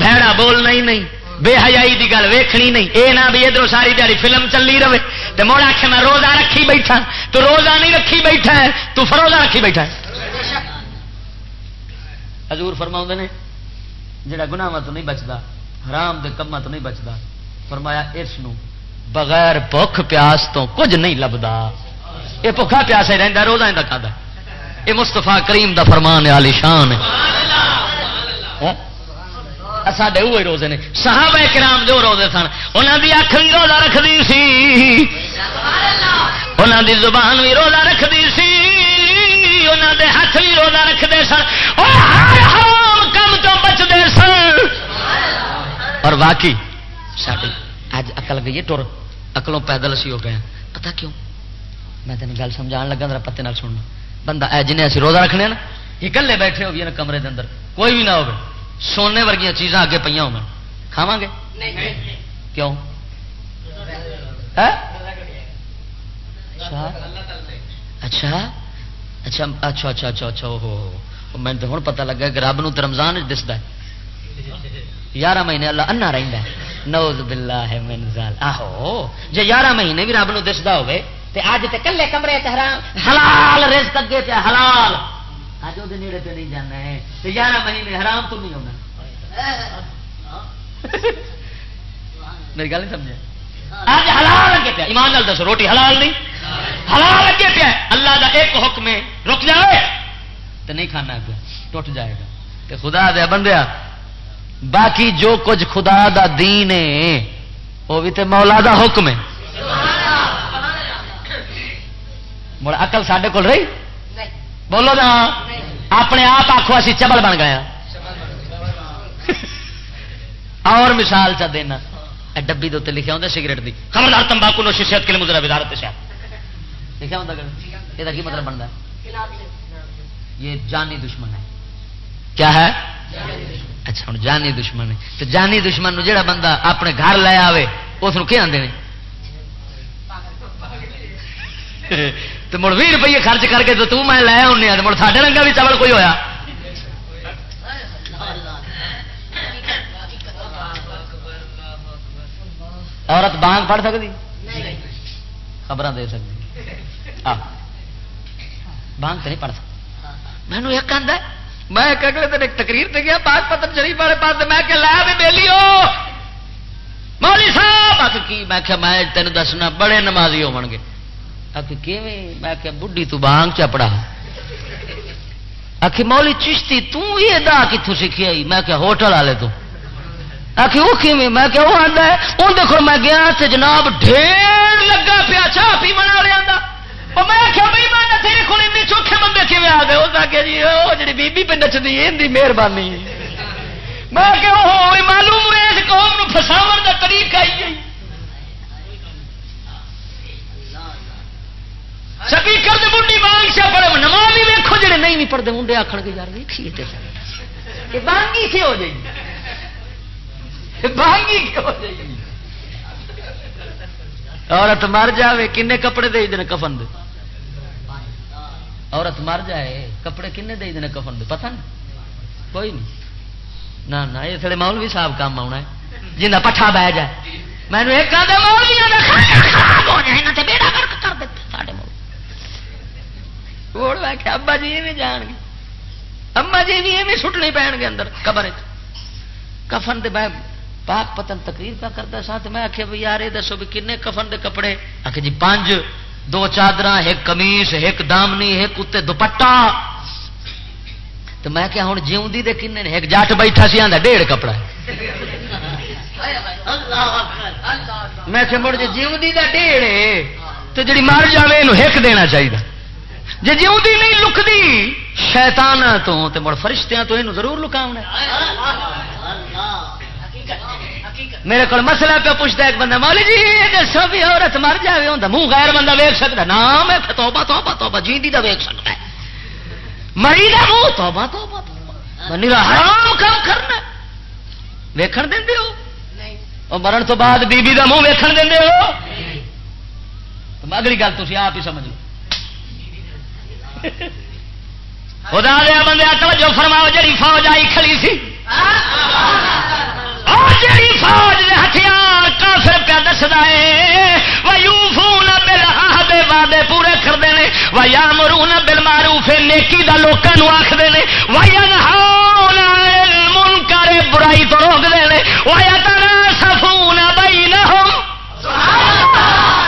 بھڑا بولنا ہی نہیں۔ بے حیائی دی گل ویکھنی نہیں۔ اے نہ بھی ادھر ساری دیہی فلم چلی رہے۔ تو موڑ آخ میں روزہ رکھی بیٹھا۔ تو روزہ نہیں رکھی بیٹھا ہے تو فروزہ رکھی بیٹھا ہے۔ حضور فرما نے جڑا گناواں تو نہیں بچتا حرام دے کما تو نہیں بچتا فرمایا اس بغیر بخ پیاس تو کچھ نہیں لبدا۔ یہ بخا پیاس ہی رہتا روزہ کا یہ مستفا کریم دا فرمان علی شان ساڈے وہ روزے نے۔ صحابہ کرام جو روزے سن انہوں دی اکھ بھی روزہ رکھتی سی۔ انہوں دی زبان بھی روزہ رکھتی سی۔ انہوں دے ہاتھ بھی روزہ رکھتے سن۔ اور ہر حرام کم تو بچتے سن۔ اور واقعی ساری اج اکل گئی ٹر۔ اکلوں پیدل اسی ہو گئے۔ پتا کیوں؟ میں تین گل سمجھا لگا، ذرا پتے نال سننا۔ بندہ، اے جنہیں اسی روزہ رکھنے نا، یہ کلے بیٹھے ہوگی نا کمرے دے اندر، کوئی بھی نہ ہو سونے ورگیا چیزاں اگے پہ ہو کھاوا گے؟ کیوں؟ اچھا۔ اچھا۔ اچھا اچھا اچھا اچھا اچھا ہو میں تو ہوں پتا لگا کہ رب نو رمضان دستا یارہ مہینے اللہ انا رہتا ہے۔ نوز بلا ہے منزال آہو جی یارہ مہینے بھی رب نو دستا ہوئے تے اج تے کلے کمرے تے حرام حلال رزق اگے تے حلال۔ اج وہ نیڑے تے نہیں جانا ہے تے یارہ مہینے حرام تو نہیں ہونا۔ میری گل نہیں سمجھے؟ اج حلال اگے پیا، ایمان نال دسو، روٹی حلال نہیں؟ حلال اگے پیا، اللہ دا ایک حکم ہے، رک جائے تو نہیں کھانا پیا، ٹوٹ جائے گا۔ تے خدا دے بندیا، باقی جو کچھ خدا دا دین ہے، وہ بھی تے مولا دا حکم ہے۔ مڑ اقل سڈے کول رہی؟ بولو نا، اپنے آپ آخو اسی چبل بن گیا اور مثال چا دینا۔ ڈبی دے لکھا ہوتا سگریٹ کی خبردار تمباکو نوشی صحت کے لیے مدرا بدارت شاید لکھا ہوتا یہ کی مطلب بنتا ہے؟ یہ جانی دشمن ہے۔ کیا ہے؟ اچھا ہوں جانی دشمن ہے۔ تو جانی دشمن جہا بندہ اپنے گھر لے آئے اس آدھے تو مڑ بھی روپیے خرچ کر کے تو تو میں لے آنے مڑ ساڈے رنگا بھی چاول کوئی ہویا؟ عورت بانگ پڑھ سکتی خبر دے سکتی بانگ تو نہیں پڑھ سکتی مینو ایک آدھا میں اگلے دن ایک تقریر پہ گیا، پاک پتر شریف والے پاس میں کہ لا بھی بہلی ہو مولی صاحب کی؟ میں کہ میں تین دسنا، بڑے نمازی ہو گے میں کہ بڈھی تو بانگ چپڑا۔ آخ مولی چشتی تے دا کتوں سیکھی آئی؟ میں کہ ہوٹل والے تو۔ آخ وہ کھے میں کہ وہ آتا ہے۔ وہ دیکھو، میں گیا تو جناب ڈھیر لگا پیا، چاہ پی منا رہا میں آخیا بھائی میں تیرے کو چوکھے بندے کھے آ گئے؟ اس آخیا جی وہ جی بی پہ نچتی ہے مہربانی۔ میں کہ معلوم ہوئے اس قوم فساو کا طریقہ ہی گئی سپیکر سے بڑھی بانگ سے پڑے نماز بھی ویکو جڑے نہیں بھی پڑھتے منڈے آخر کے یار ویکھیے بانگی کی ہو جائے بانگی کی ہو جائے عورت مر جائے کن کپڑے دے دن کفن دے؟ عورت مر جائے، کپڑے کن دے دن کفن دے؟ پتہ نہیں۔ کوئی نہیں۔ نہ یہ تھوڑے مول بھی صاحب کام آنا ہے۔ جنہ پٹھا بہ جائے۔ میں ایک آدھے مولویا خراب ہو جائے بیڑا کرک کر دیتے سارے میں کہ ابا جی بھی جان گے۔ اما جی بھی ایویں سٹنے پہن گے اندر قبر کفن دے میں پاک پتن تقریر کا کرتا سا تو میں آخیا بھائی یار، یہ دسو بھی کنے کفن دے کپڑے۔ آخ جی پانچ دو چادر ایک کمیس ایک دامنی، ایک اتنے دوپٹا تو میں کیا ہوں جیوندی دے کنے نے، ایک جٹ بیٹھا سی آدھا ڈیڑھ کپڑا میں کہ مڑ جی جیوندی دا ڈیڑھ تو جی مر جائے یہ ایک دینا چاہیے جی جیوندی نہیں لکتی شیتان تو مڑ فرشتیاں تو یہ ضرور لکاونا میرے کو مسئلہ پہ پوچھتا ایک بندہ مولی جی دسو بھی عورت مر جائے ہوں منہ غیر بندہ ویک سکتا نام ہے توبہ توبہ توبہ، جیندی دا ویک سکتا ہے۔ مری دا منہ توبہ توبہ حرام کام کرنا ویکھن دیں ہو؟ اور مرن تو بعد بی بی دا منہ ویکھن دیں ہو؟ اگلی گل تھی آپ ہی سمجھ لو۔ خدا دیا بندے توجہ فرماؤ جڑی فوج آئی کھڑی سی؟ جڑی فوج دے ہتھیار کافر پہ دستا ہے فون بل دے وعدے پورے کرتے ہیں وہ یا مرو نہ بل مارو پھر نیکی دا لوگوں آخر نے من کرے برائی تو روکتے ہیں وہ تر سفون بئی نہ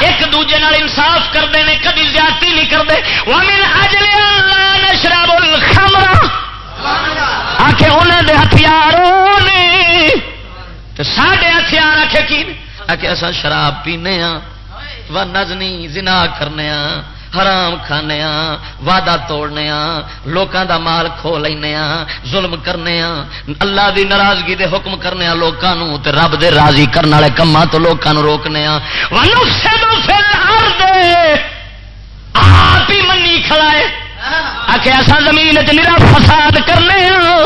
ایک دوجے انصاف کرتے ہیں کبھی زیادتی نہیں کرتے وہ من اجل نشرب الخمر آخے انہوں نے ہتھیاروں نے۔ ساڈے ہتھیار آخے کی آخر اصا شراب پینے ہاں و نزنی زنا کرنے ہاں حرام کھانے ہاں وعدہ توڑنے ہاں لوکاں دا مال کھو لینے ہاں ظلم کرنے ہاں اللہ دی ناراضگی دے حکم کرنے ہاں لوکاں نو تے رب دے راضی کرنے والے کما تو لوکاں نو روکنے ہاں ونفسدو فی الارض آپ ہی منی کھڑا ہے۔ آکے ایسا زمین چ نرا فساد کرنے ہاں۔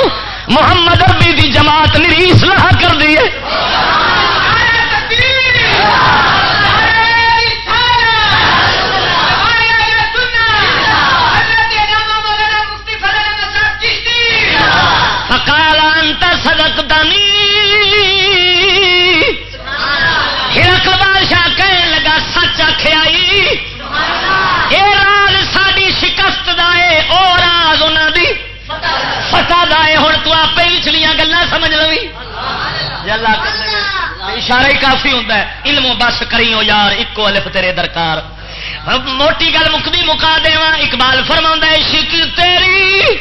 محمد اربی دی جماعت میری سلاح کر دی گلیں سمجھ لو اشارہ ہی کافی ہوں علم بس کری ہو یار ایکو الف تیرے درکار۔ موٹی گل مکدی مکا دے اقبال فرما عشق تیری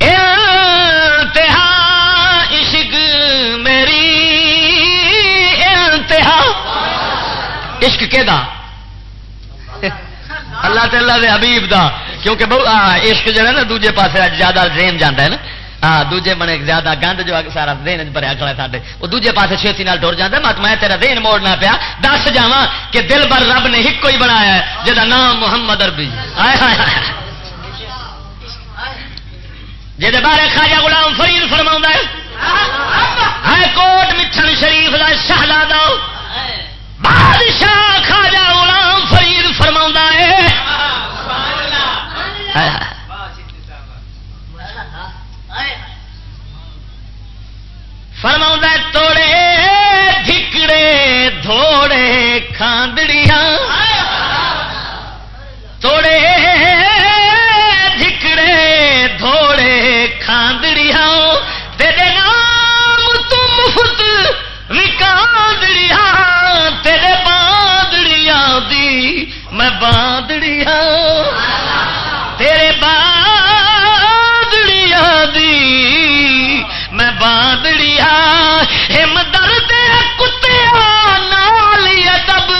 انتہا عشق میری انتہا۔ عشق کے دا اللہ تعالی دے حبیب دا کیونکہ عشق جو ہے نا دوجے پاس زیادہ ذہن جانا ہے نا۔ ہاں دوجے بنے زیادہ گند جو سارا دین بھریا کھڑا سارے وہ دوجے پاس چھتی نال ٹر جاتا مت میں تیرا دین موڑنا پیا۔ دس جا کہ دل بر رب نے ایک ہی بنایا ہے جہاں نام محمد اربی جہد بارے خاجا غلام فرید فرما ہے کوٹ مٹھن شریف کا شہزادہ۔ بادشاہ خاجا غلام فرید فرما ہے۔ فرما توڑے دھکڑے دھوڑے، کھاندڑیاں۔ توڑے دھکڑے دھوڑے، کھاندڑیاں۔ تیرے نام تم مفت وکاندڑیاں تیرے باندڑیاں دی میں باندڑیاں۔ باندڑیا ہم درد کتیا نال ادب۔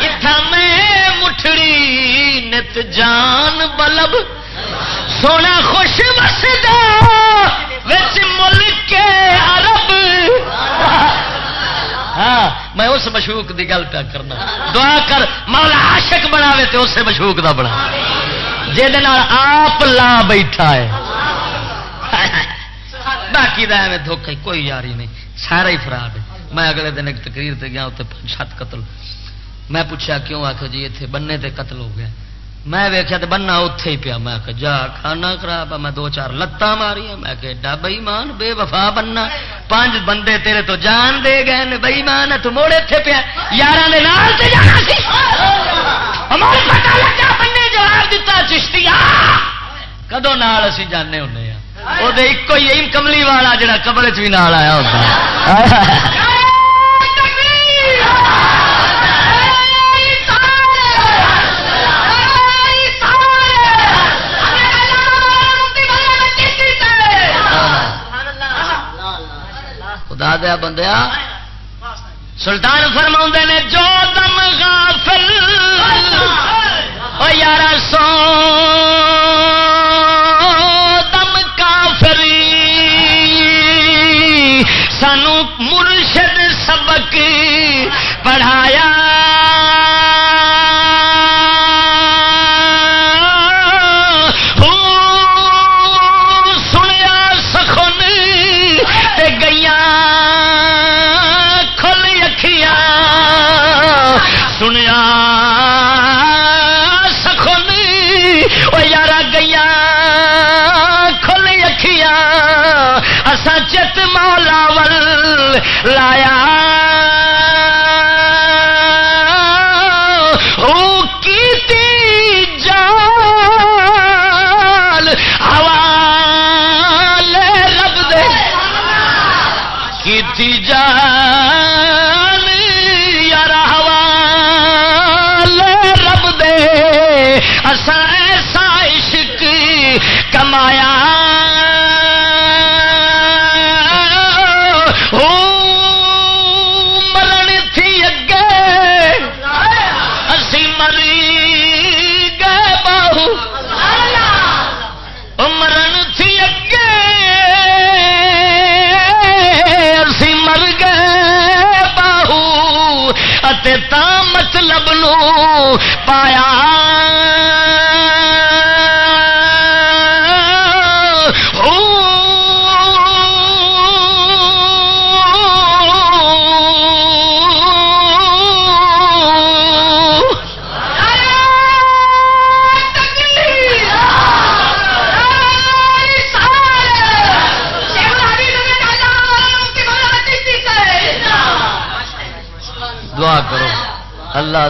اتھا میں مٹھڑی نت جان بلب۔ سونا خوش وسدا، وچ ملک عرب۔ ہاں میں اس مشوق دی گل پیا کرنا۔ دعا کر، مولا عاشق بناوے تے اسے مشوق دا بنا۔ جہد آپ لا بیٹھا ہے۔ باقی دا کوئی یاری نہیں۔ سارا ہی فراڈ ہے۔ میں اگلے دن ایک تقریر تے گیا اتنے سات قتل۔ میں پوچھا کیوں؟ آخو جی اتنے بننے تے قتل ہو گیا۔ میں ویخیا تو بننا اتے ہی پیا۔ میں جا، کھانا خراب میں دو چار لتاں ماری میں کہ ایڈا بئی مان بے وفا بننا۔ پانچ بندے تیرے تو جان دے گئے بئی مان تو موڑ اتنے پیا۔ یار جواب چشتی کدو نال اسی جانے ہونے؟ وہ ایک ہی ایم کملی والا جڑا قبر چ بھی نال آیا ہوتا خدا دیا بندیا سلطان فرما نے جو دم غافل او یار سو لایا لایا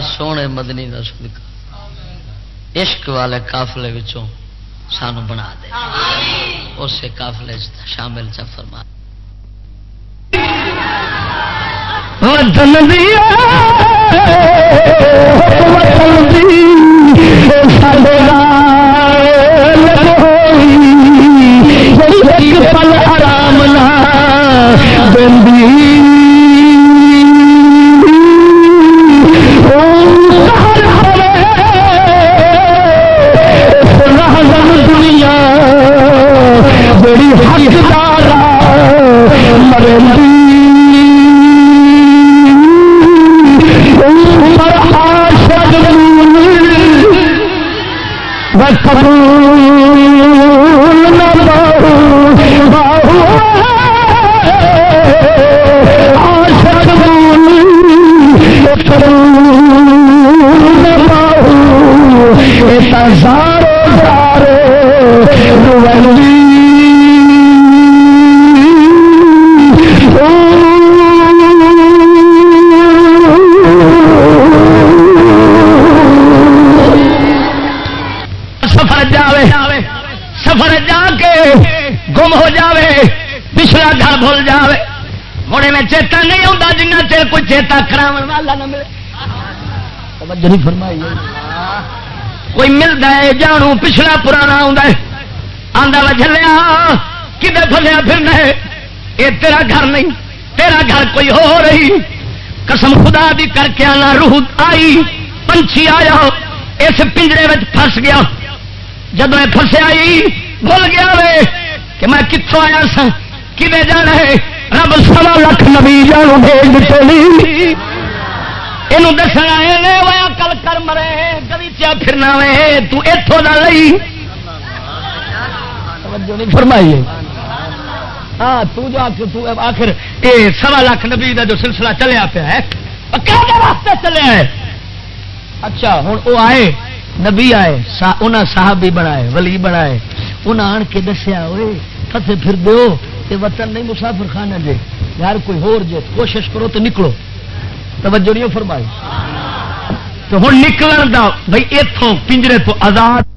سونے مدنی کا صدقہ۔ عشق والے قافلے وچوں سانو بنا دے۔ اسے قافلے شامل چ فرما۔ وطن دیا وطن سکوں دی چیتا کرا والا نہ ملے۔ نہیں فرمائی۔ کوئی ملتا ہے جانو پچھلا پرانا آدھا وجلیا کدے فلیا پھرنا ہے؟ یہ تیرا گھر نہیں، تیرا گھر کوئی ہو رہی۔ قسم خدا بھی کر کے آنا، روح آئی، پنچھی آیا، اس پنجرے میں پھس گیا۔ جب میں فسیا بھول گیا وے کہ میں کتوں آیا سا کھے جانا ہے؟ رب سوا لکھ نبی جانو بھیج دیتے یہ دسنا ہے کل کر مرے گلیچیا پھرنا وے تتوں کا لئی۔ فرمائیے ہاں تو جو آخر یہ سوا لاکھ نبی کا جو سلسلہ چلیا پیا ہے واسطے چلیا ہے؟ اچھا ہوں وہ آئے، نبی آئے انہیں صاحب بھی بنائے، ولی بنائے انہیں آن کے دسیا ہوئے پھسے پھر دو تے وطن نہیں مسافر خانہ جے۔ یار کوئی ہور جے، کوشش کرو تو نکلو۔ توجہ نہیں فرمائی۔ تو ہوں نکلن دا بھائی اتوں پنجرے تو آزاد